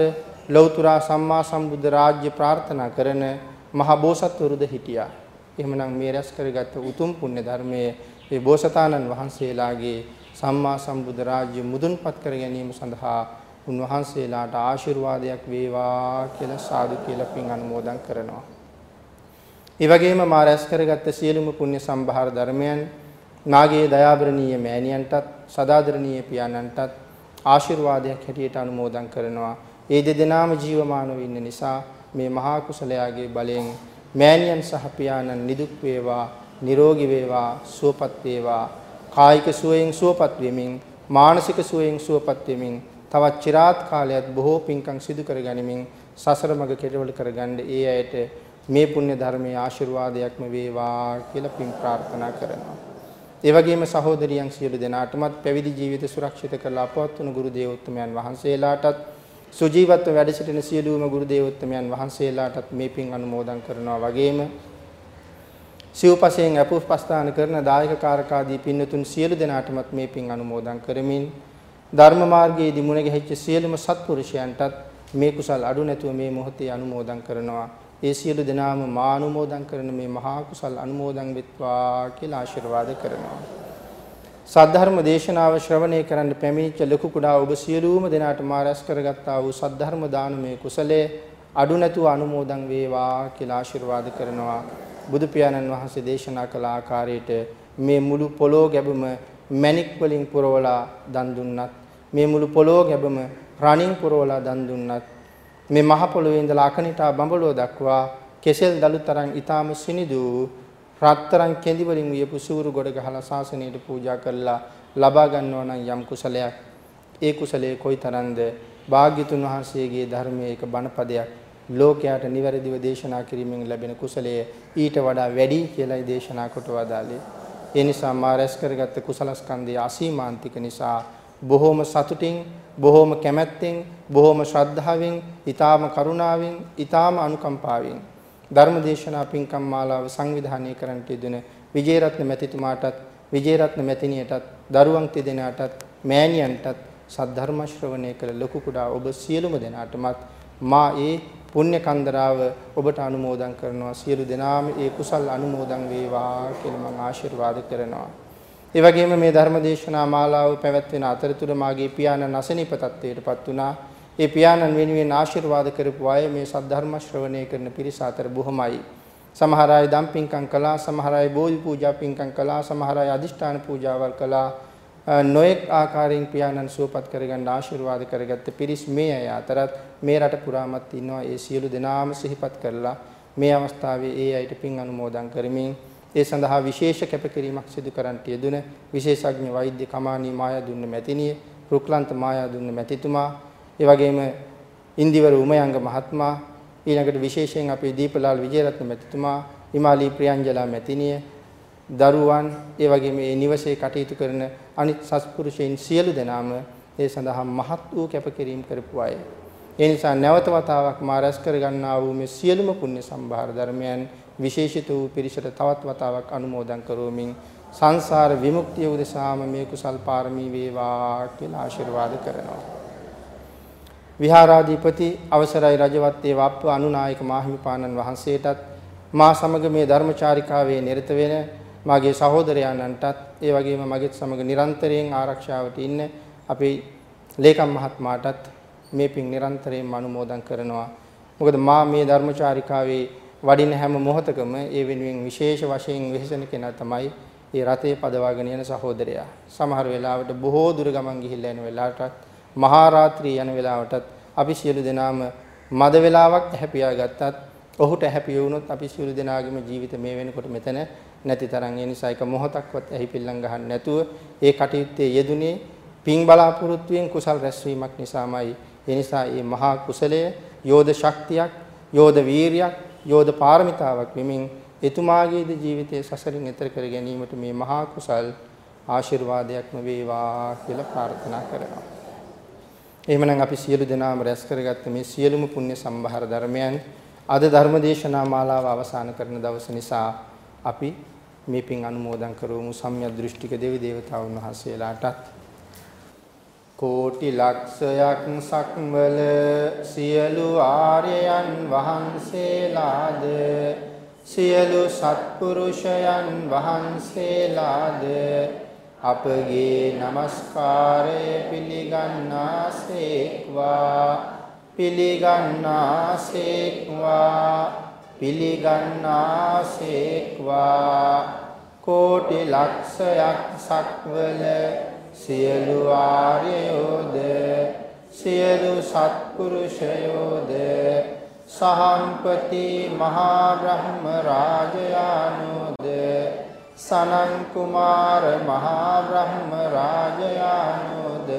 ලෞතුරා සම්මා සම්බුද්ධ රාජ්‍ය ප්‍රාර්ථනා කරන මහ බෝසත්වරුද හිටියා. එහෙමනම් මේ රැස් කරගත් උතුම් පුණ්‍ය ධර්මයේ මේ බෝසතාණන් වහන්සේලාගේ සම්මා සම්බුද්ධ රාජ්‍ය මුදුන්පත් කර ගැනීම සඳහා උන්වහන්සේලාට ආශිර්වාදයක් වේවා කියලා සාදු කියලා පින් අනුමෝදන් කරනවා. ඒ වගේම මා රැස් කරගත්ත සියලුම පුණ්‍ය සම්භාර ධර්මයන් නාගේ දයාබරණීය මෑණියන්ටත් සදාදරණීය පියාණන්ටත් ආශිර්වාදයක් හැටියට අනුමෝදන් කරනවා. ඒ දෙදෙනාම ජීවමානව ඉන්න නිසා මේ මහා කුසලයාගේ බලයෙන් මෑණියන් සහ පියාණන් නිදුක් වේවා, නිරෝගී වේවා, සුවපත් වේවා. කායික සුවයෙන් සුවපත් වෙමින්, මානසික සුවයෙන් සුවපත් වෙමින්, තවත් চিරාත් කාලයක් බොහෝ පින්කම් සිදු කර ගනිමින් සසර මඟ කෙරවල කරගන්න ඒ අයට මේ පුණ්‍ය ධර්මයේ ආශිර්වාදයක්ම වේවා කියලා පින් ප්‍රාර්ථනා කරනවා. ඒ වගේම සහෝදරියන් සියලු දෙනාටමත් පැවිදි ජීවිත සුරක්ෂිත කරලා අපවත් වුණු ගුරු දේවෝත්තමයන් වහන්සේලාටත් සුජීවත්ව වැඩ සිටින සියලුම ගුරු දේවෝත්තමයන් වහන්සේලාටත් මේ පින් අනුමෝදන් කරනවා වගේම සිව්පසයෙන් අපුපස්ථාන කරන දායක කාරකාදී පින්නතුන් සියලු දෙනාටමත් මේ පින් අනුමෝදන් කරමින් ධර්ම මාර්ගයේදී මුණ ගැහිච්ච සියලුම සත්පුරුෂයන්ටත් මේ කුසල් අඩු නැතුව මේ මොහොතේ අනුමෝදන් කරනවා. ඒ සියලු දෙනාම මා අනුමෝදන් කරන මේ මහා කුසල් අනුමෝදන් වෙත්වා කියලා ආශිර්වාද කරනවා. සද්ධර්ම දේශනාව ශ්‍රවණය කරන්න පැමිණිච්ච ලොකු කුඩා ඔබ සියලුම දෙනාට මා රැස් කරගත්තා වූ සද්ධර්ම දානමය කුසලයේ අඩු නැතුව අනුමෝදන් වේවා කියලා ආශිර්වාද කරනවා බුදු පියාණන් වහන්සේ දේශනා කළ ආකාරයට මේ මුළු පොළොව ගැබම මණික් වලින් පුරවලා දන් දුන්නත් මේ මුළු පොළොව ගැබම රණින් පුරවලා දන් දුන්නත් මේ මහ පොළොවේ ඉඳලා අකනිටා බඹලුව දක්වා කෙසෙල් දලු තරම් ඊටාම සිනිදු රත්තරන් කෙඳි වලින් වියපු සූරු ගොඩ ගහලා ශාසනයට පූජා කරලා ලබා ගන්නවා නම් යම් කුසලයක්. ඒ කුසලයේ කොයිතරම්ද භාග්‍යතුන් වහන්සේගේ ධර්මයේ එක බණපදයක්. ලෝකයට නිවැරදිව දේශනා කිරීමෙන් ලැබෙන කුසලයේ ඊට වඩා වැඩි කියලායි දේශනා කොට වදාළේ. ඒ නිසා මා රැස් කරගත්ත කුසලස්කන්ධය අසීමාන්තික නිසා බොහෝම සතුටින්, බොහෝම කැමැත්තෙන්, බොහෝම ශ්‍රද්ධාවෙන්, ඊ타ම කරුණාවෙන්, ඊ타ම අනුකම්පාවෙන් ධර්මදේශනා පින්කම් මාලාව සංවිධානය කරන්නට යෙදෙන විජේරත්න මැතිතුමාටත් විජේරත්න මැතිණියටත් දරුවන් තිදෙනාටත් මෑණියන්ටත් සද්ධර්ම ශ්‍රවණය කළ ලොකු කුඩා ඔබ සියලුම දෙනාටමත් මා ඒ පුණ්‍ය කන්දරාව ඔබට අනුමෝදන් කරනවා සියලු දෙනාම ඒ කුසල් අනුමෝදන් වේවා කියලා මම ආශිර්වාද කරනවා. ඒ වගේම මේ ධර්මදේශනා මාලාව පැවැත්වෙන අතරතුර මාගේ පියාණන් අසනීප තත්ත්වයටපත් වුණා. ඒ පියාණන් වෙනුවෙන් ආශිර්වාද කරපු අය මේ සද්ධර්ම ශ්‍රවණය කරන පිරිස අතර බොහොමයි. සමහර අය දම් පින්කම් කළා, සමහර අය බෝධි පූජා පින්කම් කළා, සමහර අය අදිෂ්ඨාන පූජාවල් කළා. නොඑක් ආකාරයෙන් පියාණන් සුවපත් කරගන්න ආශිර්වාද කරගත්ත පිරිස් මේ අය අතරත් මේ රට පුරාමත් ඉන්නවා. ඒ සියලු දෙනාම සිහිපත් කරලා මේ අවස්ථාවේ ඒ අයට පින් අනුමෝදන් කරමින් ඒ සඳහා විශේෂ කැපකිරීමක් සිදු කරන්නට යෙදුන විශේෂඥ වෛද්‍ය කමානී මායා දුන්න මැතිණිය, රුක්ලන්ත මායා දුන්න මැතිතුමා, ඒ වගේම ඉන්දිවර උමයංග මහත්මයා, ඊළඟට විශේෂයෙන් අපේ දීපලාල් විජේරත්න මැතිතුමා, හිමාලී ප්‍රියංජලා මැතිණිය, දරුවන්, ඒ වගේම මේ නිවසේ කටයුතු කරන අනිත් සත්පුරුෂයන් සියලු දෙනාම ඒ සඳහා මහත් වූ කැපකිරීම කරපු අය. ඒ නිසා නැවත වතාවක් මා රැස් කර ගන්නා වූ මේ සියලුම පුණ්‍ය සම්භාර ධර්මයන් විශේෂිත වූ පිරිසට තවත් වතාවක් අනුමෝදන් කරවමින් සංසාර විමුක්තිය උදෙසාම මේ කුසල් පාරමී වේවා කියලා ආශිර්වාද කරනවා. විහාරාධිපති අවසරයි රජවත් ඒ වප්ප අනුනායක මාහිමිපාණන් වහන්සේටත් මා සමග මේ ධර්මචාරිකාවේ නිරත වෙන මාගේ සහෝදරයන්න්ටත් ඒ වගේම මගෙත් සමග නිරන්තරයෙන් ආරක්ෂාවට ඉන්න අපේ ලේකම් මහත්මයාටත් මේ පින් නිරන්තරයෙන්ම අනුමෝදන් කරනවා. මොකද මා මේ ධර්මචාරිකාවේ වඩින හැම මොහොතකම ඒ වෙනුවෙන් විශේෂ වශයෙන් වෙහෙසෙන කෙනා තමයි ඒ රතේ පදවාගෙන යන සහෝදරයා. සමහර වෙලාවට බොහෝ දුර ගමන් ගිහිල්ලා යන වෙලාවටත් මහා රාත්‍රී යන වෙලාවටත් අපි සියලු දෙනාම මද වෙලාවක් හැපියා ගත්තත් ඔහුට හැපි වුණොත් අපි සියලු දෙනාගේම ජීවිත මේ වෙනකොට මෙතන නැති තරම් ඒ නිසා එක මොහොතක්වත් ඇහි පිල්ලම් ගහන්න නැතුව ඒ කටයුත්තේ යෙදුනේ පින් බලාපොරොත්තුවෙන් කුසල් රැස්වීමක් නිසාමයි ඒ නිසා මේ මහා කුසලය යෝධ ශක්තියක් යෝධ වීරියක් යෝධ පාරමිතාවක් වෙමින් එතුමාගේද ජීවිතයේ සසරින් එතර කර ගැනීමට මේ මහා කුසල් ආශිර්වාදයක්ම වේවා කියලා ප්‍රාර්ථනා කරනවා. එහෙමනම් අපි සියලු දෙනාම රැස් කරගත්ත මේ සියලුම පුණ්‍ය සම්භාර ධර්මයන් අද ධර්මදේශනා මාලාව අවසන් කරන දවස නිසා අපි මේ පින් අනුමෝදන් කරවමු සම්‍යක් දෘෂ්ටික දෙවි දේවතාවුන් වහන්සේලාටත්. කෝටි ලක්ෂයක් සක්වල සියලු ආර්යයන් වහන්සේලාද සියලු සත්පුරුෂයන් වහන්සේලාද අපගේ নমස්කාරය පිළිගන්නාසේක්වා. පිළිගන්නාසේක්වා පිළිගන්නාසේක්වා කෝටි ලක්ෂයක් සක්වල සියලු ආර්යයෝද සියලු සත්පුරුෂයෝද සහම්පති මහා බ්‍රහ්ම රාජයානෝද සනන් කුමාර මහා බ්‍රහ්ම රාජයානෝද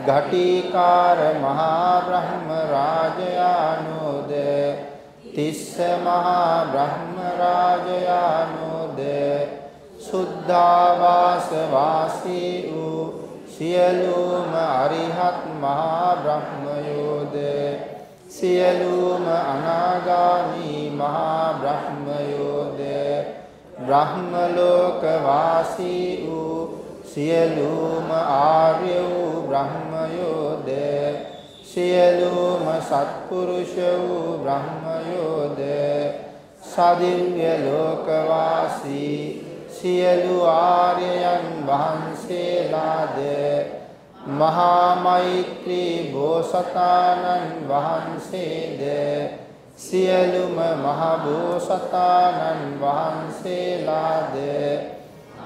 ඝටිකාර මහා බ්‍රහ්ම රාජයානෝද තිස්ස මහා බ්‍රහ්ම රාජයානෝද සුද්ධාවාස වාසී වූ සියලුම අරිහත් මහා බ්‍රහ්මයෝද සියලුම අනාගාමී මහා බ්‍රහ්මයෝද බ්‍රහ්ම ලෝක වාසී වූ සියලුම ආර්ය වූ බ්‍රහ්මයෝද සියලුම සත්පුරුෂ වූ බ්‍රහ්මයෝද සදිව්‍ය ලෝක වාසී සියලු ආර්යයන් වහන්සේලාද මහා මෛත්‍රී බෝසතාණන් වහන්සේද සියලුම මහ බෝසතාණන් වහන්සේලාද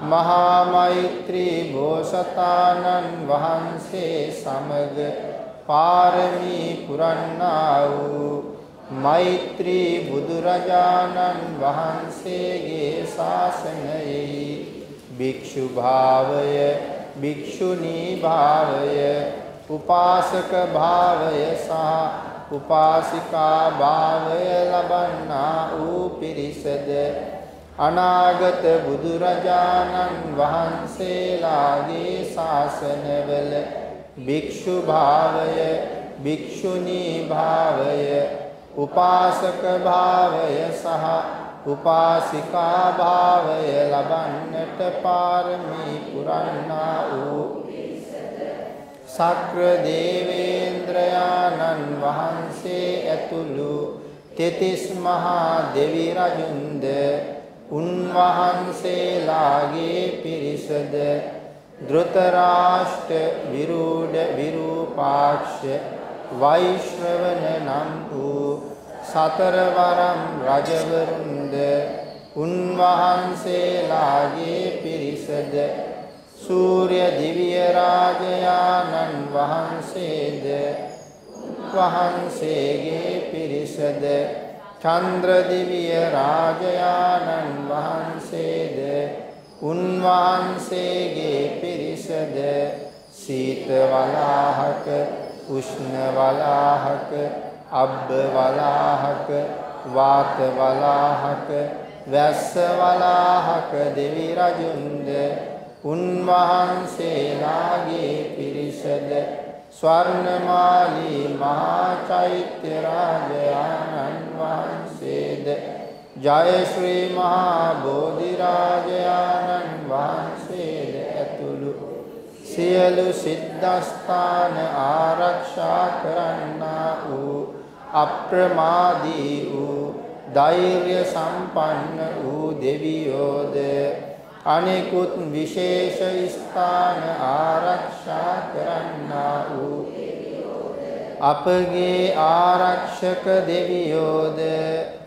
මහා මෛත්‍රී බෝසතාණන් වහන්සේ සමග පාරමී පුරන්නා වූ මෛත්‍රී බුදුරජාණන් වහන්සේගේ ශාසනයෙහි භික්ෂු භාවය භික්ෂුණී භාවය උපාසක භාවය සහ උපාසිකා භාවය ලබන්නා වූ පිරිසද අනාගත බුදුරජාණන් වහන්සේලාගේ ශාසනවල භික්ෂු භාවය භික්ෂුණී භාවය උපාසක භාවය සහ උපාසිකා භාවය ලබන්නට පාරමී පුරන්නා වූ සක්‍ර දේවේන්ද්‍රයාණන් වහන්සේ ඇතුළු තෙතිස් මහා දෙවි රජුන්ද උන්වහන්සේලාගේ පිරිසද ධෘතරාෂ්ට්‍ර විරූඪ විරූපාක්ෂ වෛශ්‍රවණ නම් වූ සතරවරම් රජවරුන්ද උන්වහන්සේලාගේ පිරිසද සූර්ය දිව්‍ය රාජයාණන් වහන්සේද වහන්සේගේ පිරිසද චන්ද්‍රදිවිය රාජයාණන් වහන්සේද? උන්වහන්සේගේ පිරිසද? සීත වලාහක උෂ්ණ වලාහක අබ්බ වලාහක වාත වලාහක වැස්ස වලාහක දෙවි රජුන්ද? උන්වහන්සේලාගේ පිරිසද? ස්වර්ණමාලී මහා චෛත්‍ය රාජයාණන් වහන්සේද? ජය ශ්‍රී මහා බෝධි රාජයාණන් වහන්සේද ඇතුළු සියලු සිද්ධාස්ථාන ආරක්ෂා කරන්නා වූ අප්‍රමාදී වූ ධෛර්ය සම්පන්න වූ දෙවියෝද? අනෙකුත් විශේෂ ස්ථාන ආරක්ෂා කරන්නා වූ අපගේ ආරක්ෂක දෙවියෝද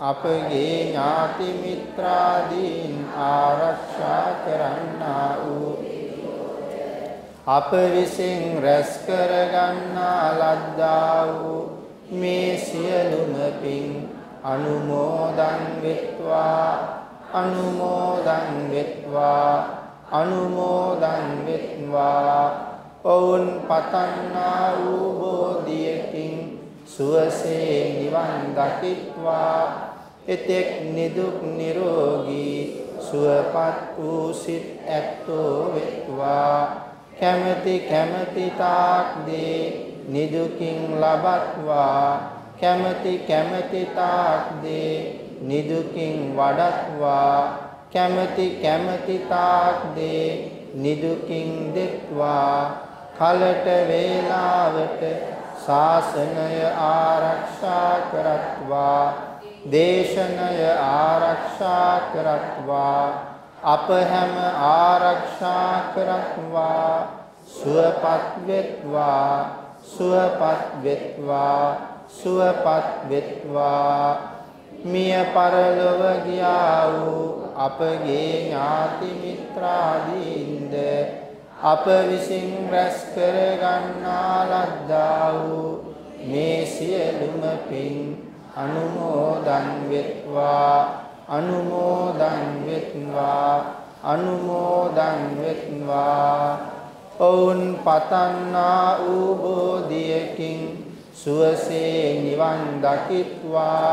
අපගේ ඥාති මිත්‍රාදීන් ආරක්ෂා කරන්නා වූ අප විසින් රැස් කර ගන්නා ලද්දා වූ මේ සියලුම පින් අනුමෝදන් වෙත්වා අනුමෝදන් වෙත්වා අනුමෝදන් වෙත්වා. ඔවුන් පතන්නා වූ බෝධියකින් සුවසේ නිවන් දකිත්වා. එතෙක් නිදුක් නිරෝගී සුවපත් වූ සිත් ඇත්තෝ වෙත්වා. කැමැති කැමැති තාක් දේ නිදුකින් ලබත්වා. කැමැති කැමැති තාක් දේ නිදුකින් වඩත්වා. කැමැති කැමැති තාක් දේ නිදුකින් දෙත්වා. කලට වේලාවට ශාසනය ආරක්ෂා කරත්වා දේශනය ආරක්ෂා කරත්වා අප හැම ආරක්ෂා කරත්වා සුවපත් වෙත්වා සුවපත් වෙත්වා සුවපත් වෙත්වා. මිය පරලොව ගියා වූ අපගේ ඥාති මිත්‍රාදීන්ද අප විසින් රැස් කර ගන්නා ලද්දා වූ මේ සියලුම පින් අනුමෝදන් වෙත්වා. අනුමෝදන් වෙත්වා. අනුමෝදන් වෙත්වා. ඔවුන් පතන්නා වූ බෝධියකින් සුවසේ නිවන් දකිත්වා.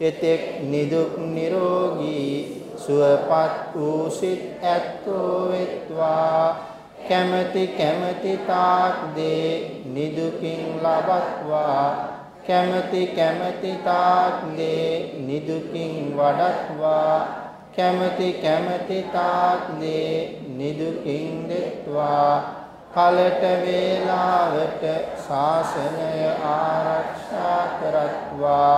එතෙක් නිදුක් නිරෝගී සුවපත් වූ සිත් ඇත්තෝ වෙත්වා. කැමැති කැමැති තාක් දේ නිදුකින් ලබත්වා. කැමැති කැමැති තාක් දේ නිදුකින් වඩත්වා. කැමැති කැමැති තාක් දේ නිදුකින් දෙත්වා. කලට වේලාවට ශාසනය ආරක්ෂා කරත්වා.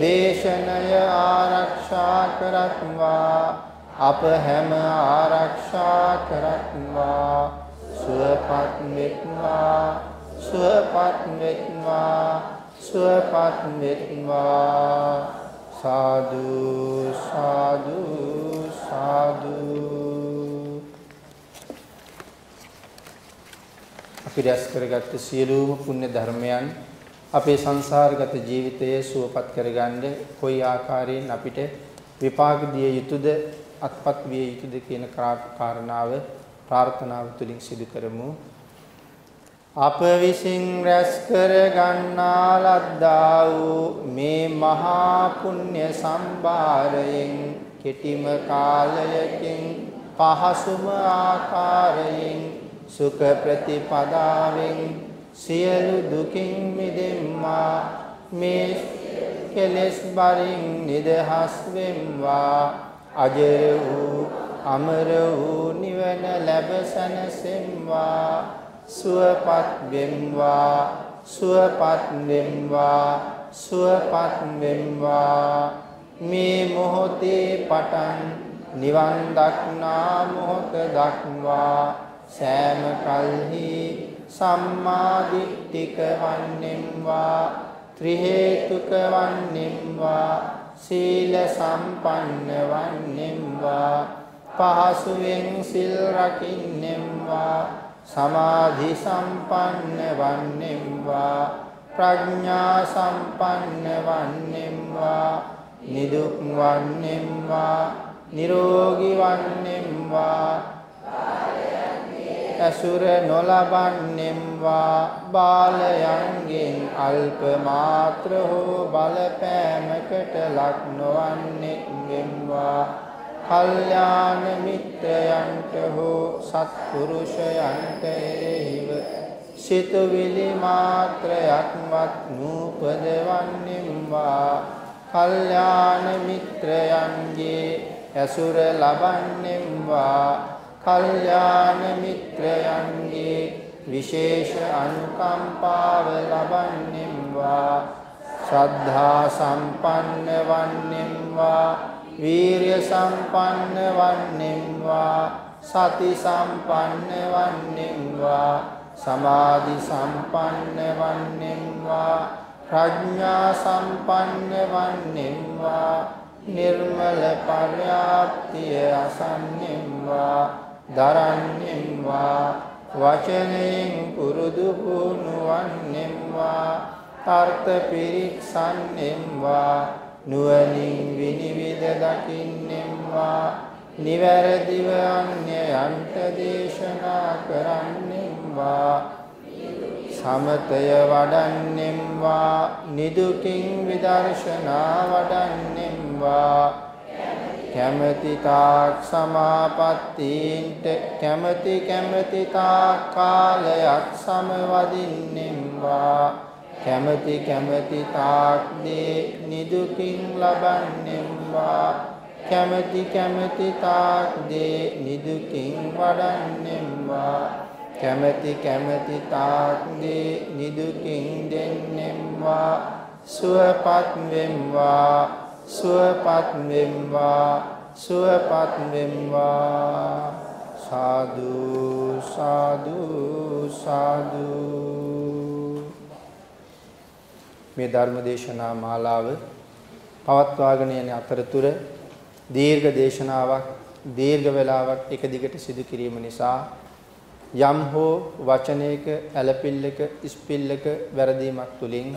දේශනය ආරක්ෂා කරත්වා. අප හැම ආරක්ෂා කරත්වා සුවපත් වෙත්වා සුවපත් වෙත්වා සුවපත් වෙත්වා. සාදු සාදු සාදු. අපි රැස් කරගත්තු සියලුම පුණ්‍ය ධර්මයන් අපේ සංසාරගත ජීවිතයේ සුවපත් කරගන්න කොයි ආකාරයෙන් අපිට විපාක දිය යුතුද? අත්පත් විය යුතුද කියන කාරණාව ප්‍රාර්ථනාව තුලින් සිදු කරමු. අප විසින් රැස් කර ගන්නා ලද්දා වූ මේ මහා පුණ්‍ය සම්භාරයෙන් කෙටිම කාලයකින් පහසුම ආකාරයෙන් සුඛ ප්‍රතිපදාවෙන් සියලු දුකින් මිදෙම්මා මේ කෙලෙස් බරින් නිදහස් වෙම්වා. අජර වූ අමර වූ නිවන ලැබ සැනසෙම්වා සුවපත් වෙම්වා සුවපත් වෙම්වා සුවපත් වෙම්වා මේ මොහොතේ පටන් නිවන් දක්නා මොහොත දක්වා සෑම කල්හි සම්මා දිට්ඨික වන්නෙම්වා ත්‍රි හේතුක වන්නෙම්වා සීල සම්පන්න වන්නෙම්වා පහසුවෙන් සිල් රකින්නෙම්වා සමාධි සම්පන්න වන්නෙම්වා ප්‍රඥා සම්පන්න වන්නෙම්වා නිදුක් වන්නේම්වා නිරෝගී වන්නේම්වා ඇසුර නොලබන්නේම්වා බාලයන්ගෙන් අල්ප මාත්‍ර හෝ බලපෑමකට ලක් නොවන්නේම්වා කල්යාණ මිත්‍රයන්ට හෝ සත්පුරුෂයන්ට එරෙහිව සිතුවිලි මාත්‍රයක්වත් නූපදවන්නේම්වා. කල්යාණ මිත්‍රයන්ගේ ඇසුර ලබන්නේම්වා. කල්යාණ මිත්‍රයන්ගේ විශේෂ අනුකම්පාව ලබන්නේම්වා ශ්‍රද්ධා සම්පන්න වන්නේම්වා වීරිය සම්පන්න වන්නේම්වා සති සම්පන්න වන්නේම්වා සමාධි සම්පන්න වන්නේම්වා ප්‍රඥා සම්පන්න වන්නේම්වා නිර්මල පර්යාප්තිය අසන්නේම්වා දරන්නේම්වා වචනයෙන් පුරුදු පුහුණුවන්නේම්වා තර්ක පිරික්සන්නේම්වා නුවණින් විනිවිද දකින්නෙම්වා නිවැරදිව අන්‍යයන්ට දේශනා කරන්නෙම්වා සමතය වඩන්නෙම්වා නිදුකින් විදර්ශනා වඩන්නෙම්වා කැමැති තාක් සමාපත්තීන්ට කැමැති කැමැති තාක් කාලයක් සමවදින්නෙම්වා. කැමැති කැමැති තාක් දේ නිදුකින් ලබන්නෙම්වා. කැමැති කැමැති තාක් දේ නිදුකින් වඩන්නෙම්වා. කැමැති කැමැති තාක් දේ නිදුකින් දෙන්නෙම්වා. සුවපත් වෙම්වා. සුවපත් වෙම්වා සුවපත් වෙම්වා සාදු සාදු සාදු. මේ ධර්ම දේශනා මාලාව පවත්වාගෙන යන අතරතුර දීර්ඝ දේශනාවක් දීර්ඝ වේලාවක් එක දිගට සිදු කිරීම නිසා යම් හෝ වචනයක ඇලපිල්ලක ඉස්පිල්ලක වැරදීමක් තුලින්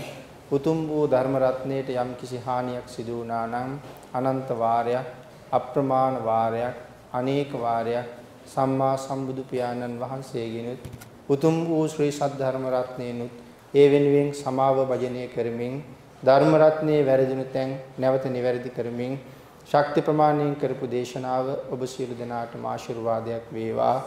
උතුම් වූ ධර්ම රත්නයට යම් කිසි හානියක් සිදු වුණා නම් අනන්ත වාරයක් අප්‍රමාණ වාරයක් අනේක වාරයක් සම්මා සම්බුදු පියාණන් වහන්සේගෙනුත් උතුම් වූ ශ්‍රී සද්ධර්ම රත්නේනුත් ඒ වෙනුවෙන් සමාව භජනය කරමින් ධර්ම රත්නයේ වැරදිණු තැන් නැවත නිවැරදි කරමින් ශක්ති ප්‍රමාණයෙන් කරපු දේශනාව ඔබ සියලු දෙනාටම ආශිර්වාදයක් වේවා.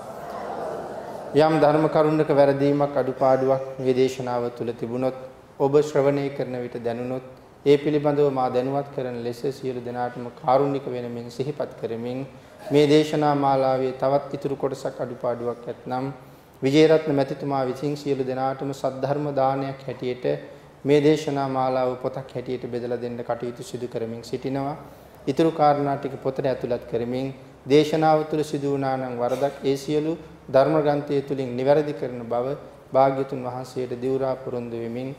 යම් ධර්ම කරුණක වැරදීමක් අඩුපාඩුවක් මේ දේශනාව තුළ තිබුණොත් ඔබ ශ්‍රවණය කරන විට දැනුනොත් ඒ පිළිබඳව මා දැනුවත් කරන ලෙස සියලු දෙනාටම කාරුණික වෙනමින් සිහිපත් කරමින් මේ දේශනා මාලාවේ තවත් ඉතුරු කොටසක් අඩුපාඩුවක් ඇතනම් විජේරත්න මැතිතුමා විසින් සියලු දෙනාටම සද්ධර්ම දානයක් හැටියට මේ දේශනා මාලාව පොතක් හැටියට බෙදලා දෙන්න කටයුතු සිදු කරමින් සිටිනවා. ඊතුරු කාරණා ටික පොතට ඇතුළත් කරමින් දේශනාව තුළ සිදු වුණා නම් වරදක් ඒ සියලු ධර්ම ග්‍රන්ථය තුලින් නිවැරදි කරන බව භාග්‍යතුන් වහන්සේට දිවුරා පුරුදු වෙමින්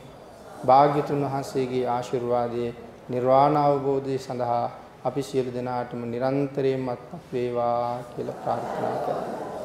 භාග්‍යතුන් වහන්සේගේ ආශිර්වාදයේ නිර්වාණ අවබෝධය සඳහා අපි සියලු දෙනාටම නිරන්තරයෙන්ම අත්පත් වේවා කියලා ප්‍රාර්ථනා කරනවා.